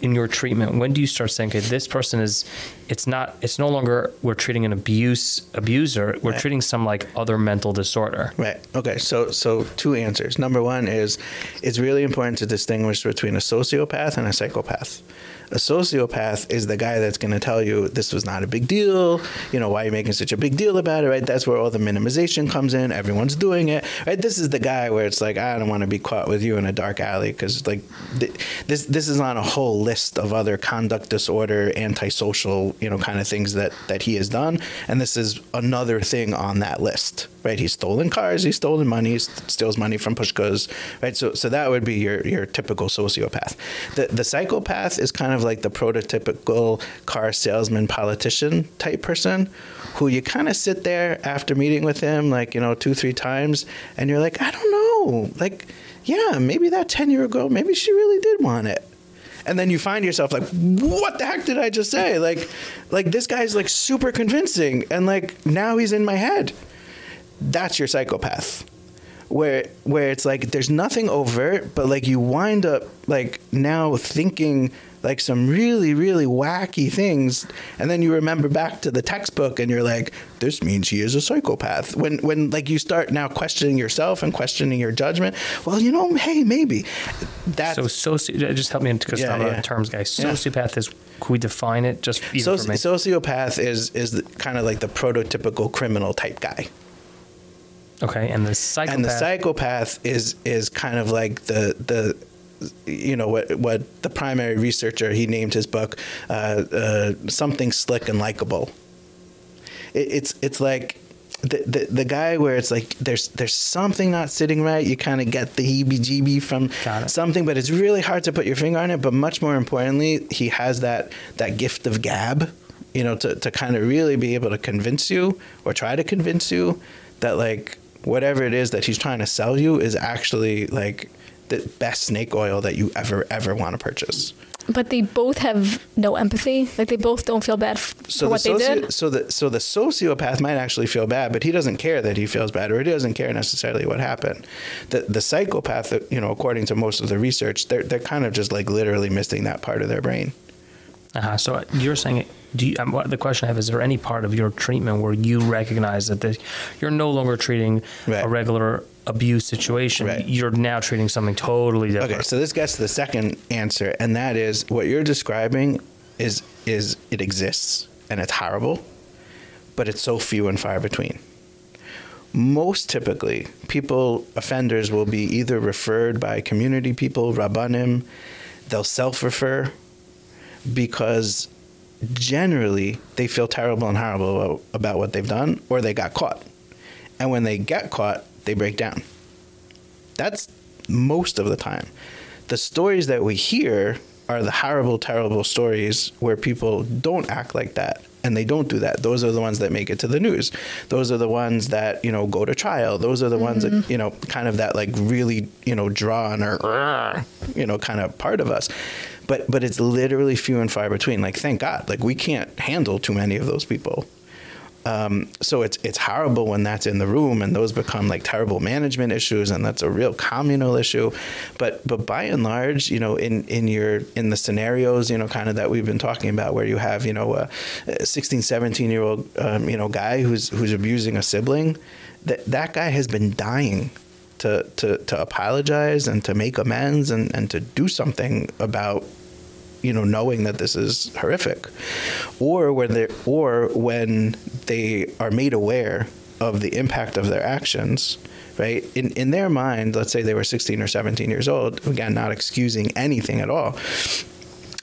in your treatment when do you start saying okay this person is it's not it's no longer we're treating an abuse abuser we're right. treating some like other mental disorder right okay so so two answers number one is it's really important to distinguish between a sociopath and a psychopath a sociopath is the guy that's going to tell you this was not a big deal. You know, why are you making such a big deal about it, right? That's where all the minimization comes in. Everyone's doing it, right? This is the guy where it's like, I don't want to be caught with you in a dark alley because, like, th- this this is on a whole list of other conduct disorder, antisocial, you know, kind of things that that he has done, and this is another thing on that list, right? He's stolen cars, he's stolen money, he steals money from pushkas, right? So so that would be your your typical sociopath. The the psychopath is kind of of like the prototypical car salesman politician type person who you kind of sit there after meeting with him like you know two three times and you're like i don't know like yeah maybe that 10 year ago maybe she really did want it and then you find yourself like, what the heck did I just say? Like, like this guy's like super convincing, and like now he's in my head. That's your psychopath where where it's like there's nothing overt, but like you wind up like now thinking like some really really wacky things and then you remember back to the textbook and you're like this means he is a psychopath. When when like you start now questioning yourself and questioning your judgment well you know hey maybe. That so soci- just help me because yeah, I'm yeah. a terms guy sociopath yeah. is can we define it? Just Soci- sociopath is is the, kind of like the prototypical criminal type guy. Okay, and the psychopath and the psychopath is is kind of like the the you know what what the primary researcher he named his book uh, uh, something slick and likable. It, it's it's like the, the the guy where it's like there's there's something not sitting right. You kind of get the heebie-jeebie from something, but it's really hard to put your finger on it. But much more importantly, he has that that gift of gab, you know, to to kind of really be able to convince you or try to convince you that like whatever it is that he's trying to sell you is actually like the best snake oil that you ever ever want to purchase. But they both have no empathy. Like they both don't feel bad so for what soci- they did. So the so the sociopath might actually feel bad, but he doesn't care that he feels bad, or he doesn't care necessarily what happened. The the psychopath, you know, according to most of the research, they're they're kind of just like literally missing that part of their brain. Uh-huh. So you're saying, do you, um, the question I have is: there any part of your treatment where you recognize that the, you're no longer treating right. a regular abuse situation? Right. You're now treating something totally different. Okay, so this gets to the second answer, and that is what you're describing is is it exists and it's horrible, but it's so few and far between. Most typically, people offenders will be either referred by community people, rabbanim, they'll self-refer because generally they feel terrible and horrible about, about what they've done or they got caught. And when they get caught, they break down. That's most of the time. The stories that we hear are the horrible, terrible stories where people don't act like that and they don't do that. Those are the ones that make it to the news. Those are the ones that you know go to trial. Those are the mm-hmm. ones that mm-hmm. you know kind of that like really you know drawn or you know kind of part of us but but it's literally few and far between. Like thank God, like we can't handle too many of those people. Um, so it's it's horrible when that's in the room and those become like terrible management issues and that's a real communal issue. But but by and large, you know, in in your in the scenarios, you know, kind of that we've been talking about, where you have you know a 16, 17 year old um, you know guy who's who's abusing a sibling, that that guy has been dying to, to, to apologize and to make amends and, and to do something about you know knowing that this is horrific. Or when they or when they are made aware of the impact of their actions right? In in their mind let's say they were 16 or 17 years old again not excusing anything at all.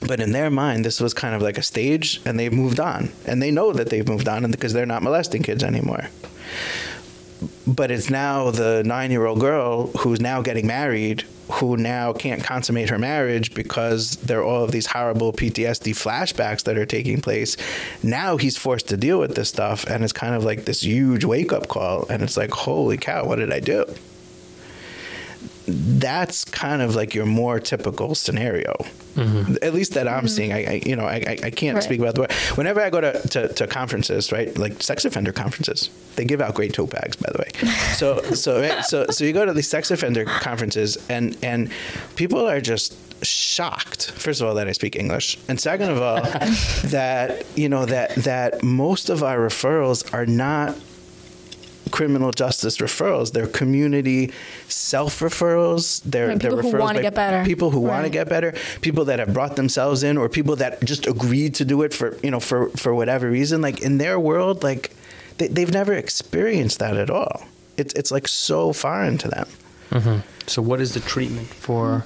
But in their mind this was kind of like a stage and they've moved on. And they know that they've moved on because they're not molesting kids anymore but it's now the 9-year-old girl who's now getting married who now can't consummate her marriage because there are all of these horrible PTSD flashbacks that are taking place. Now he's forced to deal with this stuff and it's kind of like this huge wake-up call and it's like holy cow, what did I do? That's kind of like your more typical scenario. Mm-hmm. At least that I'm mm-hmm. seeing. I, I, you know I, I can't right. speak about the way. Whenever I go to, to, to conferences, right, like sex offender conferences, they give out great tote bags, by the way. <laughs> So so right, so so you go to these sex offender conferences, and and people are just shocked first of all that I speak English and second of all <laughs> that you know that that most of our referrals are not criminal justice referrals. They're community self referrals. They're, right, people they're who want to get better. People who right. want to get better. People that have brought themselves in, or people that just agreed to do it for you know for for whatever reason. Like in their world, like they, they've never experienced that at all. It's it's like so foreign to them. Mm-hmm. So, what is the treatment for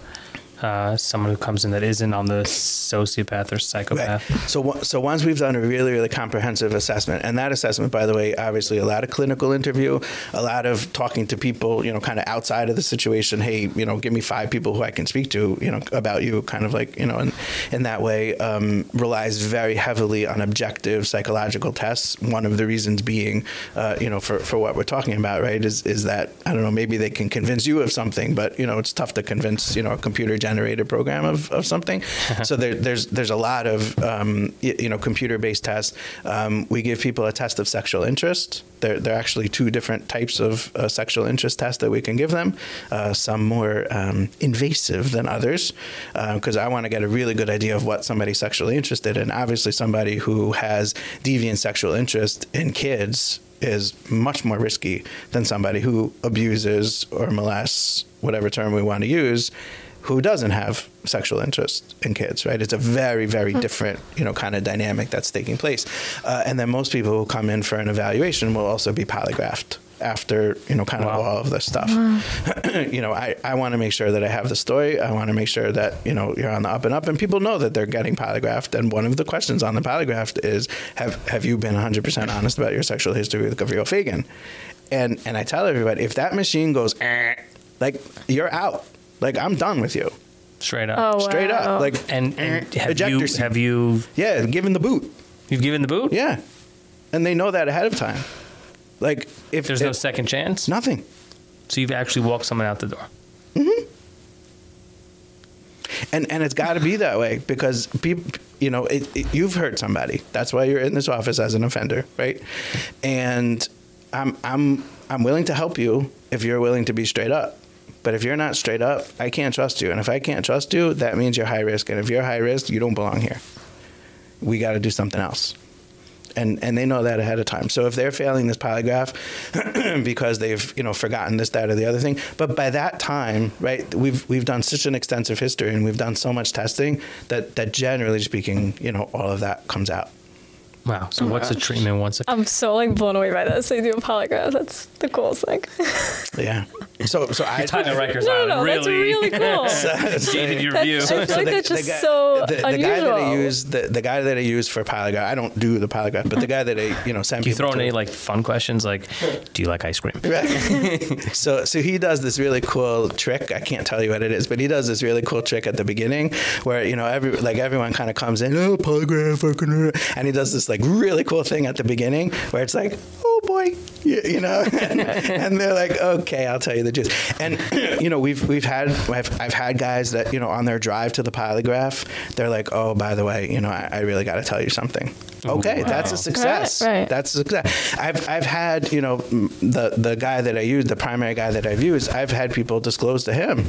uh, someone who comes in that isn't on the sociopath or psychopath. Right. So, so once we've done a really, really comprehensive assessment, and that assessment, by the way, obviously a lot of clinical interview, a lot of talking to people, you know, kind of outside of the situation. Hey, you know, give me five people who I can speak to, you know, about you, kind of like, you know, and in that way um, relies very heavily on objective psychological tests. One of the reasons being, uh, you know, for, for what we're talking about, right, is is that I don't know, maybe they can convince you of something, but you know, it's tough to convince you know a computer generated program of, of something. <laughs> so there, there's there's a lot of um, you know computer based tests. Um, we give people a test of sexual interest. There, there are actually two different types of uh, sexual interest tests that we can give them. Uh, some more um, invasive than others, because uh, I want to get a really good idea of what somebody's sexually interested in. Obviously, somebody who has deviant sexual interest in kids is much more risky than somebody who abuses or molests, whatever term we want to use, who doesn't have sexual interest in kids, right? It's a very, very hmm. different, you know, kind of dynamic that's taking place. Uh, and then most people who come in for an evaluation will also be polygraphed after you know kind of wow. all of this stuff wow. <clears throat> you know i, I want to make sure that i have the story i want to make sure that you know you're on the up and up and people know that they're getting polygraphed and one of the questions on the polygraph is have have you been 100% honest about your sexual history with Gavriel Fagin and and i tell everybody if that machine goes eh, like you're out like i'm done with you straight up oh, straight wow. up like and, and have you have you yeah given the boot you've given the boot yeah and they know that ahead of time like if there's if, no second chance, nothing. So you've actually walked someone out the door. Mm-hmm. And and it's got to be that way because people, you know, it, it, you've hurt somebody. That's why you're in this office as an offender, right? And I'm I'm I'm willing to help you if you're willing to be straight up. But if you're not straight up, I can't trust you. And if I can't trust you, that means you're high risk. And if you're high risk, you don't belong here. We got to do something else and and they know that ahead of time. So if they're failing this polygraph <clears throat> because they've you know forgotten this, that, or the other thing, but by that time, right, we've we've done such an extensive history and we've done so much testing that that generally speaking, you know, all of that comes out. Wow. So oh what's gosh. the treatment once? I'm so like blown away by this. They do a polygraph. That's the coolest thing. yeah. <laughs> <laughs> So so I tying the <laughs> Rikers no, no, no, really, that's really cool. <laughs> so, dated your view. I feel like the, that's just the guy, so the, the guy that I use the, the guy that I use for polygraph. I don't do the polygraph, but the guy that I you know send. Do you throw in any like fun questions like, "Do you like ice cream?" Right. so so he does this really cool trick. I can't tell you what it is, but he does this really cool trick at the beginning where you know every like everyone kind of comes in, oh polygraph, and he does this like really cool thing at the beginning where it's like, oh Oh, boy, you, you know, <laughs> and, and, they're like, okay, I'll tell you the truth. And you know, we've we've had I've, I've had guys that you know on their drive to the polygraph, they're like, oh, by the way, you know, I, I really got to tell you something. Okay, wow. that's a success. Right, right. That's a success. I've I've had you know the the guy that I use, the primary guy that I've used, I've had people disclose to him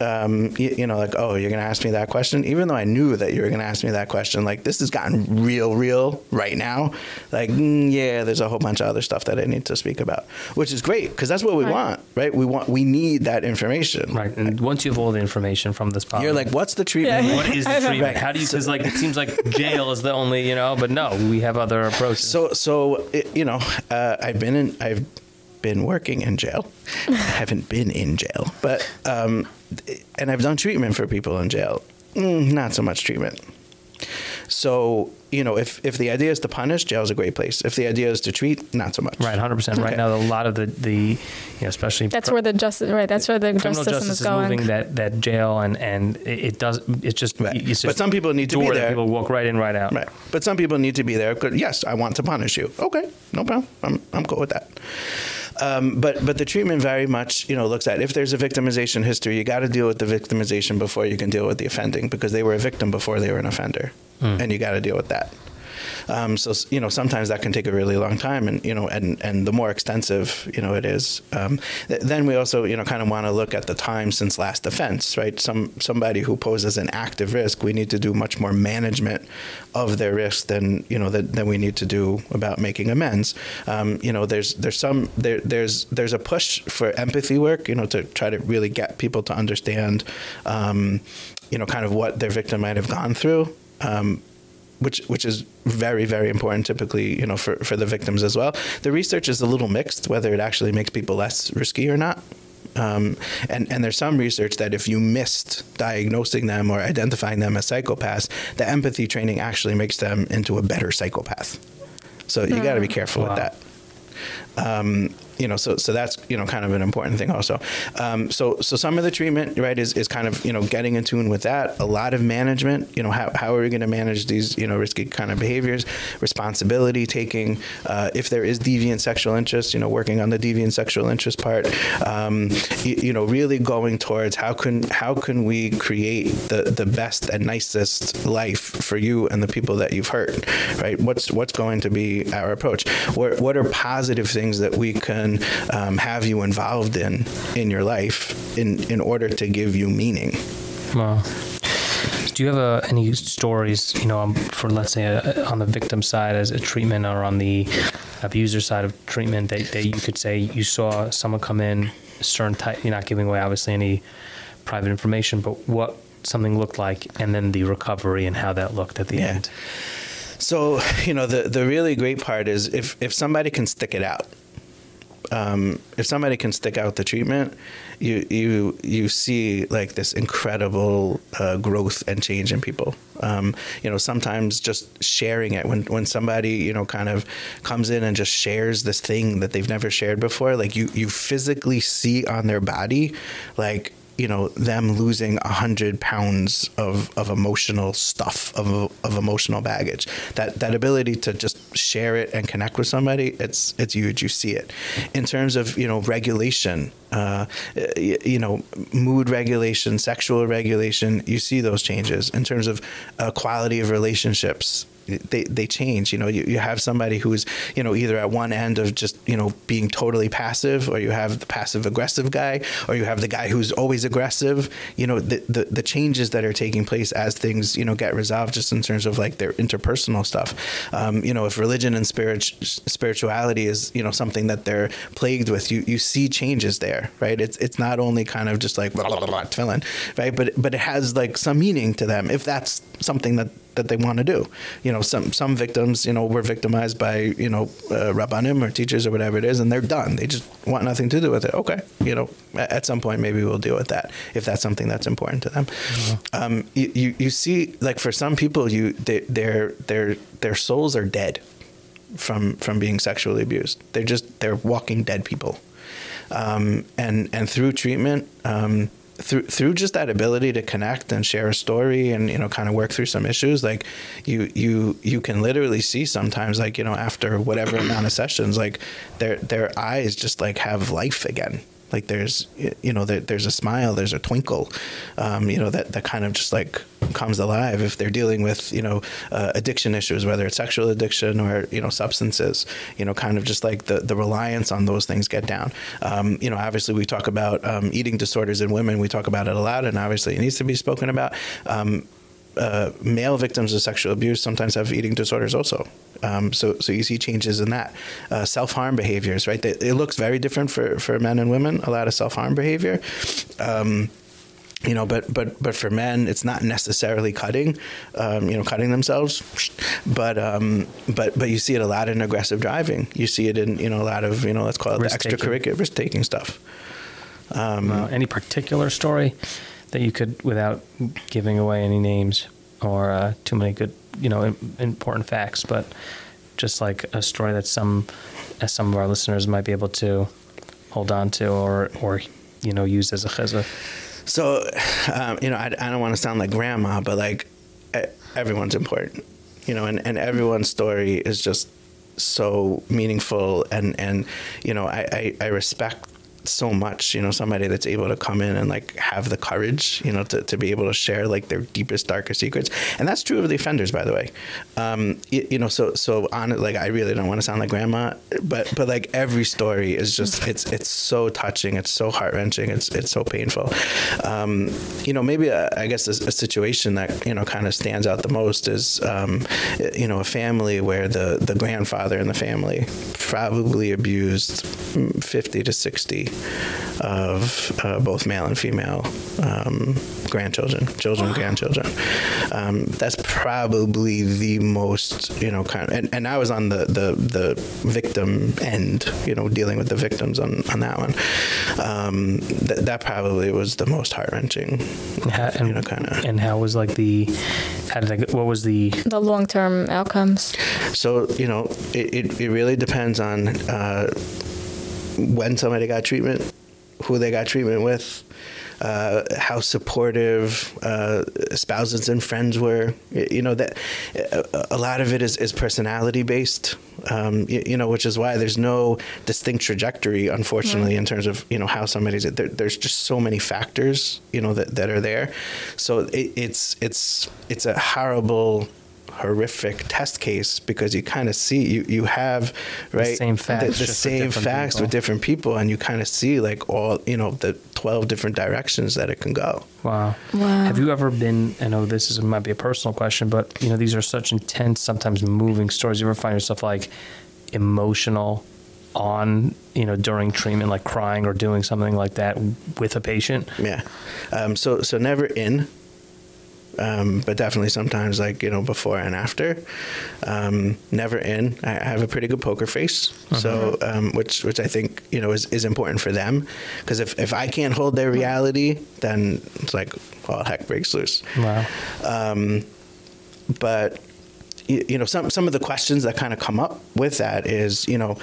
um, you, you, know, like, oh, you're going to ask me that question, even though I knew that you were going to ask me that question. Like, this has gotten real, real right now. Like, mm, yeah, there's a whole bunch of other stuff that I need to speak about, which is great because that's what we right. want, right? We want, we need that information, right? And once you have all the information from this, podcast, you're like, what's the treatment? Yeah. What is <laughs> the treatment? Right. How do you? Because like, it seems like jail is the only, you know, but no, we have other approaches. So, so it, you know, uh, I've been in, I've been working in jail. I haven't been in jail, but um, and I've done treatment for people in jail. Mm, not so much treatment. So you know, if if the idea is to punish, jail is a great place. If the idea is to treat, not so much. Right, hundred percent. Right now, a lot of the the you know, especially that's where the justice right. That's where the criminal justice, justice is, going. moving. That that jail and and it, does it's just. Right. It's just but some people need to be there. People walk right in, right out. Right. But some people need to be there. Yes, I want to punish you. Okay, no problem. I'm I'm cool with that. Um, but but the treatment very much you know looks at if there's a victimization history, you got to deal with the victimization before you can deal with the offending because they were a victim before they were an offender, mm. and you got to deal with that. Um, so you know sometimes that can take a really long time, and you know and and the more extensive you know it is, um, th- then we also you know kind of want to look at the time since last offense, right? Some somebody who poses an active risk, we need to do much more management of their risk than you know than, than we need to do about making amends. Um, you know, there's there's some there there's there's a push for empathy work, you know, to try to really get people to understand, um, you know, kind of what their victim might have gone through. Um, which which is very very important typically you know for, for the victims as well the research is a little mixed whether it actually makes people less risky or not um, and and there's some research that if you missed diagnosing them or identifying them as psychopaths the empathy training actually makes them into a better psychopath so you got to be hmm. careful wow. with that um, you know, so so that's you know kind of an important thing also. Um, so so some of the treatment right is, is kind of you know getting in tune with that. A lot of management. You know how, how are we going to manage these you know risky kind of behaviors? Responsibility taking. Uh, if there is deviant sexual interest, you know working on the deviant sexual interest part. Um, you, you, know really going towards how can how can we create the the best and nicest life for you and the people that you've hurt. Right. What's what's going to be our approach? What what are positive things that we can um, have you involved in in your life in in order to give you meaning. Wow. Do you have uh, any stories, you know, um, for let's say uh, on the victim side as a treatment or on the abuser side of treatment that, that you could say you saw someone come in a certain type, you're not giving away obviously any private information, but what something looked like and then the recovery and how that looked at the yeah. end? So, you know, the the really great part is if if somebody can stick it out um, if somebody can stick out the treatment, you you you see like this incredible uh, growth and change in people. Um, you know, sometimes just sharing it when when somebody you know kind of comes in and just shares this thing that they've never shared before, like you you physically see on their body, like you know them losing a hundred pounds of, of emotional stuff of, of emotional baggage. That that ability to just share it and connect with somebody it's it's huge. You see it. In terms of you know regulation uh, you know mood regulation sexual regulation you see those changes. In terms of uh, quality of relationships they they change. You know, you, you have somebody who's you know either at one end of just you know being totally passive, or you have the passive aggressive guy, or you have the guy who's always aggressive. You know, the the, the changes that are taking place as things you know get resolved, just in terms of like their interpersonal stuff. Um, you know, if religion and spirit spirituality is you know something that they're plagued with, you you see changes there, right? It's it's not only kind of just like blah, blah, blah, blah, right? But but it has like some meaning to them if that's something that that they want to do. You know, some some victims, you know, were victimized by you know uh, rabbanim or teachers or whatever it is, and they're done. They just want nothing to do with it. Okay, you know, at some point maybe we'll deal with that if that's something that's important to them. Um, you, you, you see, like for some people, you they, their their their souls are dead from from being sexually abused. They're just they're walking dead people. Um, and and through treatment, um, through through just that ability to connect and share a story and you know kind of work through some issues like you you you can literally see sometimes like you know after whatever amount of sessions like their their eyes just like have life again like there's you know there, there's a smile there's a twinkle um, you know that that kind of just like comes alive if they're dealing with you know uh, addiction issues whether it's sexual addiction or you know substances you know kind of just like the the reliance on those things get down. Um, you know obviously we talk about um, eating disorders in women we talk about it a lot and obviously it needs to be spoken about. Um, uh, male victims of sexual abuse sometimes have eating disorders also. Um, so, so you see changes in that. Uh, self harm behaviors, right? It, it, looks very different for, for men and women. A lot of self harm behavior. Um, you know, but but but for men, it's not necessarily cutting, um, you know, cutting themselves, but um, but but you see it a lot in aggressive driving. You see it in you know a lot of you know let's call it risk the extracurricular risk taking stuff. Um, any particular story that you could, without giving away any names or uh, too many good, you know, important facts, but just like a story that some, some of our listeners might be able to hold on to or, or you know, use as a chizuk. So, um, you know, I, I don't want to sound like grandma, but like everyone's important, you know, and, and everyone's story is just so meaningful and, and, you know, I, I, I respect so much you know somebody that's able to come in and like have the courage you know to, to be able to share like their deepest darkest secrets. And that's true of the offenders by the way. Um, you, you, know so so on like i really don't want to sound like grandma but but like every story is just it's it's so touching it's so heart-wrenching it's it's so painful. Um, you know maybe a, uh, I guess a, a, situation that you know kind of stands out the most is um, you know a family where the the grandfather in the family probably abused 50 to 60 of uh, both male and female um, grandchildren, children, grandchildren. Um, that's probably the most, you know, kind of, and, and I was on the, the, the victim end, you know, dealing with the victims on, on that one. Um, th- that probably was the most heart wrenching, you know, kind of. And how was like the, how did I, what was the? The long term outcomes. So, you know, it, it, it really depends on, uh, when somebody got treatment, who they got treatment with, uh, how supportive uh, spouses and friends were. You know that a lot of it is, is personality based. Um, you, you, know, which is why there's no distinct trajectory, unfortunately, right. in terms of you know how somebody's. There, there's just so many factors, you know, that, that are there. So it, it's it's it's a horrible horrific test case because you kind of see you you have right the same facts, the, the same facts people. with different people, and you kind of see like all you know the twelve different directions that it can go. Wow. Wow. Have you ever been? I know this is might be a personal question, but you know these are such intense, sometimes moving stories. You ever find yourself like emotional? on you know during treatment like crying or doing something like that with a patient yeah um, so so never in um, but definitely sometimes like you know before and after. Um, never in. I have a pretty good poker face, uh-huh. so um, which which I think you know is, is important for them because if, if I can't hold their reality, then it's like all heck breaks loose. Wow. Um, but you, you know some some of the questions that kind of come up with that is you know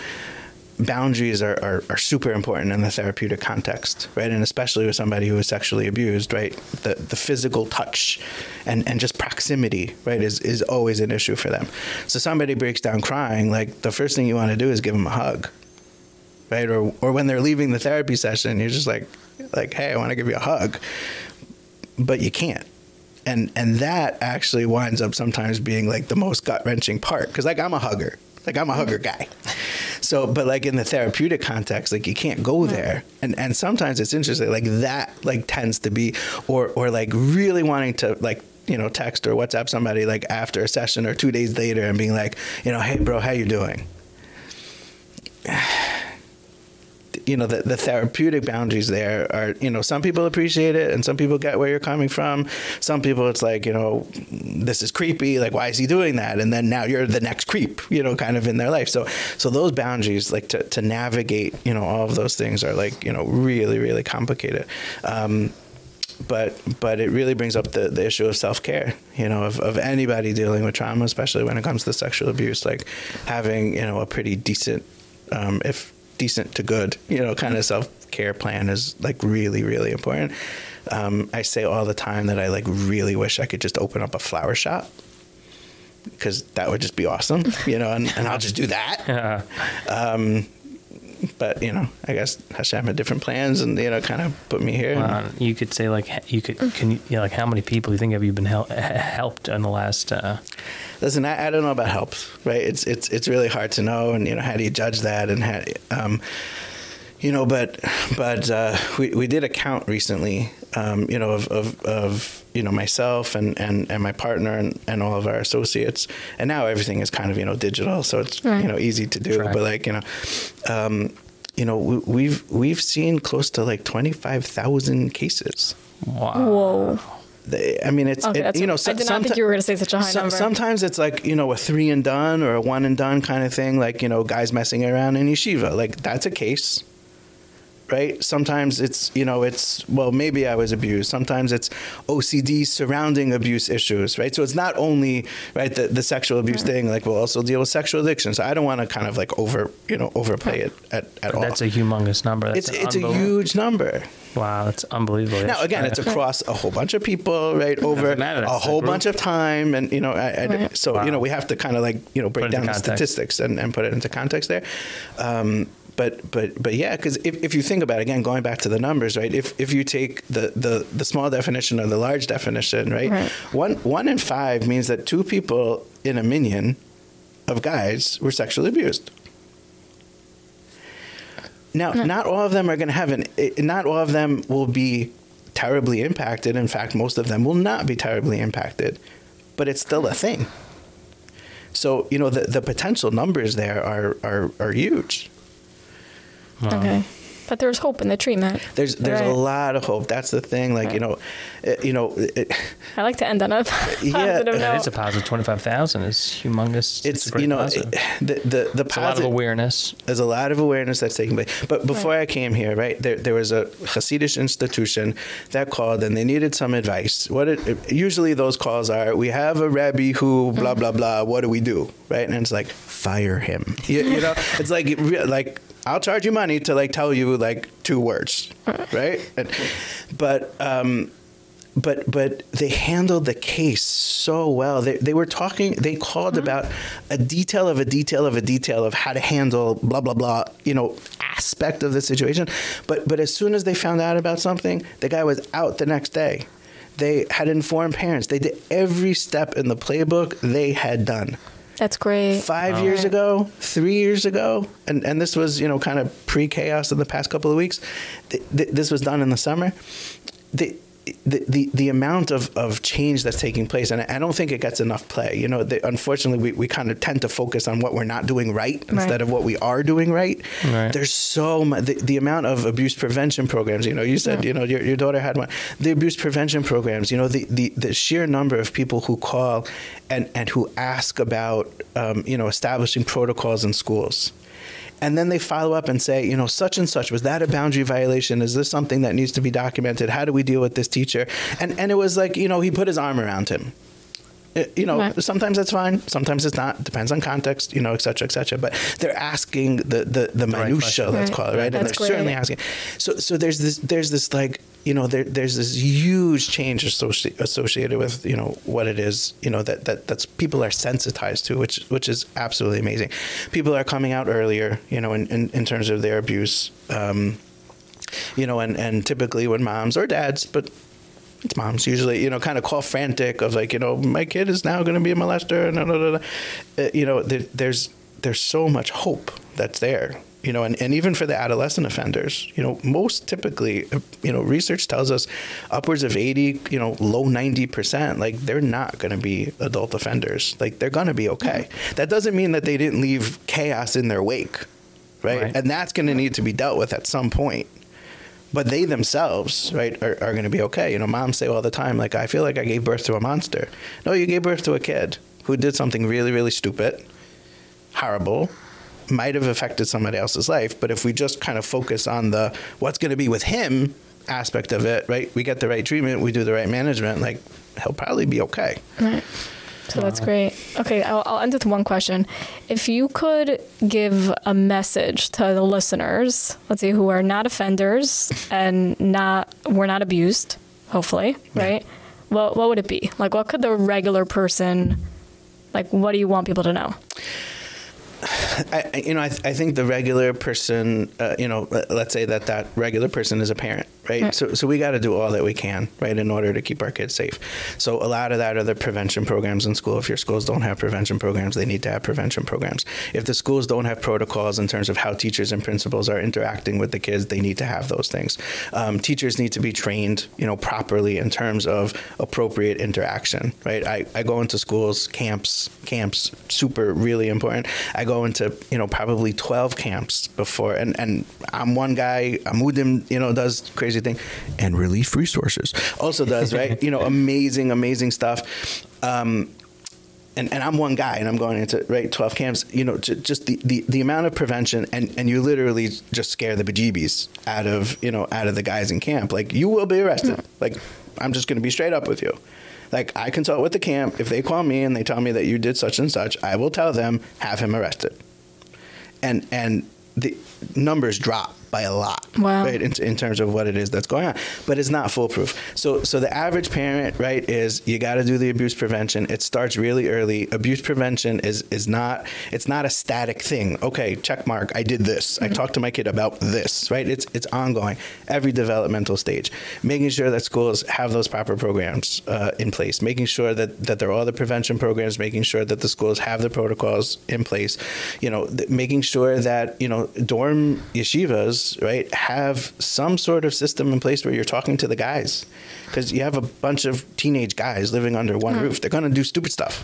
boundaries are, are, are, super important in the therapeutic context, right? And especially with somebody who is sexually abused, right? The the physical touch and, and just proximity, right, is, is always an issue for them. So somebody breaks down crying, like the first thing you want to do is give them a hug. Right? Or or when they're leaving the therapy session, you're just like like, hey, I want to give you a hug. But you can't and and that actually winds up sometimes being like the most gut wrenching part because like I'm a hugger, like I'm a hugger guy. So, but like in the therapeutic context, like you can't go there. And and sometimes it's interesting, like that like tends to be, or or like really wanting to like you know text or WhatsApp somebody like after a session or two days later and being like, you know, hey bro, how you doing? You know the, the therapeutic boundaries there are you know some people appreciate it and some people get where you're coming from. Some people it's like you know this is creepy like why is he doing that? And then now you're the next creep you know kind of in their life. So so those boundaries like to, to navigate you know all of those things are like you know really really complicated. Um, but but it really brings up the, the issue of self care, you know, of, of anybody dealing with trauma, especially when it comes to sexual abuse, like having you know a pretty decent, um, if decent to good, you know, kind of self care plan is like really, really important. Um, I say all the time that I like really wish I could just open up a flower shop because that would just be awesome, <laughs> you know, and, and I'll just do that. Yeah. Um, but you know, I guess Hashem had different plans, and you know, kind of put me here. Well, you could say like you could can you, you know, like how many people you think have you been hel- helped in the last? Uh... Listen, I, I, don't know about help, right? It's it's it's really hard to know, and you know, how do you judge that? And how, um, you know, but but uh, we we did a count recently, um, you know, of, of of you know myself and and and my partner and, and all of our associates, and now everything is kind of you know digital, so it's right. you know easy to do. Track. But like you know. Um, you know, we, have we've seen close to like twenty five thousand cases. Wow! Whoa! I mean, it's okay, it, you know. So, I did not think you were going to say such a high so, number. Sometimes it's like you know a three and done or a one and done kind of thing. Like you know, guys messing around in yeshiva. Like that's a case right? Sometimes it's, you know, it's, well, maybe I was abused. Sometimes it's OCD surrounding abuse issues, right? So it's not only, right, the, the sexual abuse right. thing, like we'll also deal with sexual addiction. So I don't want to kind of like over, you know, overplay it at, at all. That's a humongous number. That's it's it's a huge number. Wow, that's unbelievable. Now again, it's across a whole bunch of people, right? Over a whole bunch of time, and you know, I, I, right. so wow. you know, we have to kind of like you know break down the statistics and, and put it into context there. Um, but but but yeah, because if, if you think about it, again, going back to the numbers, right? If if you take the the, the small definition or the large definition, right? right? One one in five means that two people in a minyan of guys were sexually abused. Now, no. not all of them are going to have an. Eh, not all of them will be terribly impacted. In fact, most of them will not be terribly impacted, but it's still a thing. So you know the the potential numbers there are are are huge. Wow. Okay. But there's hope in the treatment. There's there's right. a lot of hope. That's the thing. Like right. Eh, you know, it, you know. It, I like to end on a <laughs> positive yeah, note. It's a positive. Twenty five thousand is humongous. It's, it's you know it, eh, the the the positive, a lot of awareness. There's a lot of awareness that's taking place. But before right. I came here, right there there was a Hasidic institution that called and they needed some advice. What it, usually those calls are: we have a rabbi who blah mm-hmm. blah blah. What do we do? Right, and it's like fire him. You, you know, it's like like I'll charge you money to like tell you like two words, right? And, but um, but but they handled the case so well. They they were talking. They called mm-hmm. about a detail of a detail of a detail of how to handle blah blah blah. You know, aspect of the situation. But but as soon as they found out about something, the guy was out the next day. They had informed parents. They did every step in the playbook they had done. That's great. Five years ago, three years ago, and, and this was, you know, kind of pre chaos in the past couple of weeks. Th- th- this was done in the summer. The, the, the, the amount of, of change that's taking place, and I don't think it gets enough play. You know, the, unfortunately, we, we kind of tend to focus on what we're not doing right, right. instead of what we are doing right. right. There's so much, the, the amount of abuse prevention programs, you know, you said, yeah. you know, your, your daughter had one. The abuse prevention programs, you know, the, the, the sheer number of people who call and, and who ask about, um, you know, establishing protocols in schools and then they follow up and say, you know, such and such was that a boundary violation? Is this something that needs to be documented? How do we deal with this teacher? And and it was like, you know, he put his arm around him. It, uh, you know, right. sometimes that's fine, sometimes it's not. Depends on context, you know, et cetera, et cetera. But they're asking the the, the minutia, right let's call it, right? That's and they're great. certainly asking. So so there's this there's this like you know there, there's this huge change associ- associated with you know what it is you know that, that that's people are sensitized to which which is absolutely amazing people are coming out earlier you know in, in, in terms of their abuse um, you know and and typically when moms or dads but it's moms usually you know kind of call frantic of like you know my kid is now going to be a molester and uh, you know there, there's there's so much hope that's there you know, and, and even for the adolescent offenders, you know, most typically, you know, research tells us upwards of 80, you know, low 90%, like they're not going to be adult offenders. Like they're going to be okay. Mm-hmm. That doesn't mean that they didn't leave chaos in their wake, right? right. And that's going to need to be dealt with at some point. But they themselves, right, are, are going to be okay. You know, moms say all the time, like, I feel like I gave birth to a monster. No, you gave birth to a kid who did something really, really stupid, horrible, might have affected somebody else's life. But if we just kind of focus on the what's going to be with him aspect of it, right? We get the right treatment, we do the right management, like he'll probably be okay. Right. So that's great. Okay, I'll, I'll, end with one question. If you could give a message to the listeners, let's say who are not offenders and not we're not abused, hopefully, right? Yeah. What what would it be? Like, what could the regular person, like, what do you want people to know? I, you know, I, th- I think the regular person, uh, you know, let's say that that regular person is a parent, right? right. So, so we got to do all that we can, right, in order to keep our kids safe. So a lot of that are the prevention programs in school. If your schools don't have prevention programs, they need to have prevention programs. If the schools don't have protocols in terms of how teachers and principals are interacting with the kids, they need to have those things. Um, teachers need to be trained, you know, properly in terms of appropriate interaction, right? I, I go into schools, camps, camps, super, really important. I go into, you know, probably 12 camps before, and, and I'm one guy, Amudim, you know, does crazy crazy thing. And Relief Resources. Also does, right? you know, amazing, amazing stuff. Um, and, and I'm one guy and I'm going into right 12 camps you know just the, the, the amount of prevention and, and you literally just scare the bejeebies out of you know out of the guys in camp. Like you will be arrested. Like I'm just going to be straight up with you. Like I consult with the camp. If they call me and they tell me that you did such and such I will tell them have him arrested. And and the numbers drop by a lot, wow. right? In, in, terms of what it is that's going on, but it's not foolproof. So, so the average parent, right, is you got to do the abuse prevention. It starts really early. Abuse prevention is is not it's not a static thing. Okay, check mark. I did this. Mm-hmm. I talked to my kid about this, right? It's it's ongoing, every developmental stage. Making sure that schools have those proper programs uh, in place, making sure that that there are all the prevention programs, making sure that the schools have the protocols in place. You know, th- making sure that you know dorm yeshivas right, have some sort of system in place where you're talking to the guys. Because you have a bunch of teenage guys living under one mm. roof. They're going to do stupid stuff.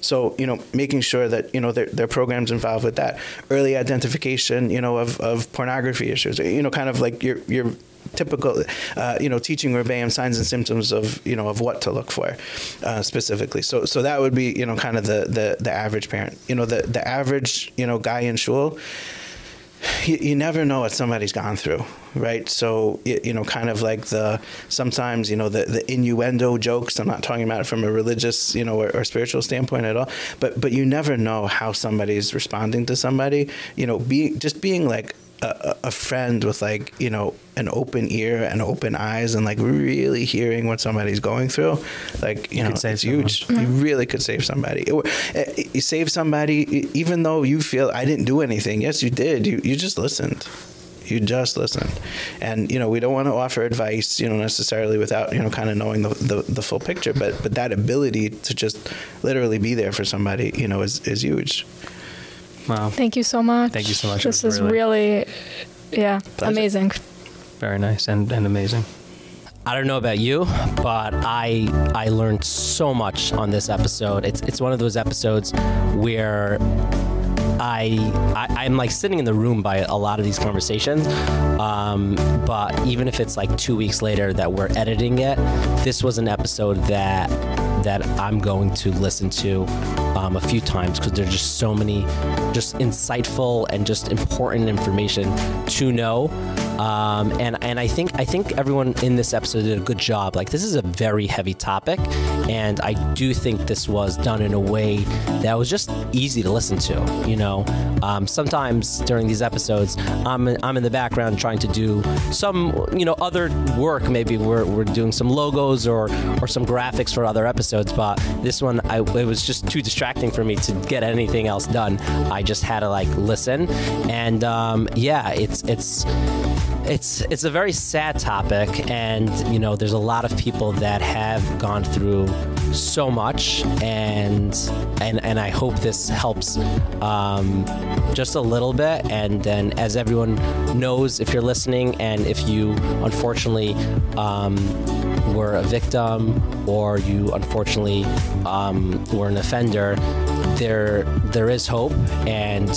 So, you know, making sure that, you know, their, there are programs involved with that. Early identification, you know, of, of pornography issues, you know, kind of like your, your typical, uh, you know, teaching rebellion signs and symptoms of, you know, of what to look for uh, specifically. So, so that would be, you know, kind of the, the, the average parent. You know, the, the average, you know, guy in shul, you, you, never know what somebody's gone through, right? So you know, kind of like the sometimes you know the, the innuendo jokes. I'm not talking about it from a religious, you know, or, or, spiritual standpoint at all. But but you never know how somebody's responding to somebody. You know, being just being like a, a friend with like you know an open ear and open eyes and like really hearing what somebody's going through like you, you know it's huge. mm-hmm. you really could save somebody. It, you save somebody even though you feel I didn't do anything. Yes you did. You you just listened. You just listened. And you know we don't want to offer advice you know necessarily without you know kind of knowing the, the, the full picture but but that ability to just literally be there for somebody you know is is huge Wow. Thank you so much. Thank you so much. This is really, yeah, Pleasure. amazing. Very nice and, and amazing. I don't know about you, but I I learned so much on this episode. It's it's one of those episodes where I, I am like sitting in the room by a lot of these conversations. Um, but even if it's like 2 weeks later that we're editing it, this was an episode that that I'm going to listen to um, a few times because there's just so many just insightful and just important information to know. Um, and and I think I think everyone in this episode did a good job. Like this is a very heavy topic, and I do think this was done in a way that was just easy to listen to. You know, um, sometimes during these episodes, I'm I'm in the background trying to do some you know other work. Maybe we're we're doing some logos or or some graphics for other episodes, but this one I it was just too distracting for me to get anything else done. I just had to like listen, and um, yeah, it's it's it's it's a very sad topic and you know there's a lot of people that have gone through so much and and and I hope this helps um, just a little bit and then as everyone knows if you're listening and if you unfortunately um, were a victim or you unfortunately um, were an offender there there is hope. And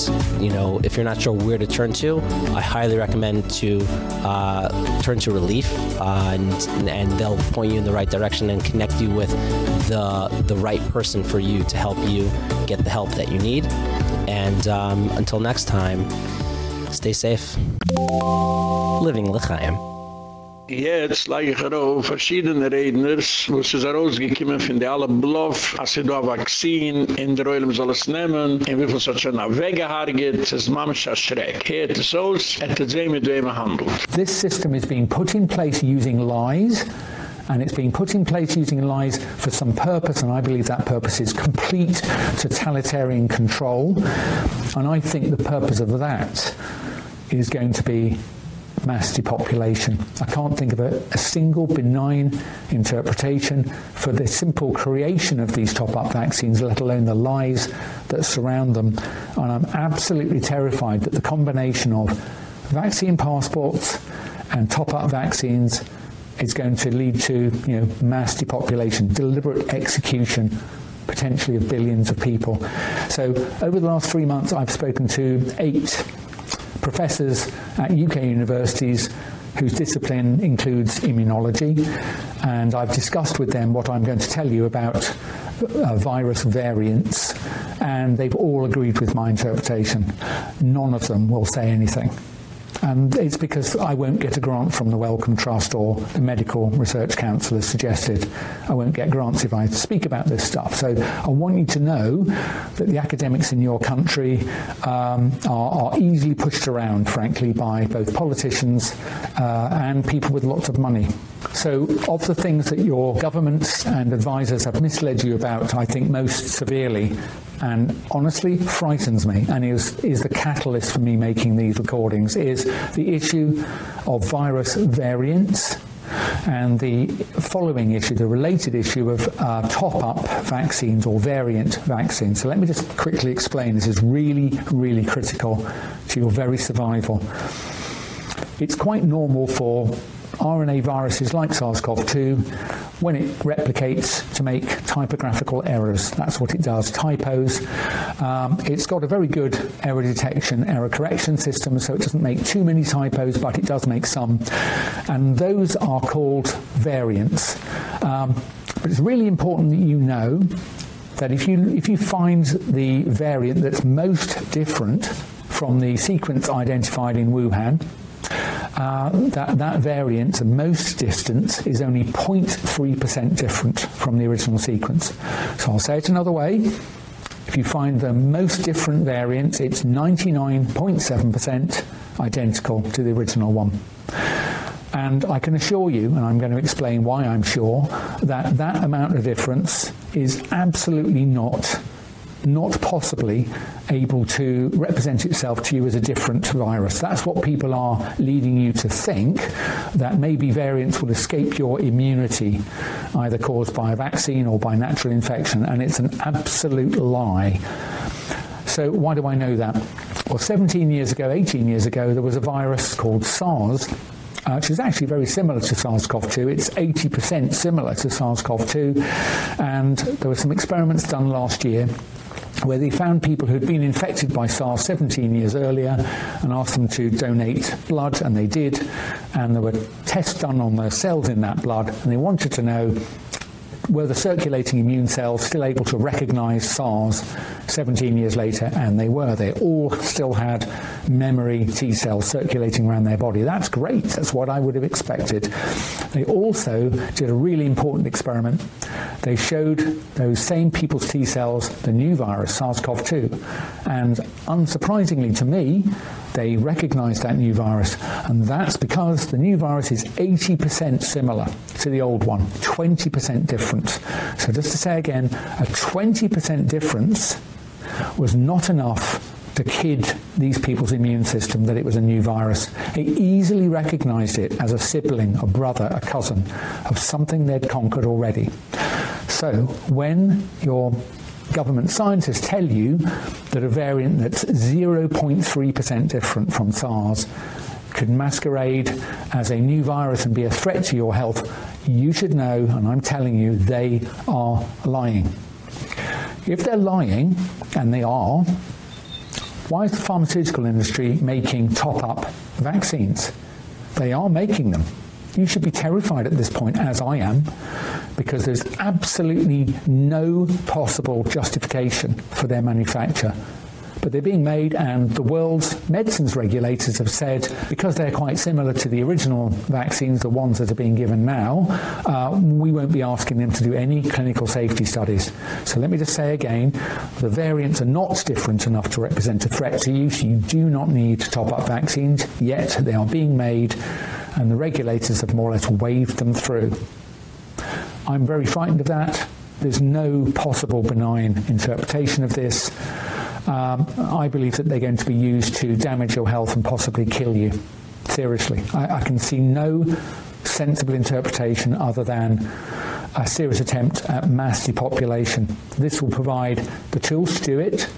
you know if you're not sure where to turn to I highly recommend to uh, turn to relief uh, and and they'll point you in the right direction and connect you with the the right person for you to help you get the help that you need. And um, until next time stay safe. Living l'chaim Jetzt ich verschiedene Redners, wo alle Bluff, als sie da in der soll es nehmen, in wie viel es hat schon es ist schreck. Hier hat es aus, hat es sehen, mit wem er handelt. This system is being put in place using lies, and it's being put in place using lies for some purpose and I believe that purpose is complete totalitarian control and I think the purpose of that is going to be mass depopulation. I can't think of a, a single benign interpretation for the simple creation of these top-up vaccines, let alone the lies that surround them. And I'm absolutely terrified that the combination of vaccine passports and top-up vaccines is going to lead to, you know, mass depopulation, deliberate execution potentially of billions of people. So over the last 3 months I've spoken to 8 professors at UK universities whose discipline includes immunology. And I've discussed with them what I'm going to tell you about uh, virus variants. And they've all agreed with my interpretation. None of them will say anything and it's because I won't get a grant from the Wellcome Trust or the Medical Research Council as suggested. I won't get grants if I speak about this stuff. So I want you to know that the academics in your country um, are, are, easily pushed around, frankly, by both politicians uh, and people with lots of money. So of the things that your governments and advisors have misled you about, I think most severely and honestly frightens me and is is the catalyst for me making these recordings is the issue of virus variants and the following issue the related issue of uh, top up vaccines or variant vaccines. So let me just quickly explain. This is really really critical to your very survival. It's quite normal for RNA viruses like SARS-CoV-2 when it replicates to make typographical errors. That's what it does, typos. Um, it's got a very good error detection, error correction system so it doesn't make too many typos but it does make some. And those are called variants. Um, but it's really important that you know that if you if you find the variant that's most different from the sequence identified in Wuhan that that variant the most distance is only 0.3% different from the original sequence so I'll say it another way if you find the most different variant it's 99.7% identical to the original one. And I can assure you, and I'm going to explain why I'm sure, that that amount of difference is absolutely not not possibly able to represent itself to you as a different virus. That's what people are leading you to think, that maybe variants will escape your immunity, either caused by a vaccine or by natural infection, and it's an absolute lie. So why do I know that? Well, 17 years ago, 18 years ago, there was a virus called SARS uh, which is actually very similar to SARS-CoV-2. It's 80% similar to SARS-CoV-2 and there were some experiments done last year where they found people who'd been infected by SARS 17 years earlier and asked them to donate blood and they did. And there were tests done on the cells in that blood and they wanted to know were the circulating immune cells still able to recognize SARS 17 years later and they were. They all still had memory T cells circulating around their body. That's great. That's what I would have expected. They also did a really important experiment. They showed those same people's T cells the new virus SARS-CoV-2 and unsurprisingly to me they recognized that new virus and that's because the new virus is 80% similar to the old one 20% different so just to say again a 20% difference was not enough to kid these people's immune system that it was a new virus. They easily recognized it as a sibling, a brother, a cousin of something they'd conquered already. So when your government scientists tell you that a variant that's 0.3% different from SARS could masquerade as a new virus and be a threat to your health, you should know, and I'm telling you, they are lying. If they're lying, and they are, why is the pharmaceutical industry making top-up vaccines? They are making them. You should be terrified at this point, as I am, because there's absolutely no possible justification for their manufacture but they're being made and the world's medicines regulators have said because they're quite similar to the original vaccines the ones that are being given now uh, we won't be asking them to do any clinical safety studies. So let me just say again the variants are not different enough to represent a threat to you so you do not need to top up vaccines yet. They are being made and the regulators have more or less waved them through. I'm very frightened of that. There's no possible benign interpretation of this um, I believe that they're going to be used to damage your health and possibly kill you. Seriously. I, I can see no sensible interpretation other than a serious attempt at mass depopulation. This will provide the tools to do it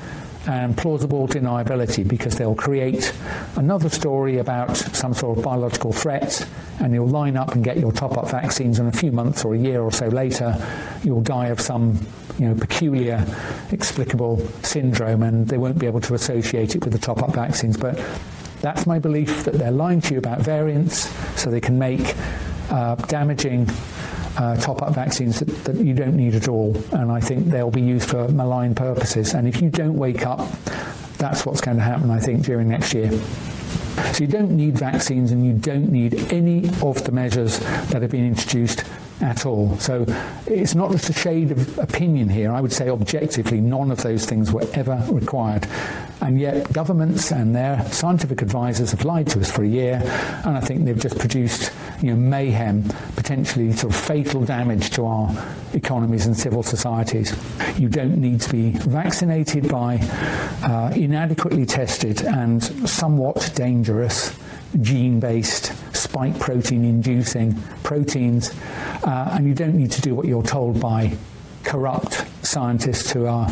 and plausible deniability because they'll create another story about some sort of biological threat and you'll line up and get your top-up vaccines and a few months or a year or so later you'll die of some you know peculiar explicable syndrome and they won't be able to associate it with the top-up vaccines. But that's my belief that they're lying to you about variants so they can make uh, damaging uh, top-up vaccines that, that you don't need at all and I think they'll be used for malign purposes. And if you don't wake up that's what's going to happen I think during next year so you don't need vaccines and you don't need any of the measures that have been introduced at all. So it's not just a shade of opinion here. I would say objectively none of those things were ever required. And yet governments and their scientific advisors have lied to us for a year and I think they've just produced you know mayhem, potentially sort of fatal damage to our economies and civil societies. You don't need to be vaccinated by uh, inadequately tested and somewhat dangerous gene-based spike protein inducing proteins uh, and you don't need to do what you're told by corrupt scientists who are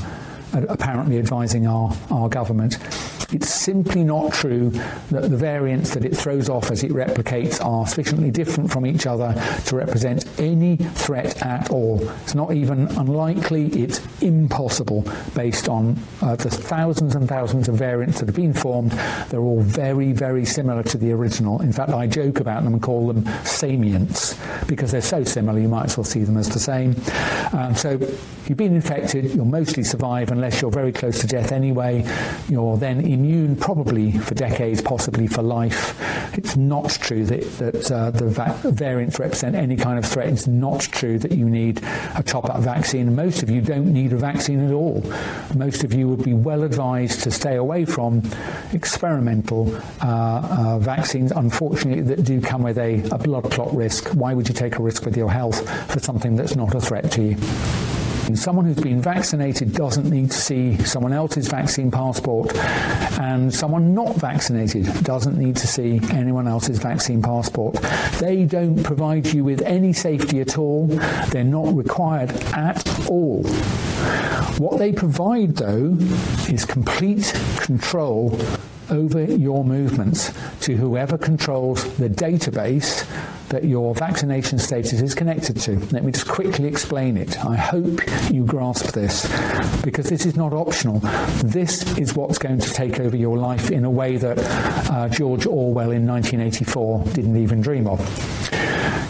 apparently advising our our government it's simply not true that the variants that it throws off as it replicates are sufficiently different from each other to represent any threat at all. It's not even unlikely, it's impossible based on uh, the thousands and thousands of variants that have been formed. They're all very very similar to the original. In fact, I joke about them and call them samients because they're so similar you might as well see them as the same. Um, so you've been infected, you'll mostly survive unless you're very close to death anyway. You're then immune probably for decades, possibly for life. It's not true that, that uh, the variants represent any kind of threat. It's not true that you need a top-up vaccine. Most of you don't need a vaccine at all. Most of you would be well advised to stay away from experimental uh, uh, vaccines, unfortunately, that do come with a, a blood clot risk. Why would you take a risk with your health for something that's not a threat to you? Someone who's been vaccinated doesn't need to see someone else's vaccine passport and someone not vaccinated doesn't need to see anyone else's vaccine passport. They don't provide you with any safety at all. They're not required at all. What they provide though is complete control over your movements to whoever controls the database that your vaccination status is connected to. Let me just quickly explain it. I hope you grasp this because this is not optional. This is what's going to take over your life in a way that uh, George Orwell in 1984 didn't even dream of.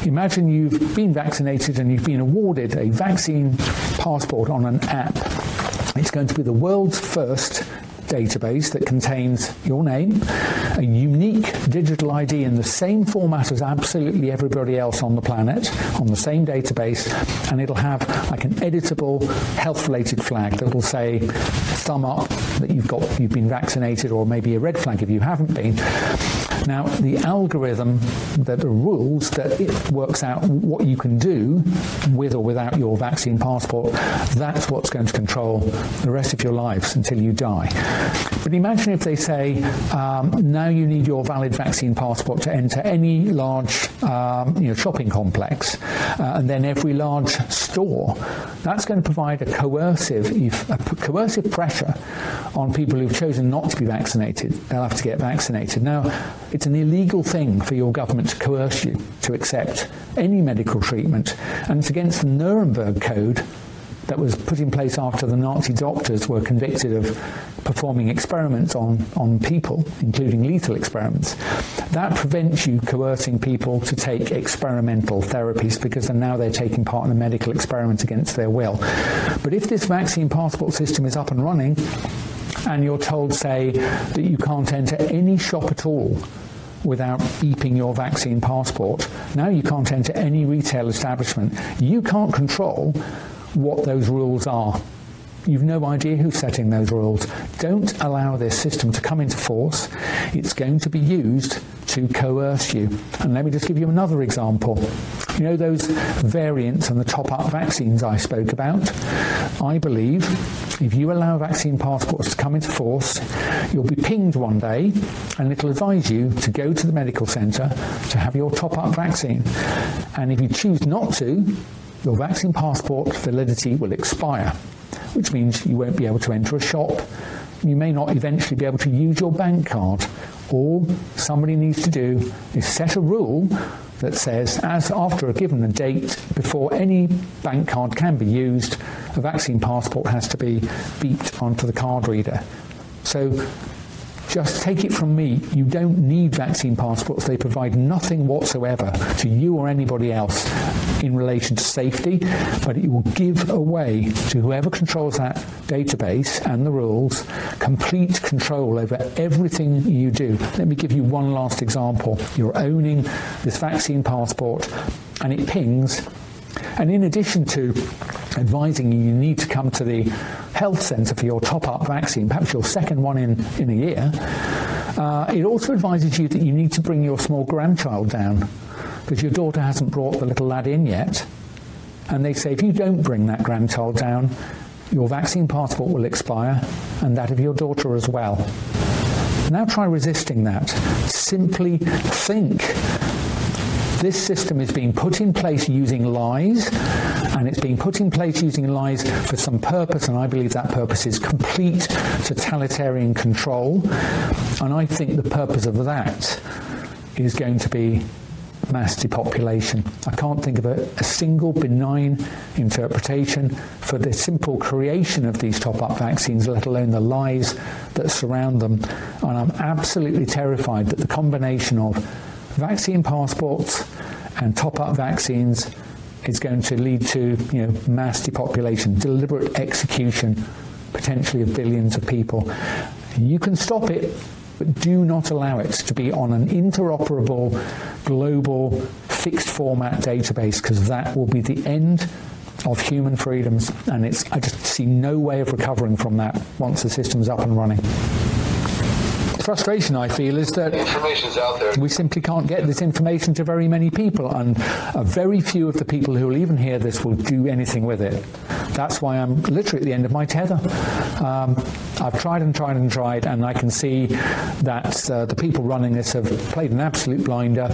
Imagine you've been vaccinated and you've been awarded a vaccine passport on an app. It's going to be the world's first database that contains your name, a unique digital ID in the same format as absolutely everybody else on the planet on the same database and it'll have like an editable health related flag that will say thumb up that you've got you've been vaccinated or maybe a red flag if you haven't been now, the algorithm, the rules that it works out what you can do with or without your vaccine passport, that's what's going to control the rest of your lives until you die. But imagine if they say, um, now you need your valid vaccine passport to enter any large um, you know, shopping complex, uh, and then every large store. That's going to provide a coercive, a coercive pressure on people who've chosen not to be vaccinated. They'll have to get vaccinated. Now, it's an illegal thing for your government to coerce you to accept any medical treatment, and it's against the Nuremberg Code that was put in place after the Nazi doctors were convicted of performing experiments on on people including lethal experiments. That prevents you coercing people to take experimental therapies because now they're taking part in a medical experiment against their will. But if this vaccine passport system is up and running and you're told say that you can't enter any shop at all without beeping your vaccine passport. Now you can't enter any retail establishment. You can't control what those rules are You've no idea who's setting those rules. Don't allow this system to come into force. It's going to be used to coerce you. And let me just give you another example. You know those variants and the top-up vaccines I spoke about? I believe if you allow vaccine passports to come into force, you'll be pinged one day and it'll advise you to go to the medical center to have your top-up vaccine. And if you choose not to, your vaccine passport validity will expire which means you won't be able to enter a shop. You may not eventually be able to use your bank card. All somebody needs to do is set a rule that says as after a given date before any bank card can be used a vaccine passport has to be beeped onto the card reader so just take it from me, you don't need vaccine passports. They provide nothing whatsoever to you or anybody else in relation to safety, but it will give away to whoever controls that database and the rules complete control over everything you do. Let me give you one last example. You're owning this vaccine passport and it pings and in addition to advising you, you need to come to the health centre for your top-up vaccine, perhaps your second one in, in a year, uh, it also advises you that you need to bring your small grandchild down because your daughter hasn't brought the little lad in yet. And they say if you don't bring that grandchild down, your vaccine passport will expire and that of your daughter as well. Now try resisting that. Simply think this system is being put in place using lies and it's being put in place using lies for some purpose and I believe that purpose is complete totalitarian control and I think the purpose of that is going to be mass depopulation. I can't think of a, a, single benign interpretation for the simple creation of these top-up vaccines, let alone the lies that surround them. And I'm absolutely terrified that the combination of vaccine passports and top-up vaccines is going to lead to, you know, mass depopulation, deliberate execution potentially of billions of people. You can stop it, but do not allow it to be on an interoperable global fixed format database because that will be the end of human freedoms and it's I just see no way of recovering from that once the system's up and running frustration I feel is that information's out there. We simply can't get this information to very many people and a very few of the people who will even hear this will do anything with it. That's why I'm literally at the end of my tether. Um, I've tried and tried and tried and I can see that uh, the people running this have played an absolute blinder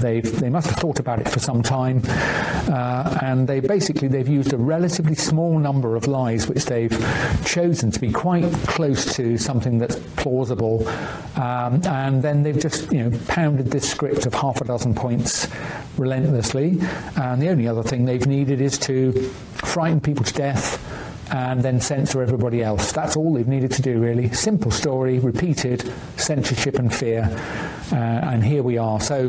They've they must have thought about it for some time, uh, and they basically they've used a relatively small number of lies which they've chosen to be quite close to something that's plausible, um, and then they've just you know pounded this script of half a dozen points relentlessly, and the only other thing they've needed is to frighten people to death and then censor everybody else. That's all they've needed to do really. Simple story, repeated censorship and fear. Uh, and here we are. So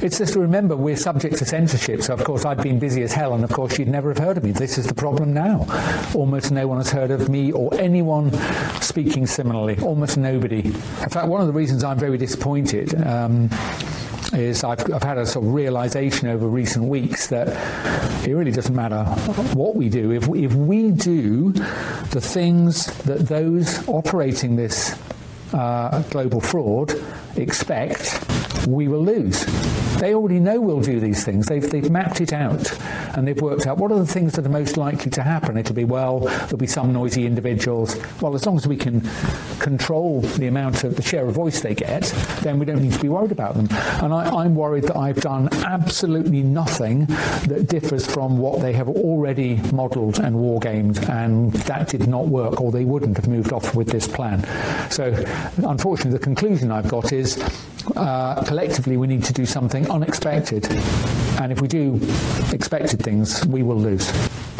it's just to remember we're subject to censorship. So of course I've been busy as hell and of course you'd never have heard of me. This is the problem now. Almost no one has heard of me or anyone speaking similarly. Almost nobody. In fact one of the reasons I'm very disappointed um, is I've, I've had a sort of realization over recent weeks that it really doesn't matter what we do. If we, if we do the things that those operating this uh, global fraud expect, we will lose. They already know we'll do these things. They've, they've mapped it out and they've worked out what are the things that are most likely to happen. It'll be, well, there'll be some noisy individuals. Well, as long as we can control the amount of the share of voice they get, then we don't need to be worried about them. And I, am worried that I've done absolutely nothing that differs from what they have already modelled and wargamed, and that did not work, or they wouldn't have moved off with this plan. So, unfortunately, the conclusion I've got is uh, collectively we need to do something unexpected. And if we do expected things we will lose.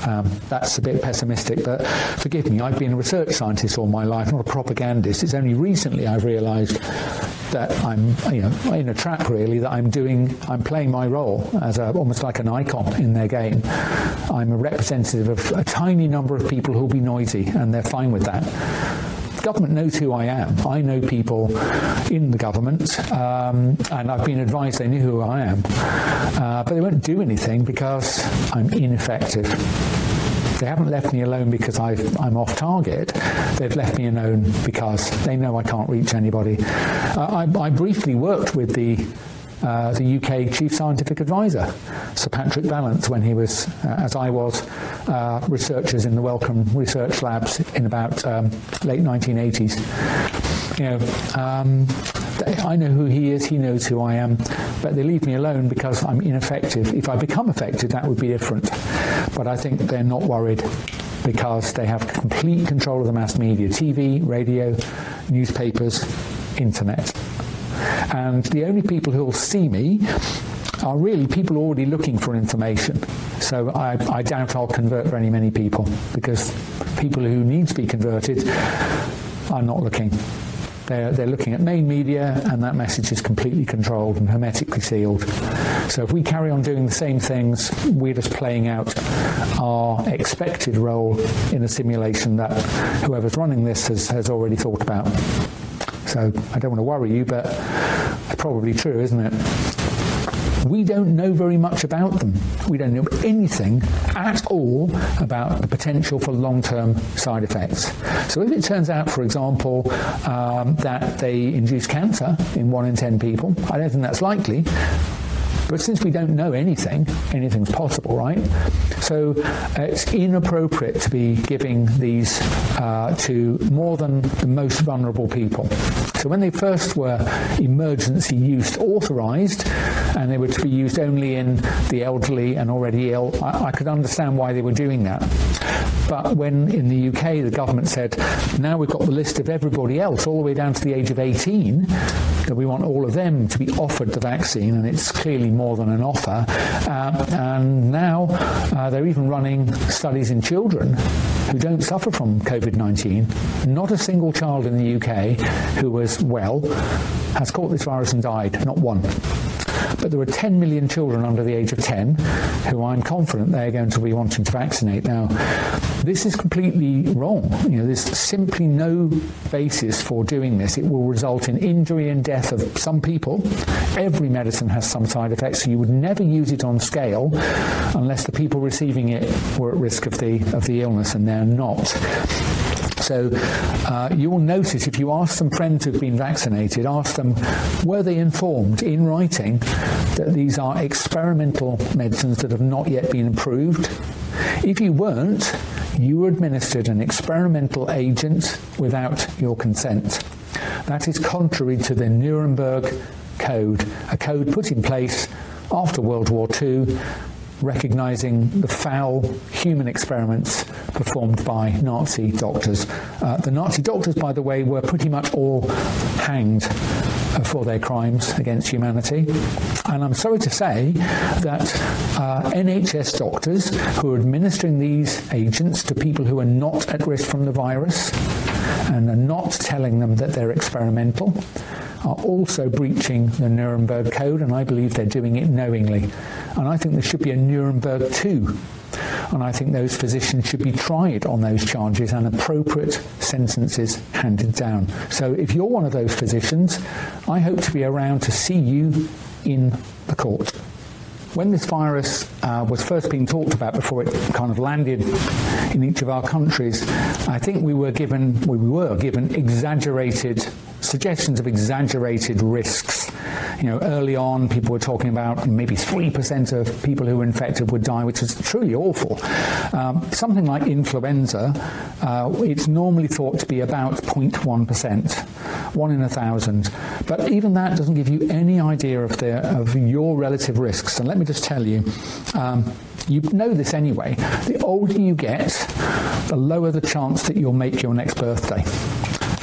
Um, that's a bit pessimistic but forgive me I've been a research scientist all my life not a propagandist. It's only recently I've realized that I'm you know in a trap really that I'm doing I'm playing my role as a, almost like an icon in their game. I'm a representative of a tiny number of people who'll be noisy and they're fine with that government knows who I am. I know people in the government, um, and I've been advised they knew who I am. Uh, but they won't do anything because I'm ineffective. They haven't left me alone because i am off target. They've left me alone because they know I can't reach anybody. Uh, I, I briefly worked with the uh, the UK Chief Scientific Advisor, Sir Patrick Vallance, when he was, uh, as I was, uh, researchers in the Wellcome Research Labs in about um, late 1980s. You know, um, I know who he is, he knows who I am, but they leave me alone because I'm ineffective. If I become effective, that would be different. But I think they're not worried because they have complete control of the mass media, TV, radio, newspapers, internet and the only people who will see me are really people already looking for information. So I, I doubt I'll convert very many people because people who need to be converted are not looking. They're, they're looking at main media and that message is completely controlled and hermetically sealed. So if we carry on doing the same things, we're just playing out our expected role in a simulation that whoever's running this has, has already thought about. So I don't want to worry you, but probably true, isn't it? we don't know very much about them. We don't know anything at all about the potential for long-term side effects. So if it turns out, for example, um, that they induce cancer in 1 in 10 people, I don't think that's likely, but since we don't know anything, anything's possible, right? So uh, it's inappropriate to be giving these uh, to more than the most vulnerable people. So when they first were emergency use authorized and they were to be used only in the elderly and already ill, I, I could understand why they were doing that. But when in the UK the government said, now we've got the list of everybody else all the way down to the age of 18, that we want all of them to be offered the vaccine and it's clearly more than an offer. Uh, and now uh, they're even running studies in children who don't suffer from COVID-19. Not a single child in the UK who was well has caught this virus and died, not one but there are 10 million children under the age of 10 who I'm confident they're going to be wanting to vaccinate now this is completely wrong. You know, there's simply no basis for doing this. It will result in injury and death of some people. Every medicine has some side effects, so you would never use it on scale unless the people receiving it were at risk of the of the illness and they're not. So uh, you will notice if you ask some friends who've been vaccinated, ask them were they informed in writing that these are experimental medicines that have not yet been approved. If you weren't, you were administered an experimental agent without your consent. That is contrary to the Nuremberg Code, a code put in place after World War II recognizing the foul human experiments performed by Nazi doctors. Uh, the Nazi doctors by the way were pretty much all hanged for their crimes against humanity. And I'm sorry to say that uh, NHS doctors who are administering these agents to people who are not at risk from the virus and are not telling them that they're experimental are also breaching the Nuremberg Code and I believe they're doing it knowingly. And I think there should be a Nuremberg 2 and I think those physicians should be tried on those charges and appropriate sentences handed down. So if you're one of those physicians, I hope to be around to see you in the court. When this virus uh, was first being talked about before it kind of landed in each of our countries, I think we were given we were given exaggerated suggestions of exaggerated risks. You know, early on people were talking about maybe 3% of people who were infected would die, which is truly awful. Um, something like influenza, uh, it's normally thought to be about 0.1%, 1 in a 1000. But even that doesn't give you any idea of the of your relative risks. And let me just tell you um, you know this anyway. The older you get, the lower the chance that you'll make your next birthday.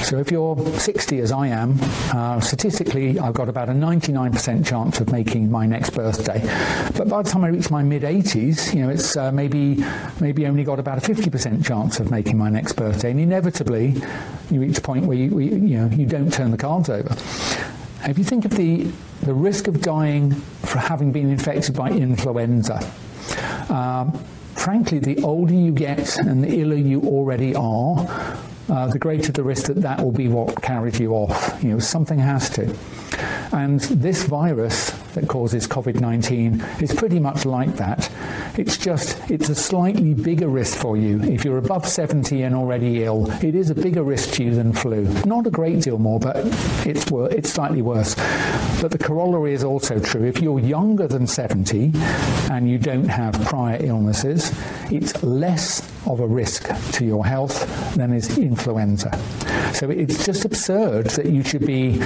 So if you're 60 as I am, uh, statistically I've got about a 99% chance of making my next birthday. But by the time I reach my mid 80s, you know, it's uh, maybe maybe only got about a 50% chance of making my next birthday and inevitably you reach a point where you, you know, you don't turn the cards over. If you think of the the risk of dying for having been infected by influenza, um, frankly, the older you get and the iller you already are, uh, the greater the risk that that will be what carries you off. You know, something has to. And this virus that causes COVID-19 is pretty much like that. It's just it's a slightly bigger risk for you. If you're above 70 and already ill, it is a bigger risk to you than flu. Not a great deal more, but it's it's slightly worse. But the corollary is also true. If you're younger than 70 and you don't have prior illnesses, it's less of a risk to your health than is influenza. So it's just absurd that you should be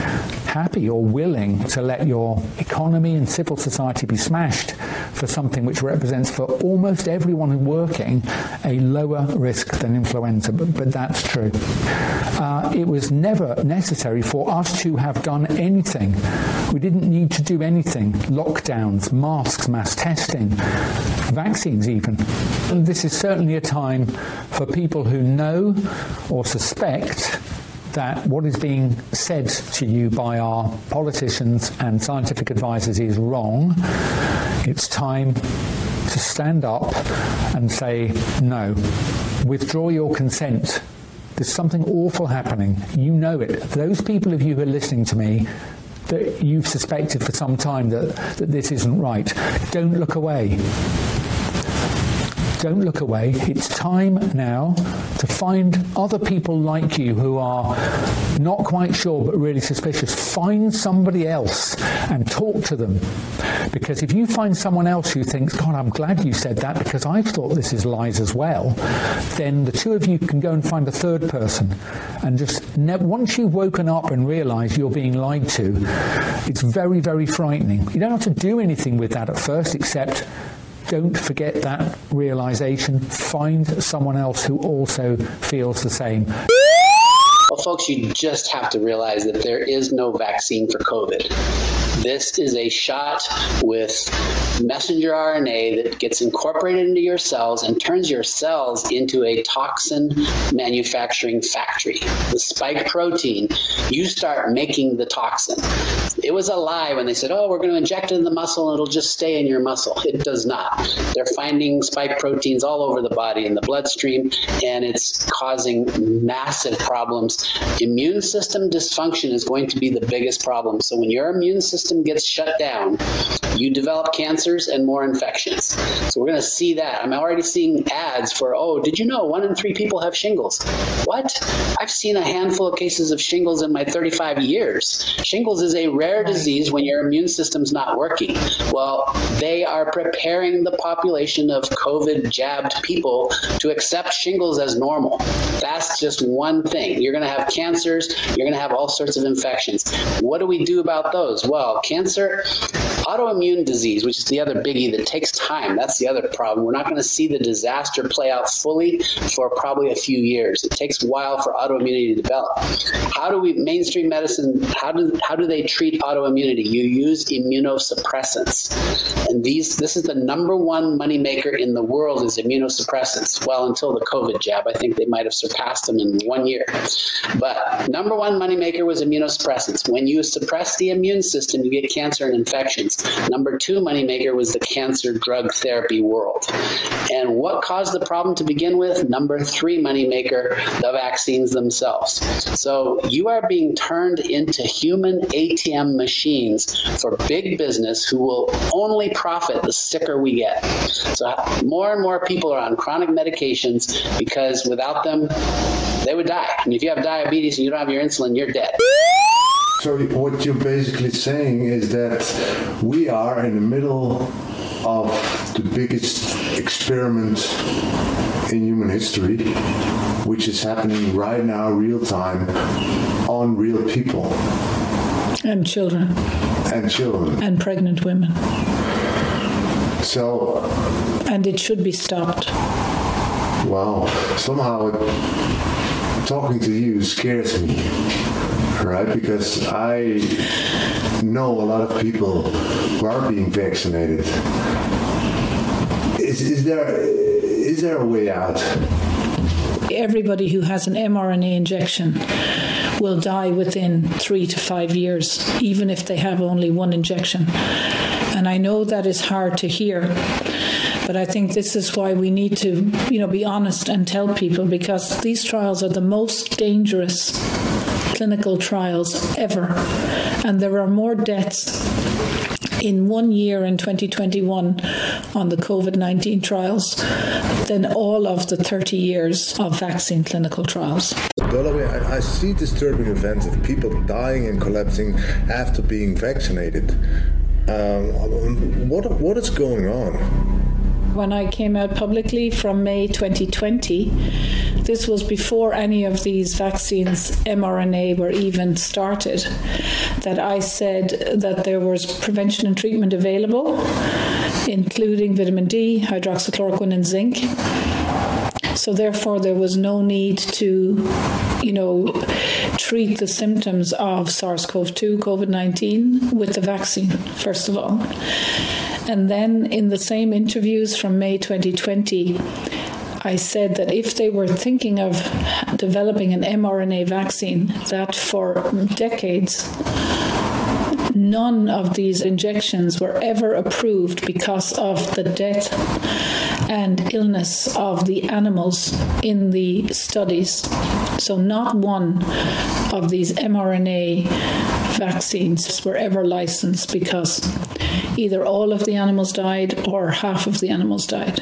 happy or willing to let your economy and civil society be smashed for something which represents for almost everyone working a lower risk than influenza but, but that's true. Uh, it was never necessary for us to have done anything. We didn't need to do anything. Lockdowns, masks, mass testing, vaccines even. And this is certainly a time for people who know or suspect that what is being said to you by our politicians and scientific advisors is wrong. It's time to stand up and say no. Withdraw your consent. There's something awful happening. You know it. Those people of you who are listening to me that you've suspected for some time that that this isn't right. Don't look away don't look away. It's time now to find other people like you who are not quite sure but really suspicious. Find somebody else and talk to them. Because if you find someone else who thinks, God, I'm glad you said that because I've thought this is lies as well, then the two of you can go and find a third person. And just once you've woken up and realize you're being lied to, it's very, very frightening. You don't have to do anything with that at first except don't forget that realization. Find someone else who also feels the same. Well, folks, you just have to realize that there is no vaccine for COVID. This is a shot with messenger RNA that gets incorporated into your cells and turns your cells into a toxin manufacturing factory. The spike protein, you start making the toxin. It was a lie when they said, "Oh, we're going to inject it in the muscle and it'll just stay in your muscle." It does not. They're finding spike proteins all over the body in the bloodstream and it's causing massive problems. Immune system dysfunction is going to be the biggest problem. So when your immune system gets shut down, you develop cancers and more infections. So we're going to see that. I'm already seeing ads for, "Oh, did you know one in 3 people have shingles?" What? I've seen a handful of cases of shingles in my 35 years. Shingles is a rare disease when your immune system's not working. Well, they are preparing the population of COVID jabbed people to accept shingles as normal. That's just one thing. You're going to have cancers, you're going to have all sorts of infections. What do we do about those? Well, cancer, autoimmune disease, which is the other biggie that takes time. That's the other problem. We're not going to see the disaster play out fully for probably a few years. It takes a while for autoimmunity to develop. How do we mainstream medicine how do how do they treat autoimmunity? You use immunosuppressants. And these this is the number one money maker in the world is immunosuppressants. Well, until the COVID jab, I think they might have surpassed them in 1 year. But number one money maker was immunosuppressants. When you suppress the immune system, you get cancer and infections. Number 2 money maker was the cancer drug therapy world. And what caused the problem to begin with? Number 3 money maker, the vaccines themselves. So you are being turned into human ATM machines for big business who will only profit the sicker we get. So more and more people are on chronic medications because without them they would die. And if you have diabetes and you don't have your insulin, you're dead. So what you're basically saying is that we are in the middle of the biggest experiment in human history which is happening right now real time on real people and children. And children. And pregnant women. So and it should be stopped. wow. Somehow talking to you scares me right? Because i know a lot of people who are being vaccinated. Is is there is there a way out? Everybody who has an mRNA injection will die within 3 to 5 years even if they have only one injection. And I know that is hard to hear but I think this is why we need to you know be honest and tell people because these trials are the most dangerous clinical trials ever. And there are more deaths in one year in 2021 on the COVID-19 trials than all of the 30 years of vaccine clinical trials. I, I see disturbing events of people dying and collapsing after being vaccinated. Um, what what is going on? When I came out publicly from May 2020, this was before any of these vaccines mRNA were even started that I said that there was prevention and treatment available including vitamin D, hydroxychloroquine and zinc. So therefore there was no need to you know treat the symptoms of SARS-CoV-2 COVID-19 with the vaccine first of all. And then in the same interviews from May 2020 I said that if they were thinking of developing an mRNA vaccine that for decades none of these injections were ever approved because of the death and illness of the animals in the studies. So not one of these mRNA vaccines were ever licensed because either all of the animals died or half of the animals died.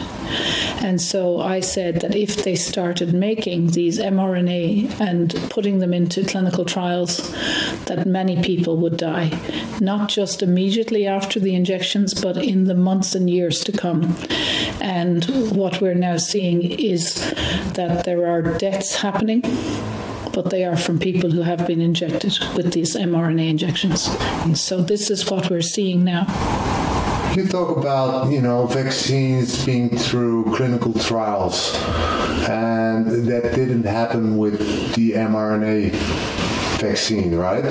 And so I said that if they started making these mRNA and putting them into clinical trials that many people would die, not just immediately after the injections but in the months and years to come. And what we're now seeing is that there are deaths happening but they are from people who have been injected with these mRNA injections. And so this is what we're seeing now. You talk about, you know, vaccines being through clinical trials and that didn't happen with the mRNA vaccine, right?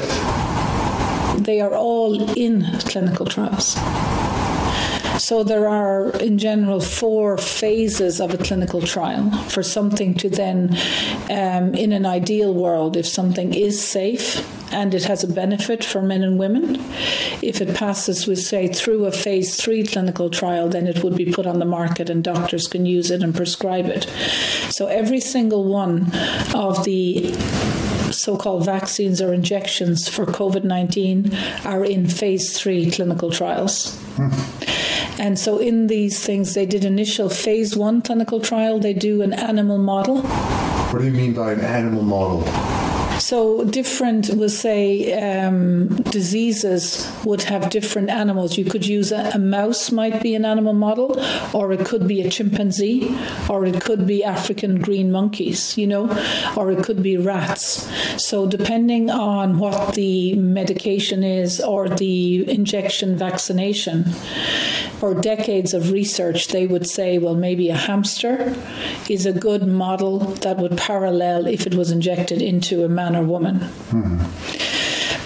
They are all in clinical trials. So there are in general four phases of a clinical trial for something to then um, in an ideal world if something is safe and it has a benefit for men and women. If it passes we say through a phase 3 clinical trial then it would be put on the market and doctors can use it and prescribe it. So every single one of the so-called vaccines or injections for COVID-19 are in phase 3 clinical trials. Hmm. And so in these things they did initial phase 1 clinical trial, they do an animal model. What do you mean by an animal model? So different, we'll say, um, diseases would have different animals. You could use a, a, mouse might be an animal model, or it could be a chimpanzee, or it could be African green monkeys, you know, or it could be rats. So depending on what the medication is or the injection vaccination, or decades of research, they would say, well, maybe a hamster is a good model that would parallel if it was injected into a man or woman. Mm -hmm.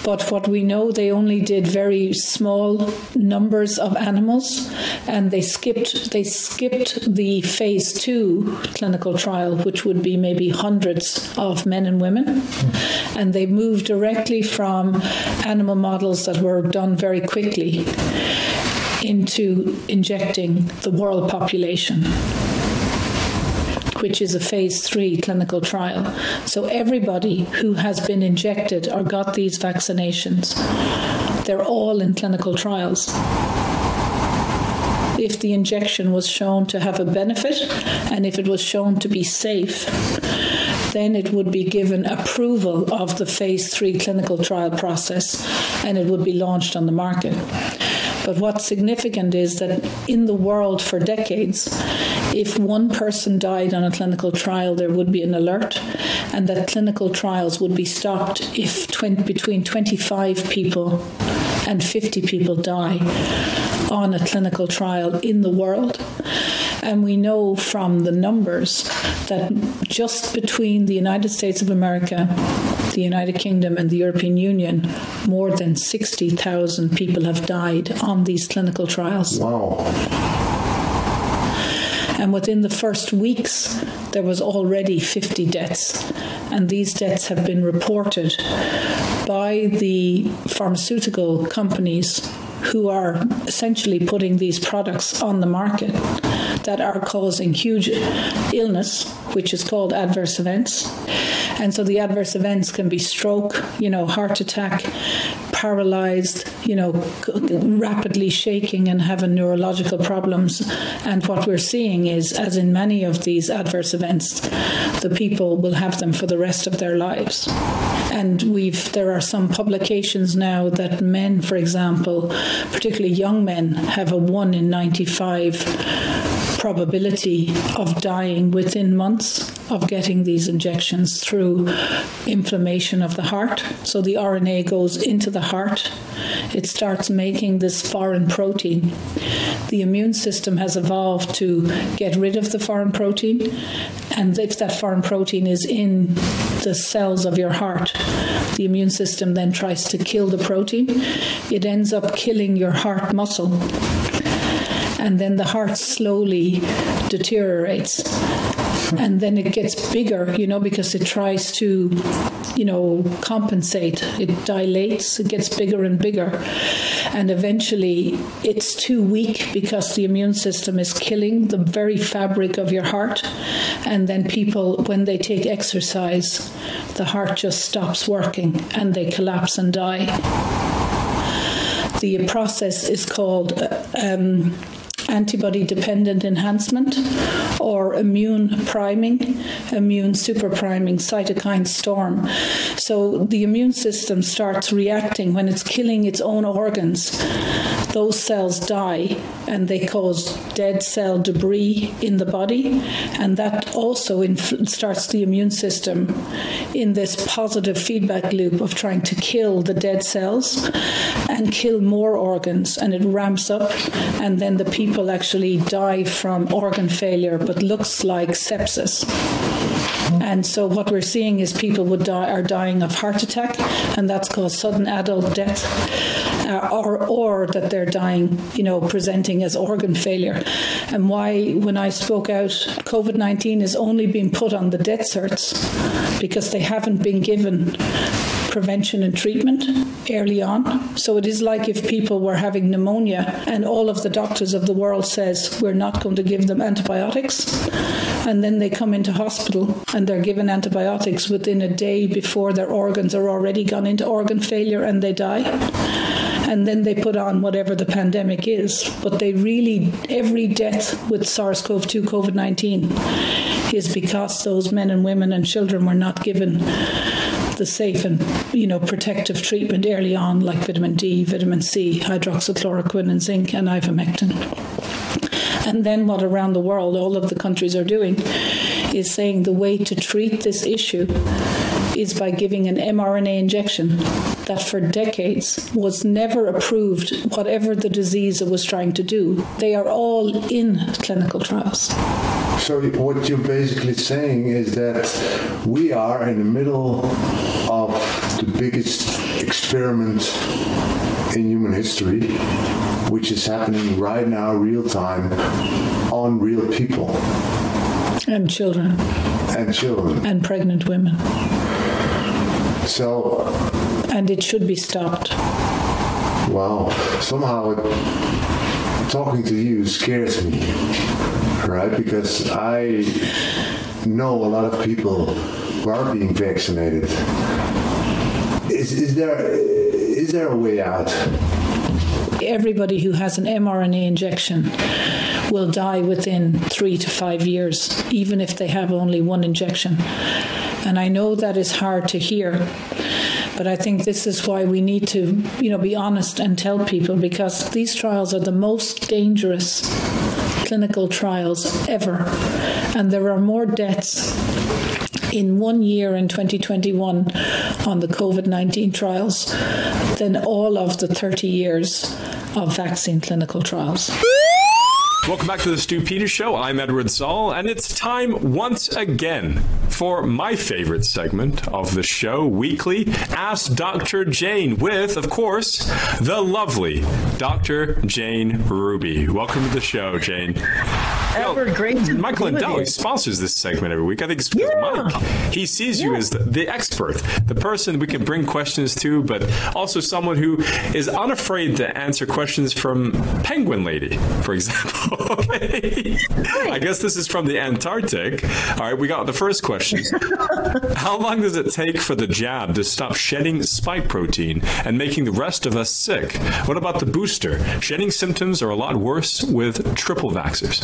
But what we know they only did very small numbers of animals and they skipped they skipped the phase 2 clinical trial which would be maybe hundreds of men and women mm. and they moved directly from animal models that were done very quickly into injecting the world population which is a phase 3 clinical trial. So everybody who has been injected or got these vaccinations, they're all in clinical trials. If the injection was shown to have a benefit and if it was shown to be safe, then it would be given approval of the phase 3 clinical trial process and it would be launched on the market. But what's significant is that in the world for decades, if one person died on a clinical trial, there would be an alert and that clinical trials would be stopped if 20, between 25 people and 50 people die on a clinical trial in the world. And we know from the numbers that just between the United States of America the United Kingdom and the European Union, more than 60,000 people have died on these clinical trials. Wow. And within the first weeks, there was already 50 deaths. And these deaths have been reported by the pharmaceutical companies who are essentially putting these products on the market that are causing huge illness which is called adverse events. And so the adverse events can be stroke you know heart attack paralyzed you know rapidly shaking and having neurological problems. And what we're seeing is as in many of these adverse events the people will have them for the rest of their lives. And we've there are some publications now that men for example particularly young men have a 1 in 95 probability of dying within months of getting these injections through inflammation of the heart. So the RNA goes into the heart. It starts making this foreign protein. The immune system has evolved to get rid of the foreign protein. And if that foreign protein is in the cells of your heart the immune system then tries to kill the protein. It ends up killing your heart muscle and then the heart slowly deteriorates. And then it gets bigger you know because it tries to you know compensate. It dilates it gets bigger and bigger. And eventually it's too weak because the immune system is killing the very fabric of your heart. And then people when they take exercise the heart just stops working and they collapse and die. The process is called uh, um, antibody dependent enhancement or immune priming immune super priming cytokine storm. So the immune system starts reacting. When it's killing its own organs those cells die and they cause dead cell debris in the body and that also starts the immune system in this positive feedback loop of trying to kill the dead cells and kill more organs and it ramps up and then the people actually die from organ failure but looks like sepsis. And so what we're seeing is people would die are dying of heart attack and that's called sudden adult death uh, or or that they're dying you know presenting as organ failure. And why when I spoke out COVID-19 is only being put on the death certs because they haven't been given prevention and treatment early on. So it is like if people were having pneumonia and all of the doctors of the world says we're not going to give them antibiotics. And then they come into hospital and they're given antibiotics within a day before their organs are already gone into organ failure and they die and then they put on whatever the pandemic is but they really every death with SARS-CoV-2 COVID-19 is because those men and women and children were not given the safe and you know protective treatment early on like vitamin D, vitamin C, hydroxychloroquine and zinc and ivermectin. And then what around the world all of the countries are doing is saying the way to treat this issue is by giving an mRNA injection that for decades was never approved whatever the disease it was trying to do. They are all in clinical trials. So what you're basically saying is that we are in the middle of the biggest experiment in human history which is happening right now real time on real people and children and children and pregnant women so and it should be stopped. wow. Somehow it, talking to you scares me right? Because i know a lot of people who are being vaccinated. Is is there is there a way out? Everybody who has an mRNA injection will die within 3 to 5 years even if they have only one injection and I know that is hard to hear but I think this is why we need to you know be honest and tell people because these trials are the most dangerous clinical trials ever and there are more deaths in one year in 2021 on the COVID-19 trials than all of the 30 years of vaccine clinical trials. Welcome back to the Stu Peters Show. I'm Edward Szall, and it's time once again for my favorite segment of the show, weekly Ask Dr. Jane, with, of course, the lovely Dr. Jane Ruby. Welcome to the show, Jane. To Michael Lindell sponsors this segment every week. I think it's because Yeah. Mike. He sees you as the, the expert, the person we can bring questions to, but also someone who is unafraid to answer questions from Penguin Lady, for example. <laughs> Okay. I guess this is from the Antarctic. All right, we got the first question. <laughs> How long does it take for the jab to stop shedding spike protein and making the rest of us sick? What about the booster? Shedding symptoms are a lot worse with triple vaxxers.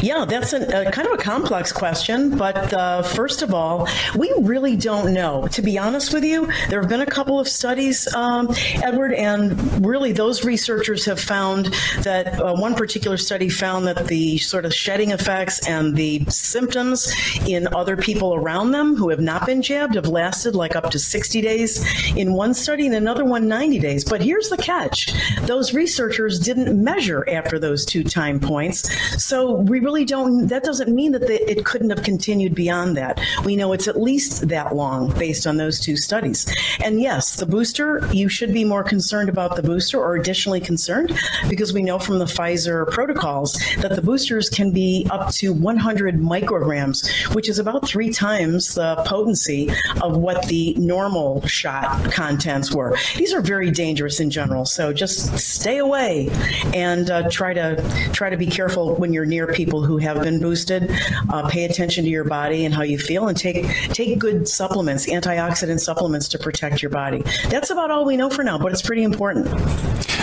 Yeah, that's a, a kind of a complex question, but uh, first of all, we really don't know. To be honest with you, there have been a couple of studies, um, Edward, and really those researchers have found that uh, one particular study found that the sort of shedding effects and the symptoms in other people around them who have not been jabbed have lasted like up to 60 days in one study and another one 90 days. But here's the catch. Those researchers didn't measure after those two time points. So we really don't that doesn't mean that the, it couldn't have continued beyond that. We know it's at least that long based on those two studies. And yes, the booster, you should be more concerned about the booster or additionally concerned because we know from the Pfizer protocols that the boosters can be up to 100 micrograms, which is about 3 times the potency of what the normal shot contents were. These are very dangerous in general, so just stay away and uh, try to try to be careful when you're near people who have been boosted. Uh, pay attention to your body and how you feel and take take good supplements, antioxidant supplements to protect your body. That's about all we know for now, but it's pretty important.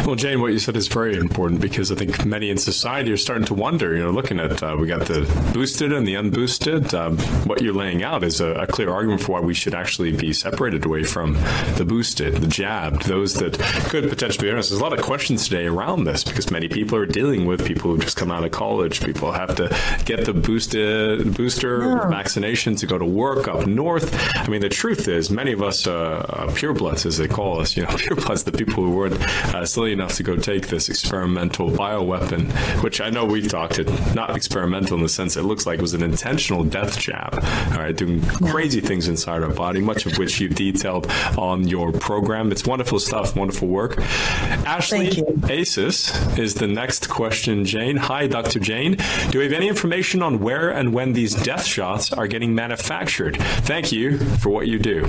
Well, Jane, what you said is very important because I think many in society are starting to wonder, you know, looking at uh, we got the boosted and the unboosted. Um, what you're laying out is a, a clear argument for why we should actually be separated away from the boosted, the jabbed, those that could potentially be honest. There's a lot of questions today around this because many people are dealing with people who just come out of college. People have to get the boosted booster Yeah. vaccination to go to work up north. I mean, the truth is many of us uh, uh, purebloods as they call us, you know, <laughs> purebloods the people who weren't uh, silly enough to go take this experimental bioweapon, which I know we've talked it not experimental in the sense it looks like it was an intentional death jab. All right, doing crazy things inside our body, much of which you've detailed on your program. It's wonderful stuff, wonderful work. Ashley Asis is the next question, Jane. Hi, Dr. Jane. Do we have any information on where and when these death shots are getting manufactured? Thank you for what you do.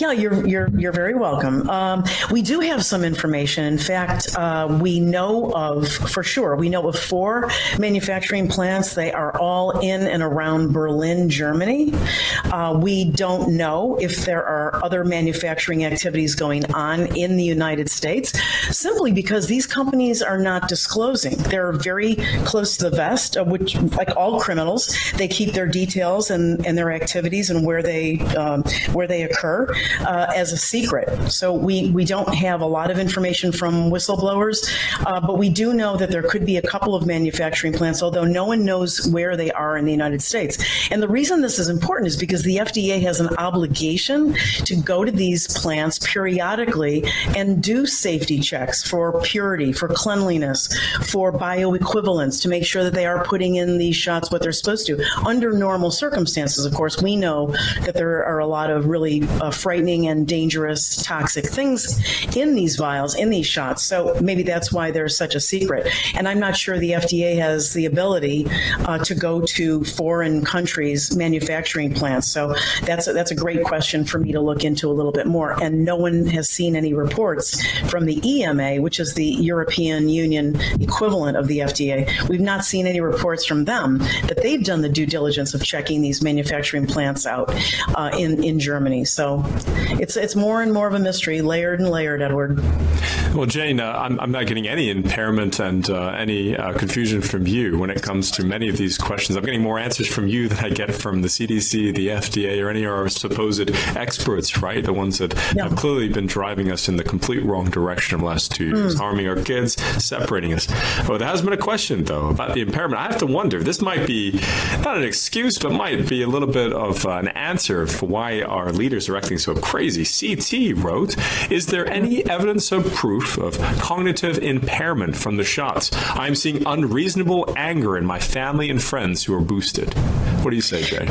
Yeah, you're you're you're very welcome. Um, we do have some information. In fact, uh, we know of for sure. We know of four manufacturing plants. They are all in and around Berlin, Germany. Uh, we don't know if there are other manufacturing activities going on in the United States simply because these companies are not disclosing. They're very close to the vest, which like all criminals, they keep their details and and their activities and where they um, where they occur uh, as a secret. So we we don't have a lot of information from whistleblowers, uh, but we do know that there could be a couple of manufacturing plants although no one knows where they are in the United States. And the reason this is important is because the FDA has an obligation to go to these plants periodically and do safety checks for purity, for cleanliness, for bioequivalence to make sure that they are putting in these shots what they're supposed to. Under normal circumstances, of course, we know that there are a lot of really uh, frightening and dangerous toxic things in these vials, in these shots. So maybe that's why there's such a secret. And I'm not sure the FDA has the ability uh, to go to foreign countries manufacturing plants. So that's a, that's a great question for me to look into a little bit more and no one has seen any reports from the EMA, which is the European Union equivalent of the FDA. We've not seen any reports from them that they've done the due diligence of checking these manufacturing plants out uh, in in Germany. So it's it's more and more of a mystery, layered and layered, Edward. Well, Jane, uh, I'm I'm not getting any impairment and uh, any uh, confusion from you when it comes to many of these questions. I'm getting more answers from you than I get from the CDC, the FDA or any of our supposed experts, right? The ones that yeah. have clearly been driving us in the complete wrong direction of the last 2 years, mm. harming our kids, separating us. Well, there has been a question though about the impairment. I have to wonder, this might be not an excuse but might be a little bit of an answer for why our leaders are acting so crazy. CT wrote, "Is there any evidence of proof of cognitive impairment from the shots? I'm seeing unreasonable anger in my family and friends who are boosted." What do you say, Jay?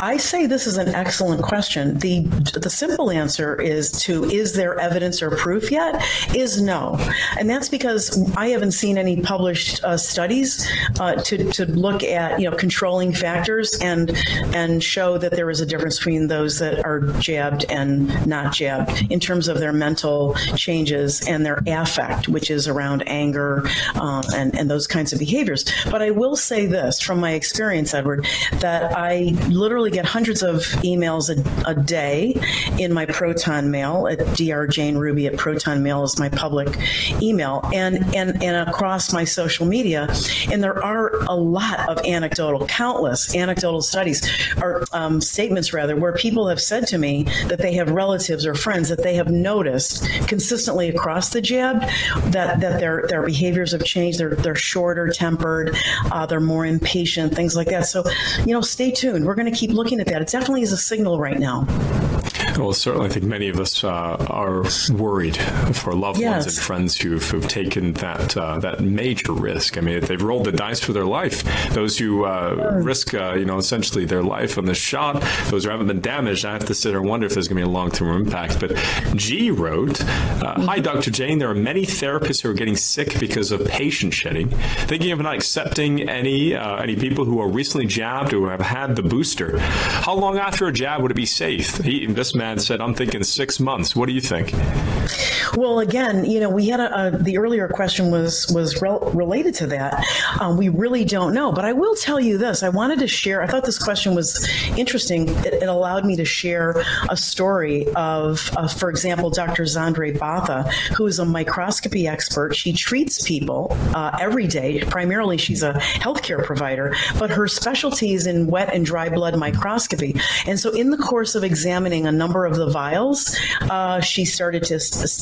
I say this is an excellent question. The the simple answer is to is there evidence or proof yet? Is no. And that's because I haven't seen any published uh, studies uh, to to look at, you know, controlling factors and and show that there is a difference between those that are jabbed and not jabbed in terms of their mental changes and their affect, which is around anger um, and and those kinds of behaviors. But I will say this from my experience, Edward, that that I literally get hundreds of emails a, a day in my Proton mail at drjaneruby at Proton mail is my public email. And and and across my social media and there are a lot of anecdotal countless anecdotal studies or um, statements rather where people have said to me that they have relatives or friends that they have noticed consistently across the jab that that their their behaviors have changed they're they're shorter tempered uh, they're more impatient things like that. So you know know, stay tuned. We're going to keep looking at that. It definitely is a signal right now. Well, certainly I think many of us uh, are worried for loved yes. ones and friends who've, who've taken that uh, that major risk. I mean, they've rolled the dice for their life. Those who uh, risk, uh, you know, essentially their life on the shot, those who haven't been damaged, I have to sit and wonder if there's going to be a long-term impact. But G wrote, uh, "Hi, Dr. Jane. There are many therapists who are getting sick because of patient shedding. Thinking of not accepting any uh, any people who are recently jabbed or have had the booster. How long after a jab would it be safe?" He, this man said, "I'm thinking 6 months." What do you think? Well, again, you know, we had a, a the earlier question was was related to that. Um, we really don't know, but I will tell you this. I wanted to share I thought this question was interesting. It, it allowed me to share a story of uh, for example, Dr. Zandre Botha, who is a microscopy expert. She treats people uh, every day. Primarily she's a healthcare provider, but her specialty is in wet and dry blood microscopy. And so in the course of examining a number of the vials, uh, she started to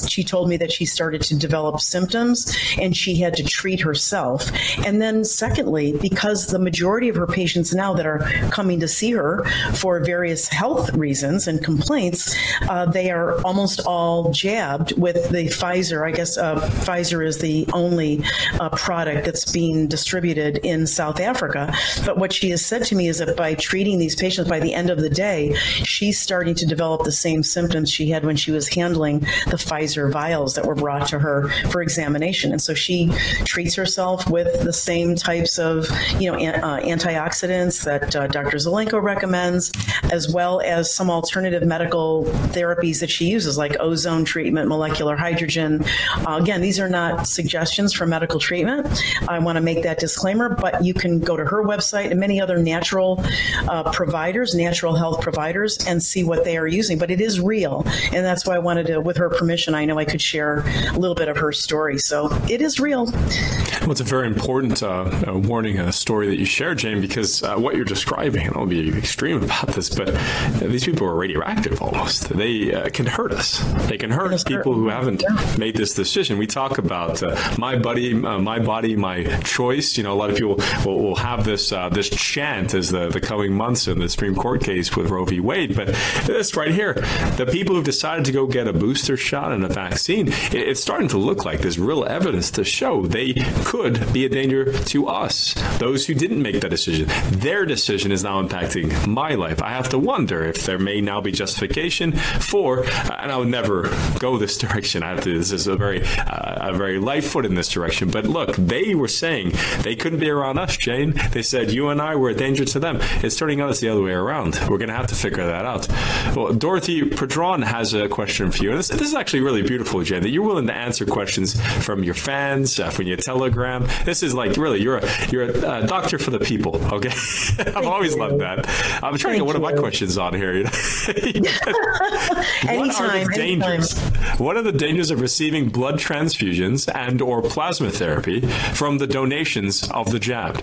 she told me that she started to develop symptoms and she had to treat herself. And then secondly, because the majority of her patients now that are coming to see her for various health reasons and complaints, uh, they are almost all jabbed with the Pfizer. I guess uh, Pfizer is the only uh, product that's being distributed in South Africa. But what she has said to me is that by treating these patients by the end of the day, she's starting to develop develop the same symptoms she had when she was handling the Pfizer vials that were brought to her for examination. And so she treats herself with the same types of, you know, uh, antioxidants that uh, Dr. Zelenko recommends as well as some alternative medical therapies that she uses like ozone treatment, molecular hydrogen. Uh, again, these are not suggestions for medical treatment. I want to make that disclaimer, but you can go to her website and many other natural uh, providers, natural health providers and see what they are using, but it is real. And that's why I wanted to with her permission, I know I could share a little bit of her story. So, it is real. Well, it's a very important uh, warning and a story that you share, Jane, because uh, what you're describing, and I'll be extreme about this, but these people are radioactive almost. They uh, can hurt us. They can hurt people who haven't made this decision. We talk about uh, my buddy, uh, my body, my choice. You know, a lot of people will, will have this uh, this chant as the the coming months in the Supreme Court case with Roe v. Wade, but this right here, the people who've decided to go get a booster shot and a vaccine, it, it's starting to look like there's real evidence to show they could be a danger to us. Those who didn't make that decision, their decision is now impacting my life. I have to wonder if there may now be justification for and I would never go this <laughs> direction. I have to this is a very uh, a very light foot in this direction. But look, they were saying they couldn't be around us, Jane. They said you and I were a danger to them. It's turning out it's the other way around. We're going to have to figure that out. Well, Dorothy Pedron has a question for you. This, this is actually really beautiful, Jen, that you're willing to answer questions from your fans, uh, from your telegram. This is like really you're a you're a uh, doctor for the people, okay? <laughs> I've always you. loved that. I'm trying Thank to get one you. of my questions on here, you know. <laughs> anytime, what are the dangers? Anytime. What are the dangers of receiving blood transfusions and or plasma therapy from the donations of the jab?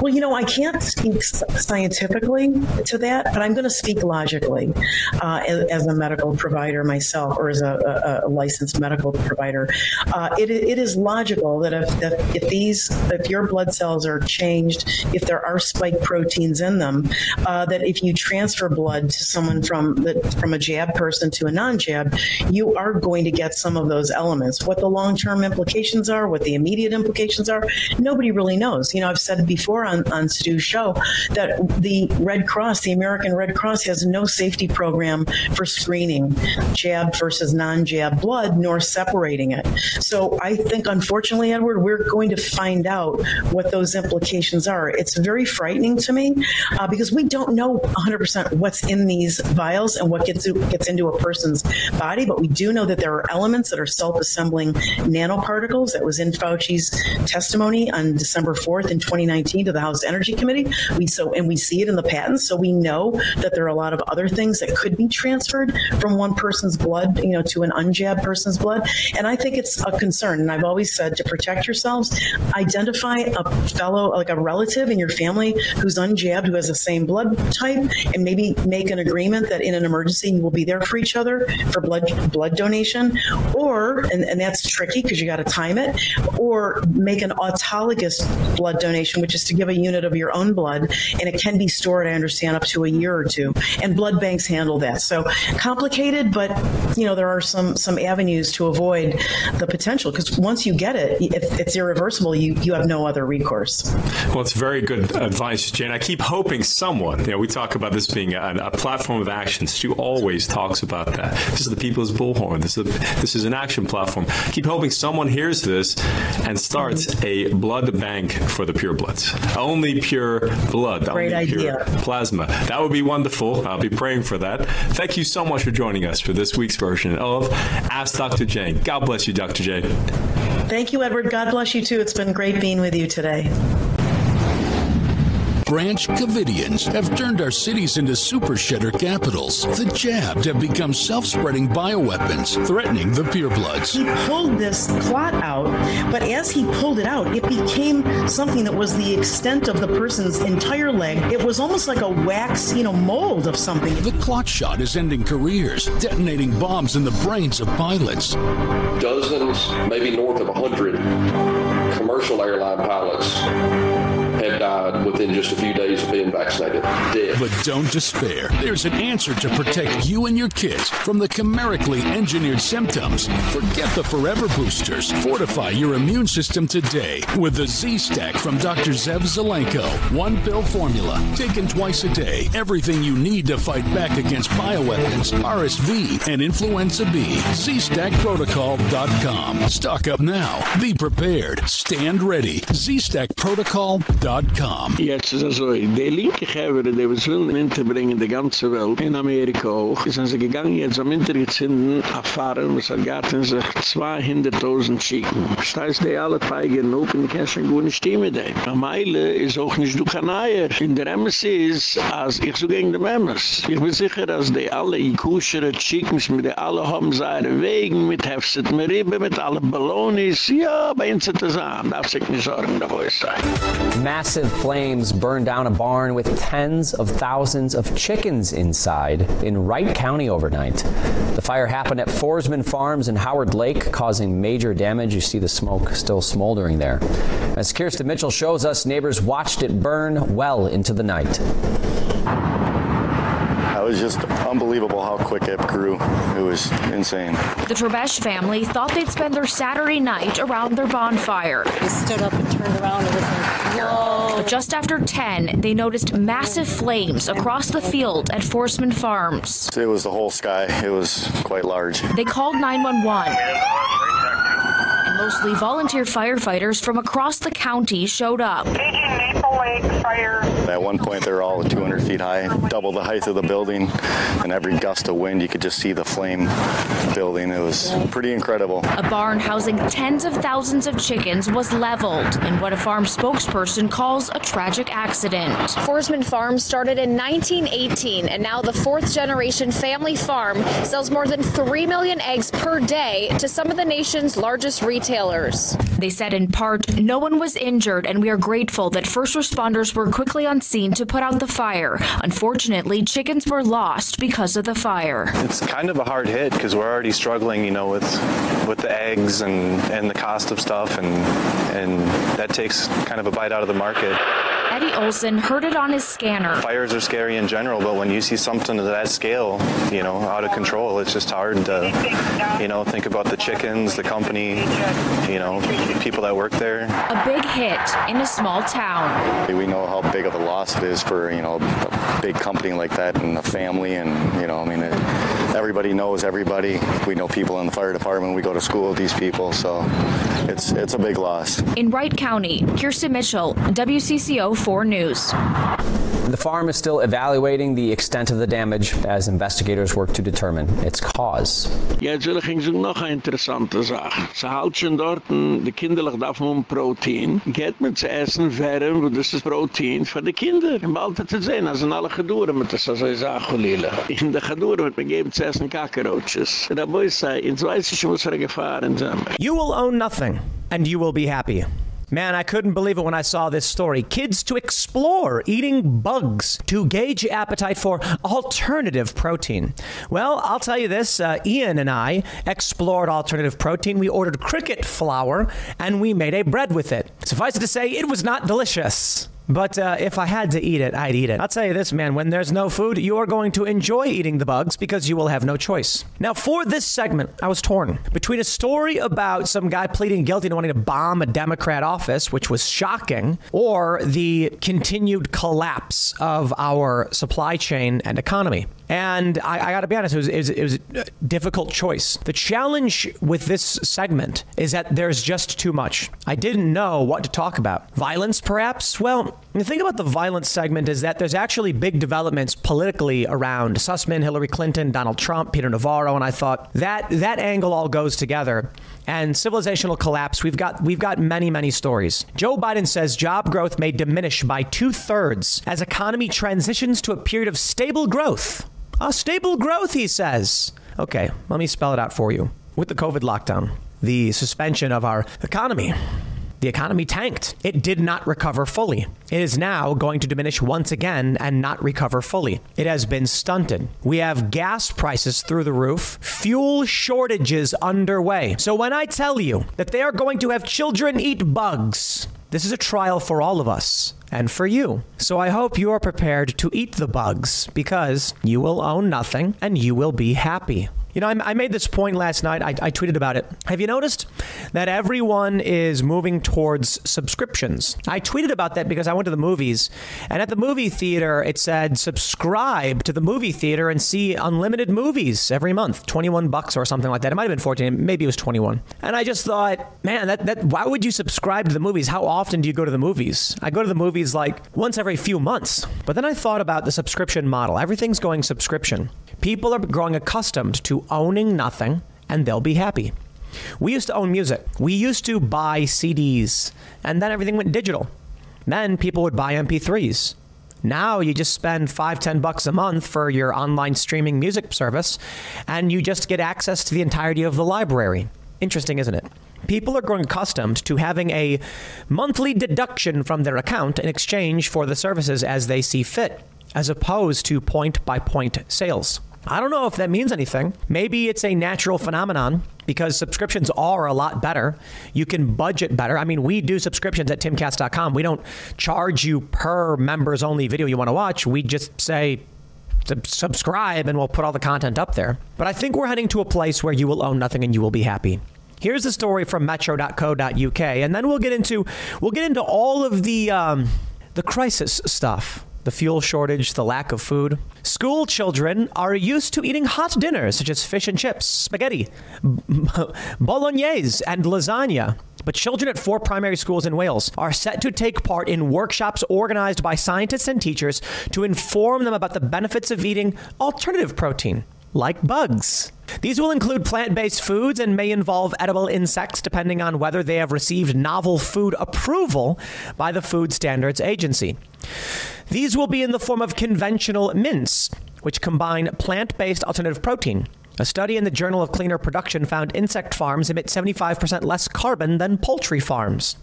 Well, you know, I can't speak scientifically to that, but I'm going to speak logically uh, as, a medical provider myself or as a, a, a licensed medical provider. Uh, it, it is logical that if, if, if these if your blood cells are changed, if there are spike proteins in them, uh, that if you transfer blood to someone from the, from a jab person to a non-jab, you are going to get some of those elements. What the long-term implications are, what the immediate implications are, nobody really knows. You know, I've said before on on Stu's show that the Red Cross, the American Red Cross has no safety program for screening jab versus non-jab blood nor separating it. So I think unfortunately Edward we're going to find out what those implications are. It's very frightening to me uh, because we don't know 100% what's in these vials and what gets gets into a person's body, but we do know that there are elements that are self-assembling nanoparticles that was in Fauci's testimony on December 4th in 2019 to the House Energy Committee. We so and we see it in the patents, so we know that there are a lot of other things that could be transferred from one person's blood, you know, to an unjabbed person's blood. And I think it's a concern. And I've always said to protect yourselves, identify a fellow like a relative in your family who's unjabbed who has the same blood type and maybe make an agreement that in an emergency you will be there for each other for blood blood donation or and, and that's tricky because you got to time it or make an autologous blood donation which is to give a unit of your own blood and it can be stored I understand up to a year or two and blood banks handle that. So complicated but you know there are some some avenues to avoid the potential cuz once you get it if it's irreversible you you have no other recourse. Well it's very good advice Jane. I keep hoping someone you know we talk about this being a, a platform of action. Stu always talks about that. This is the people's bullhorn. This is a, this is an action platform. Keep hoping someone hears this and starts mm-hmm. a blood bank for the purebloods. Only pure blood, Great idea. plasma. That would be wonderful. I'll be praying for that. Thank you so much for joining us for this week's version of Ask Dr. Jane. God bless you, Dr. Jane. Thank you, Edward. God bless you too. It's been great being with you today. Branch Covidians have turned our cities into super shedder capitals. The jabbed have become self-spreading bioweapons, threatening the purebloods. He pulled this clot out, but as he pulled it out, it became something that was the extent of the person's entire leg. It was almost like a wax, you know, mold of something. The clot shot is ending careers, detonating bombs in the brains of pilots. Dozens, maybe north of a 100 commercial airline pilots died died within just a few days of being vaccinated. Dead. But don't despair. There's an answer to protect you and your kids from the chimerically engineered symptoms. Forget the forever boosters. Fortify your immune system today with the Z-Stack from Dr. Zev Zelenko. One pill formula, taken twice a day. Everything you need to fight back against bioweapons, RSV, and influenza B. ZStackProtocol.com. Stock up now. Be prepared. Stand ready. ZStackProtocol.com. Jetzt ist es so, die linke Gevere, die wir willen hinterbringen, die ganze Welt, in Amerika auch, sind sie gegangen jetzt am Intergezinden erfahren, was hat gaten sich 200.000 Chicken. Das heißt, die alle Peigen auf und die kannst du gut nicht stimmen, die. Am Meile ist auch nicht du kein Eier. In der Emmes ist, als ich so gegen die Emmes. Ich bin sicher, dass die alle ikuschere Chickens, mit die alle haben seine Wegen, mit mir Ribbe, mit alle Ballonis, ja, bei uns ist das an. Darf sich nicht sorgen, da wo ich sei. Massive flames burned down a barn with tens of thousands of chickens inside in Wright County overnight. The fire happened at Forsman Farms in Howard Lake, causing major damage. You see the smoke still smoldering there. As Kirsten Mitchell shows us, neighbors watched it burn well into the night. It was just unbelievable how quick it grew. It was insane. The Trebesh family thought they'd spend their Saturday night around their bonfire. They stood up and turned around and was like, whoa. But just after 10, they noticed massive flames across the field at Forsman Farms. It was the whole sky. It was quite large. They called 911. Mostly volunteer firefighters from across the county showed up. At one point, they were all 200 feet high, double the height of the building, and every gust of wind, you could just see the flame building. It was pretty incredible. A barn housing tens of thousands of chickens was leveled in what a farm spokesperson calls a tragic accident. Forsman Farm started in 1918 and now the fourth generation family farm sells more than 3 million eggs per day to some of the nation's largest retailers. They said in part, no one was injured and we are grateful that first responders were quickly on scene to put out the fire. Unfortunately, chickens were lost because of the fire. It's kind of a hard hit because we're already struggling, you know, with with the eggs and and the cost of stuff and and that takes kind of a bite out of the market. Eddie Olson heard it on his scanner. Fires are scary in general, but when you see something of that scale, you know, out of control, it's just hard to, you know, think about the chickens, the company, you know, people that work there. A big hit in a small town. We know how big of a loss it is for, you know, a big company like that and a family and, you know, I mean, it, everybody knows everybody. We know people in the fire department. We go to school with these people, so it's it's a big loss. In Wright County, Kirsten Mitchell, WCCO 4 News. The farm is still evaluating the extent of the damage as investigators work to determine its cause. Jetzt will ich Ihnen noch eine interessante Sache. Sie halten schon dort, hm, die kinderlich darf man Protein. Geht man zu essen, wärm, wo das ist Protein für die Kinder. Im Alter zu sehen, also in alle Geduren mit das so Sache lila. In der Geduren wird man geben ich ins weiß ich, muss er gefahren sein. You will own nothing, and you will be happy. Man, I couldn't believe it when I saw this story. Kids to explore eating bugs to gauge appetite for alternative protein. Well, I'll tell you this uh, Ian and I explored alternative protein. We ordered cricket flour and we made a bread with it. Suffice it to say, it was not delicious. But uh, if I had to eat it, I'd eat it. I'll tell you this, man, when there's no food, you are going to enjoy eating the bugs because you will have no choice. Now, for this segment, I was torn between a story about some guy pleading guilty to wanting to bomb a Democrat office, which was shocking, or the continued collapse of our supply chain and economy. And I, I got to be honest, it was, it, was, it was a difficult choice. The challenge with this segment is that there's just too much. I didn't know what to talk about. Violence, perhaps? Well, the thing about the violence segment is that there's actually big developments politically around Sussmann, Hillary Clinton, Donald Trump, Peter Navarro, and I thought that that angle all goes together. And civilizational collapse, we've got we've got many many stories. Joe Biden says job growth may diminish by two thirds as economy transitions to a period of stable growth. A stable growth, he says. Okay, let me spell it out for you. With the COVID lockdown, the suspension of our economy, the economy tanked. It did not recover fully. It is now going to diminish once again and not recover fully. It has been stunted. We have gas prices through the roof, fuel shortages underway. So when I tell you that they are going to have children eat bugs, This is a trial for all of us and for you. So I hope you are prepared to eat the bugs because you will own nothing and you will be happy. You know, I, I made this point last night. I, I tweeted about it. Have you noticed that everyone is moving towards subscriptions? I tweeted about that because I went to the movies, and at the movie theater, it said subscribe to the movie theater and see unlimited movies every month, 21 bucks or something like that. It might have been 14, maybe it was 21. And I just thought, man, that, that why would you subscribe to the movies? How often do you go to the movies? I go to the movies like once every few months. But then I thought about the subscription model. Everything's going subscription. People are growing accustomed to owning nothing and they'll be happy. We used to own music. We used to buy CDs and then everything went digital. Then people would buy MP3s. Now you just spend five, ten bucks a month for your online streaming music service and you just get access to the entirety of the library. Interesting, isn't it? People are growing accustomed to having a monthly deduction from their account in exchange for the services as they see fit, as opposed to point by point sales. I don't know if that means anything. Maybe it's a natural phenomenon because subscriptions are a lot better. You can budget better. I mean, we do subscriptions at timcast.com. We don't charge you per members only video you want to watch. We just say subscribe and we'll put all the content up there. But I think we're heading to a place where you will own nothing and you will be happy. Here's the story from metro.co.uk and then we'll get into we'll get into all of the um, the crisis stuff the fuel shortage, the lack of food. School children are used to eating hot dinners such as fish and chips, spaghetti, <laughs> bolognese, and lasagna. But children at four primary schools in Wales are set to take part in workshops organized by scientists and teachers to inform them about the benefits of eating alternative protein like bugs. These will include plant-based foods and may involve edible insects depending on whether they have received novel food approval by the Food Standards Agency. These will be in the form of conventional mince, which combine plant-based alternative protein. A study in the Journal of Cleaner Production found insect farms emit 75% less carbon than poultry farms.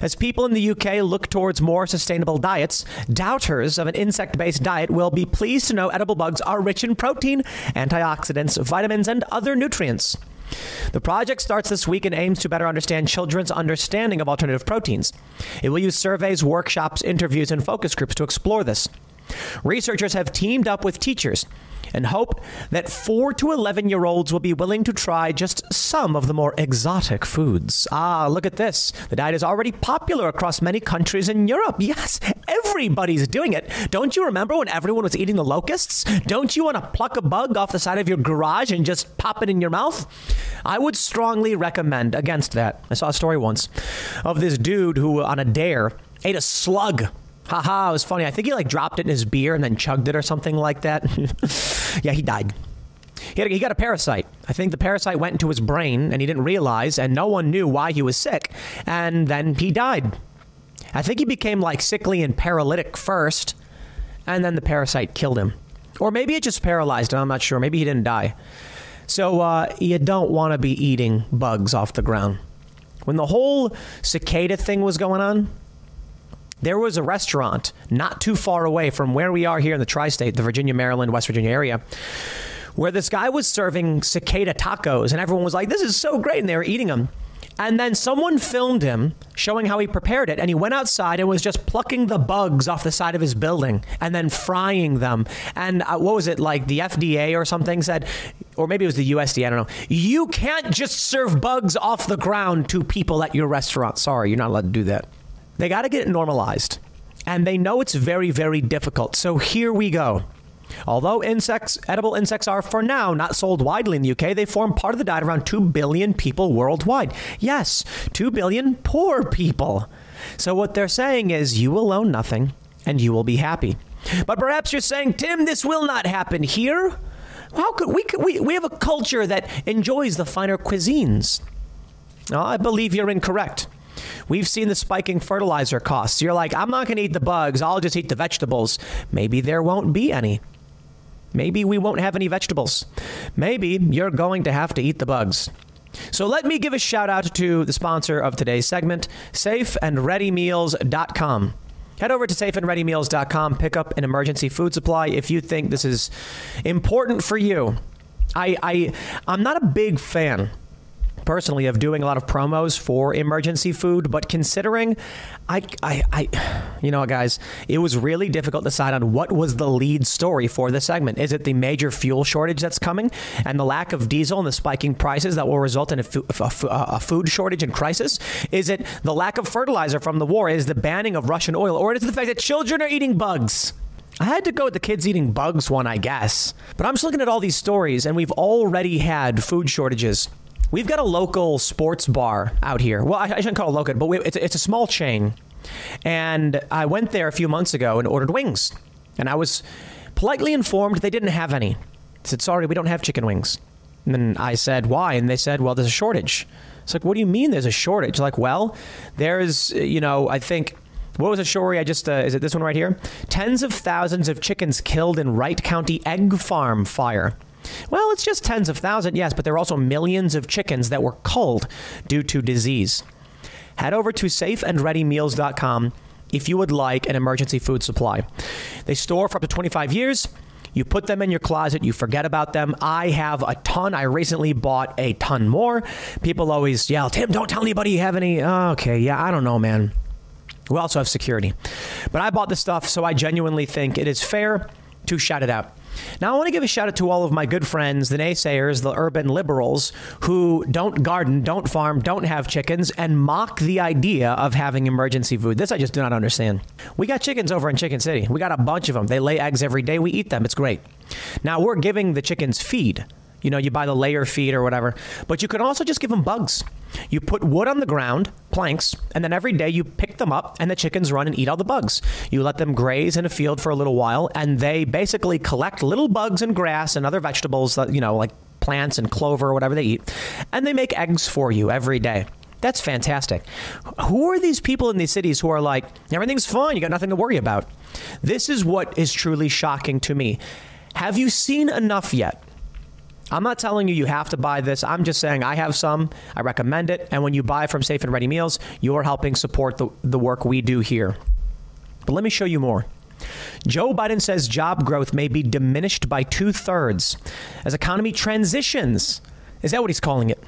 As people in the UK look towards more sustainable diets, doubters of an insect-based diet will be pleased to know edible bugs are rich in protein, antioxidants, vitamins and other nutrients. The project starts this week and aims to better understand children's understanding of alternative proteins. It will use surveys, workshops, interviews and focus groups to explore this. Researchers have teamed up with teachers and hope that 4 to 11 year olds will be willing to try just some of the more exotic foods. Ah, look at this. The diet is already popular across many countries in Europe. Yes, everybody's doing it. Don't you remember when everyone was eating the locusts? Don't you want to pluck a bug off the side of your garage and just pop it in your mouth? I would strongly recommend against that. I saw a story once of this dude who on a dare ate a slug Haha, it was funny. I think he like dropped it in his beer and then chugged it or something like that. <laughs> yeah, he died. He, had, he got a parasite. I think the parasite went into his brain and he didn't realize and no one knew why he was sick and then he died. I think he became like sickly and paralytic first and then the parasite killed him. Or maybe it just paralyzed him, I'm not sure. Maybe he didn't die. So uh, you don't want to be eating bugs off the ground. When the whole cicada thing was going on, there was a restaurant not too far away from where we are here in the tri-state, the Virginia, Maryland, West Virginia area, where this guy was serving cicada tacos and everyone was like, "This is so great." And they were eating them. And then someone filmed him showing how he prepared it and he went outside and was just plucking the bugs off the side of his building and then frying them. And uh, what was it like the FDA or something said or maybe it was the USDA, I don't know. You can't just serve bugs off the ground to people at your restaurant. Sorry, you're not allowed to do that. They got to get it normalized. And they know it's very very difficult. So here we go. Although insects, edible insects are for now not sold widely in the UK, they form part of the diet of around 2 billion people worldwide. Yes, 2 billion poor people. So what they're saying is you will own nothing and you will be happy. But perhaps you're saying, "Tim, this will not happen here." How could we could, we we have a culture that enjoys the finer cuisines. Well, I believe you're incorrect. We've seen the spiking fertilizer costs. You're like, I'm not going to eat the bugs. I'll just eat the vegetables. Maybe there won't be any. Maybe we won't have any vegetables. Maybe you're going to have to eat the bugs. So let me give a shout out to the sponsor of today's segment, safeandreadymeals.com. Head over to safeandreadymeals.com, pick up an emergency food supply if you think this is important for you. I I I'm not a big fan personally of doing a lot of promos for emergency food, but considering I I I you know guys, it was really difficult to decide on what was the lead story for the segment. Is it the major fuel shortage that's coming and the lack of diesel and the spiking prices that will result in a, a food shortage and crisis? Is it the lack of fertilizer from the war? Is the banning of Russian oil or is it the fact that children are eating bugs? I had to go with the kids eating bugs one, I guess. But I'm just looking at all these stories, and we've already had food shortages We've got a local sports bar out here. Well, I, I shouldn't call it local, but we, it's, it's a small chain. And I went there a few months ago and ordered wings. And I was politely informed they didn't have any. I said, sorry, we don't have chicken wings. And then I said, why? And they said, well, there's a shortage. It's like, what do you mean there's a shortage? Like, well, there's, you know, I think what was the story I just uh, is it this one right here? Tens of thousands of chickens killed in Wright County egg farm fire. Well, it's just tens of thousands, yes, but there are also millions of chickens that were culled due to disease. Head over to safeandreadymeals.com if you would like an emergency food supply. They store for up to 25 years. You put them in your closet, you forget about them. I have a ton. I recently bought a ton more. People always yell, "Tim, don't tell anybody you have any." Oh, okay, yeah, I don't know, man. We also have security. But I bought this stuff, so I genuinely think it is fair to shout it out. Now, I want to give a shout out to all of my good friends, the naysayers, the urban liberals, who don't garden, don't farm, don't have chickens, and mock the idea of having emergency food. This I just do not understand. We got chickens over in Chicken City. We got a bunch of them. They lay eggs every day. We eat them. It's great. Now, we're giving the chickens feed. You know, you buy the layer feed or whatever. But you can also just give them bugs. You put wood on the ground, planks, and then every day you pick them up and the chickens run and eat all the bugs. You let them graze in a field for a little while and they basically collect little bugs and grass and other vegetables that, you know, like plants and clover or whatever they eat, and they make eggs for you every day. That's fantastic. Who are these people in these cities who are like, everything's fine, you got nothing to worry about? This is what is truly shocking to me. Have you seen enough yet I'm not telling you you have to buy this. I'm just saying I have some. I recommend it. And when you buy from Safe and Ready Meals, you're helping support the, the work we do here. But let me show you more. Joe Biden says job growth may be diminished by two thirds as economy transitions. Is that what he's calling it?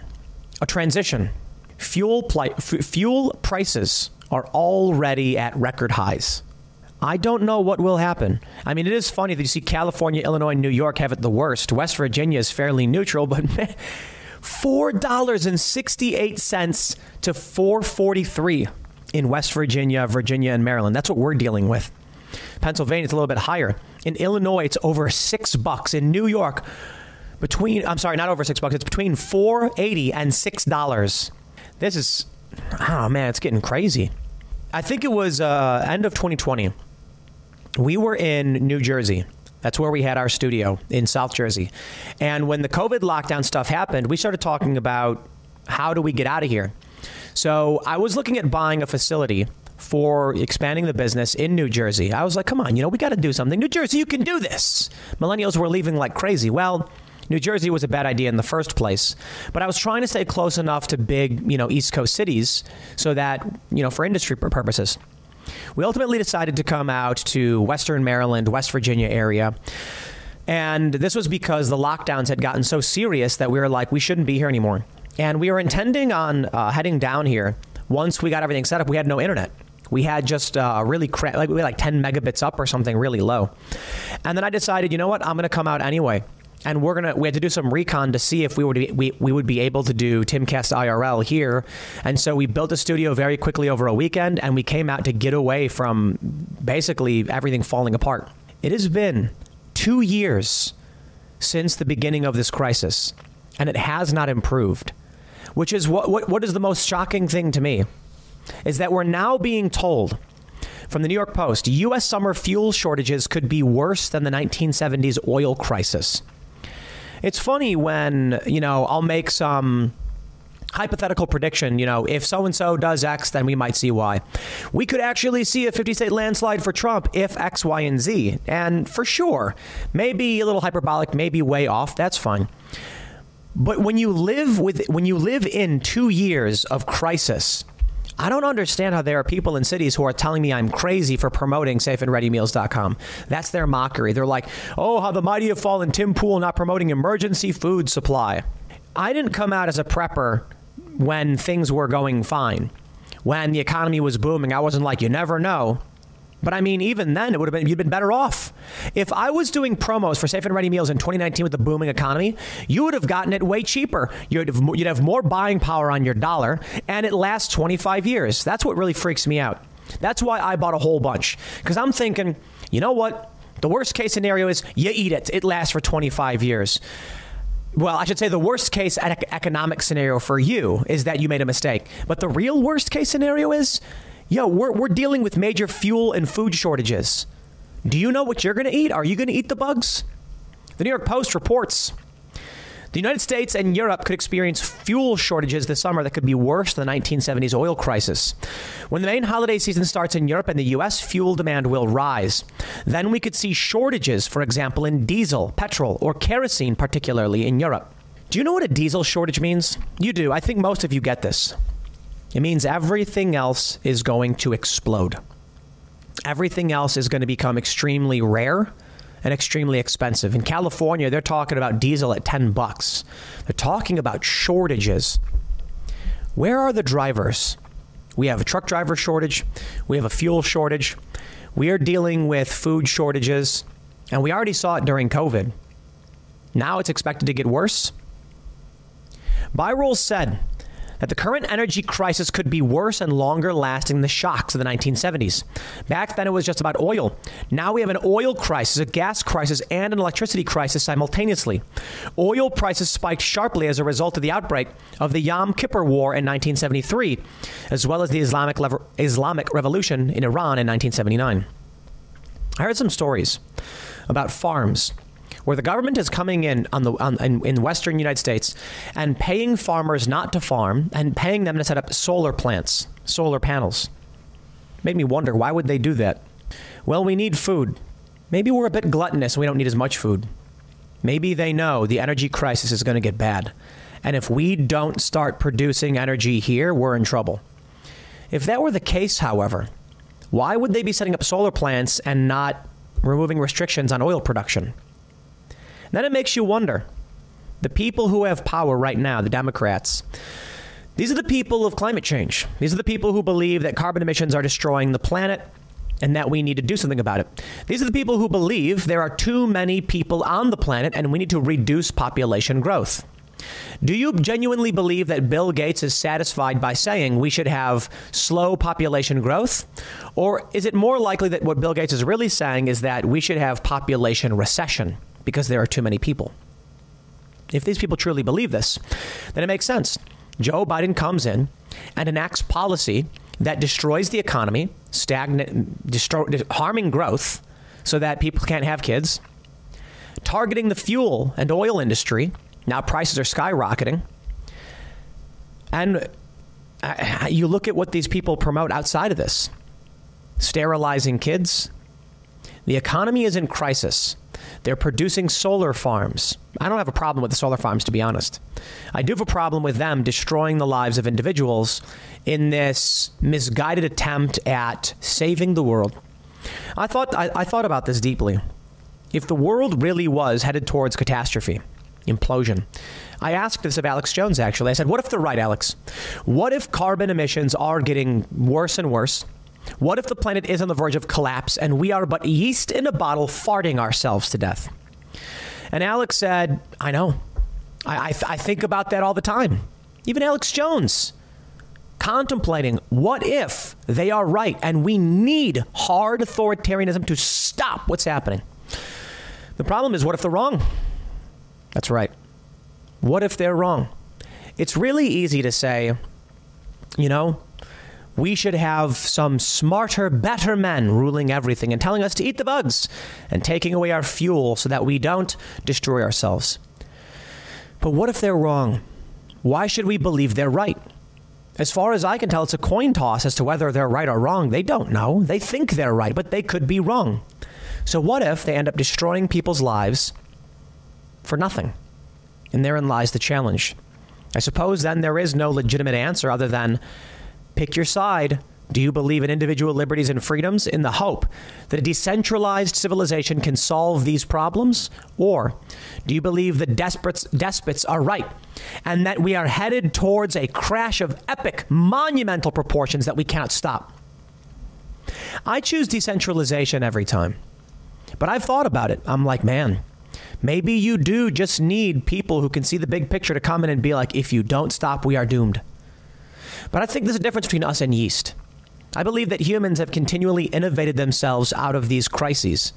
A transition. Fuel, fuel prices are already at record highs. I don't know what will happen. I mean, it is funny that you see California, Illinois, and New York have it the worst. West Virginia is fairly neutral, but <laughs> man, $4.68 to 443 in West Virginia, Virginia, and Maryland. That's what we're dealing with. Pennsylvania is a little bit higher. In Illinois, it's over 6 bucks. In New York, between I'm sorry, not over 6 bucks. It's between 4.80 and $6. This is oh man, it's getting crazy. I think it was uh, end of 2020 we were in New Jersey. That's where we had our studio in South Jersey. And when the COVID lockdown stuff happened, we started talking about how do we get out of here. So I was looking at buying a facility for expanding the business in New Jersey. I was like, come on, you know, we got to do something. New Jersey, you can do this. Millennials were leaving like crazy. Well, New Jersey was a bad idea in the first place, but I was trying to stay close enough to big, you know, East Coast cities so that, you know, for industry purposes. We ultimately decided to come out to Western Maryland, West Virginia area. And this was because the lockdowns had gotten so serious that we were like, we shouldn't be here anymore. And we were intending on uh, heading down here once we got everything set up. We had no internet. We had just uh, really like we had like 10 megabits up or something really low. And then I decided, you know what? I'm going to come out anyway and we're gonna we had to do some recon to see if we would be, we, we would be able to do Timcast IRL here, and so we built a studio very quickly over a weekend, and we came out to get away from basically everything falling apart. It has been two years since the beginning of this crisis, and it has not improved. Which is what what, what is the most shocking thing to me is that we're now being told from the New York Post, U.S. summer fuel shortages could be worse than the 1970s oil crisis. It's funny when, you know, I'll make some hypothetical prediction, you know, if so and so does X, then we might see Y. We could actually see a 50 state landslide for Trump if X, Y, and Z. And for sure, maybe a little hyperbolic, maybe way off, that's fine. But when you live with when you live in 2 years of crisis, I don't understand how there are people in cities who are telling me I'm crazy for promoting safeandreadymeals.com. That's their mockery. They're like, "Oh, how the mighty have fallen Tim Pool not promoting emergency food supply." I didn't come out as a prepper when things were going fine. When the economy was booming, I wasn't like you never know. But I mean, even then, it would have been you'd been better off. If I was doing promos for Safe and Ready Meals in 2019 with the booming economy, you would have gotten it way cheaper. You'd have, you'd have more buying power on your dollar, and it lasts 25 years. That's what really freaks me out. That's why I bought a whole bunch because I'm thinking, you know what? The worst case scenario is you eat it. It lasts for 25 years. Well, I should say the worst case economic scenario for you is that you made a mistake. But the real worst case scenario is yo, we're, we're dealing with major fuel and food shortages. Do you know what you're going to eat? Are you going to eat the bugs? The New York Post reports the United States and Europe could experience fuel shortages this summer that could be worse than the 1970s oil crisis. When the main holiday season starts in Europe and the US, fuel demand will rise. Then we could see shortages, for example, in diesel, petrol, or kerosene particularly in Europe. Do you know what a diesel shortage means? You do. I think most of you get this. It means everything else is going to explode. Everything else is going to become extremely rare and extremely expensive. In California, they're talking about diesel at 10 bucks. They're talking about shortages. Where are the drivers? We have a truck driver shortage, we have a fuel shortage. We are dealing with food shortages, and we already saw it during COVID. Now it's expected to get worse. Birol said that the current energy crisis could be worse and longer lasting than the shocks of the 1970s. Back then it was just about oil. Now we have an oil crisis, a gas crisis, and an electricity crisis simultaneously. Oil prices spiked sharply as a result of the outbreak of the Yom Kippur War in 1973, as well as the Islamic Islamic Revolution in Iran in 1979. I heard some stories about farms where the government is coming in on the on, in, in western United States and paying farmers not to farm and paying them to set up solar plants, solar panels. Made me wonder why would they do that? Well, we need food. Maybe we're a bit gluttonous and we don't need as much food. Maybe they know the energy crisis is going to get bad. And if we don't start producing energy here, we're in trouble. If that were the case, however, why would they be setting up solar plants and not removing restrictions on oil production? Then it makes you wonder. The people who have power right now, the Democrats, these are the people of climate change. These are the people who believe that carbon emissions are destroying the planet and that we need to do something about it. These are the people who believe there are too many people on the planet and we need to reduce population growth. Do you genuinely believe that Bill Gates is satisfied by saying we should have slow population growth? Or is it more likely that what Bill Gates is really saying is that we should have population recession? Because there are too many people. If these people truly believe this, then it makes sense. Joe Biden comes in and enacts policy that destroys the economy, stagnant, destroy, harming growth so that people can't have kids, targeting the fuel and oil industry. Now prices are skyrocketing. And uh, you look at what these people promote outside of this sterilizing kids. The economy is in crisis. They're producing solar farms. I don't have a problem with the solar farms, to be honest. I do have a problem with them destroying the lives of individuals in this misguided attempt at saving the world. I thought I, I thought about this deeply. If the world really was headed towards catastrophe, implosion, I asked this of Alex Jones actually. I said, "What if they're right, Alex? What if carbon emissions are getting worse and worse?" What if the planet is on the verge of collapse and we are but yeast in a bottle farting ourselves to death? And Alex said, I know. I, I, th- I think about that all the time. Even Alex Jones contemplating what if they are right and we need hard authoritarianism to stop what's happening. The problem is what if they're wrong? That's right. What if they're wrong? It's really easy to say, you know, we should have some smarter, better men ruling everything and telling us to eat the bugs and taking away our fuel so that we don't destroy ourselves. But what if they're wrong? Why should we believe they're right? As far as I can tell, it's a coin toss as to whether they're right or wrong. They don't know. They think they're right, but they could be wrong. So, what if they end up destroying people's lives for nothing? And therein lies the challenge. I suppose then there is no legitimate answer other than pick your side. Do you believe in individual liberties and freedoms in the hope that a decentralized civilization can solve these problems? Or do you believe that despots, despots are right and that we are headed towards a crash of epic, monumental proportions that we cannot stop? I choose decentralization every time. But I've thought about it. I'm like, man, maybe you do just need people who can see the big picture to come in and be like, if you don't stop, we are doomed. But I think there's a difference between us and yeast. I believe that humans have continually innovated themselves out of these crises.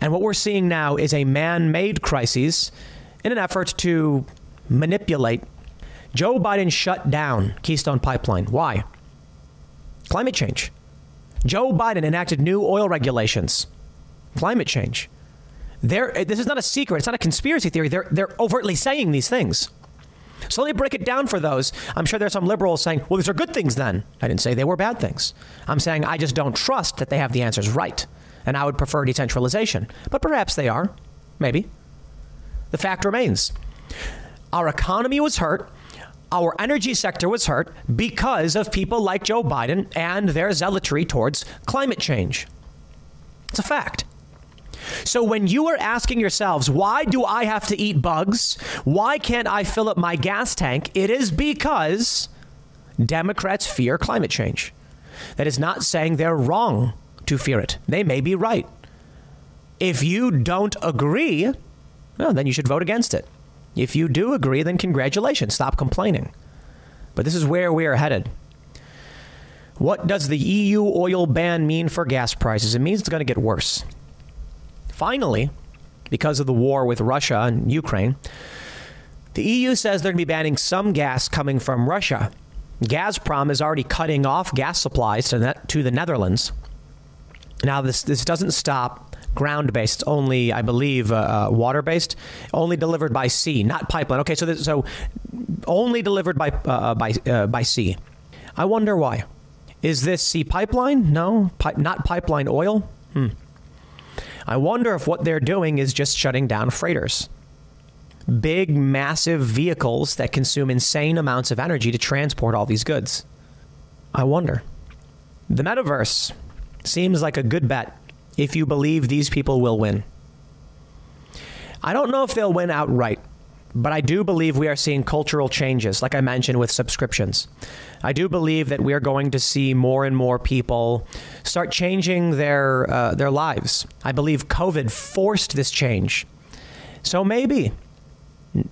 And what we're seeing now is a man made crisis in an effort to manipulate. Joe Biden shut down Keystone Pipeline. Why? Climate change. Joe Biden enacted new oil regulations. Climate change. This is not a secret. It's not a conspiracy theory. They're, they're overtly saying these things. So let me break it down for those. I'm sure there's some liberals saying, well, these are good things then. I didn't say they were bad things. I'm saying I just don't trust that they have the answers right. And I would prefer decentralization. But perhaps they are. Maybe. The fact remains our economy was hurt. Our energy sector was hurt because of people like Joe Biden and their zealotry towards climate change. It's a fact. So when you are asking yourselves, why do I have to eat bugs? Why can't I fill up my gas tank? It is because Democrats fear climate change. That is not saying they're wrong to fear it. They may be right. If you don't agree, well, then you should vote against it. If you do agree, then congratulations. Stop complaining. But this is where we are headed. What does the EU oil ban mean for gas prices? It means it's going to get worse. Finally, because of the war with Russia and Ukraine, the EU says they're going to be banning some gas coming from Russia. Gazprom is already cutting off gas supplies to, ne- to the Netherlands. Now, this, this doesn't stop ground based. It's only, I believe, uh, uh, water based. Only delivered by sea, not pipeline. Okay, so this, so only delivered by uh, uh by uh, by sea. I wonder why. Is this sea pipeline? No, Pi- not pipeline oil. Hmm. I wonder if what they're doing is just shutting down freighters. Big, massive vehicles that consume insane amounts of energy to transport all these goods. I wonder. The metaverse seems like a good bet if you believe these people will win. I don't know if they'll win outright. But I do believe we are seeing cultural changes, like I mentioned with subscriptions. I do believe that we are going to see more and more people start changing their uh, their lives. I believe COVID forced this change. So maybe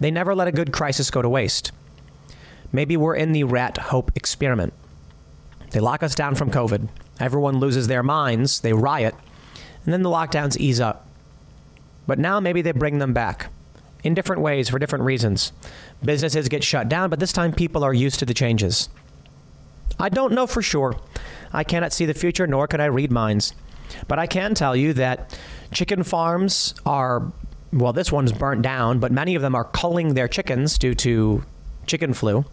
they never let a good crisis go to waste. Maybe we're in the rat hope experiment. They lock us down from COVID. Everyone loses their minds, they riot, and then the lockdowns ease up. But now maybe they bring them back in different ways for different reasons. Businesses get shut down, but this time people are used to the changes. I don't know for sure. I cannot see the future, nor can I read minds. But I can tell you that chicken farms are, well, this one's burnt down, but many of them are culling their chickens due to chicken flu.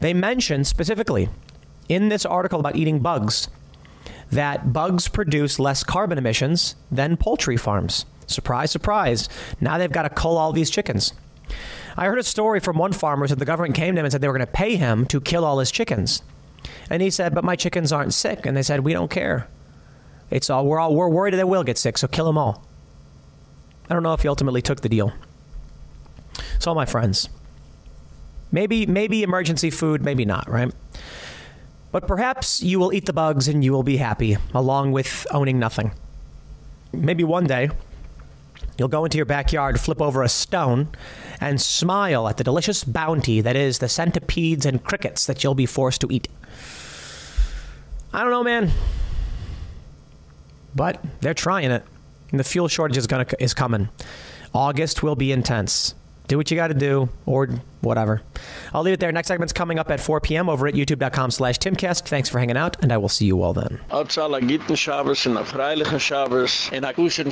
They mention specifically in this article about eating bugs that bugs produce less carbon emissions than poultry farms. Surprise, surprise. Now they've got to cull all these chickens. I heard a story from one farmer that the government came to him and said they were going to pay him to kill all his chickens. And he said, "But my chickens aren't sick." And they said, "We don't care. It's all we're all we're worried that they will get sick, so kill them all." I don't know if he ultimately took the deal. So my friends, maybe maybe emergency food, maybe not, right? But perhaps you will eat the bugs and you will be happy along with owning nothing. Maybe one day You'll go into your backyard, flip over a stone, and smile at the delicious bounty that is the centipedes and crickets that you'll be forced to eat. I don't know, man. But they're trying it. And the fuel shortage is going to is coming. August will be intense. Do what you got to do or whatever. I'll leave it there. Next segment's coming up at 4 p.m. over at youtube.com slash timcast. Thanks for hanging out, and I will see you all then. Freilichen in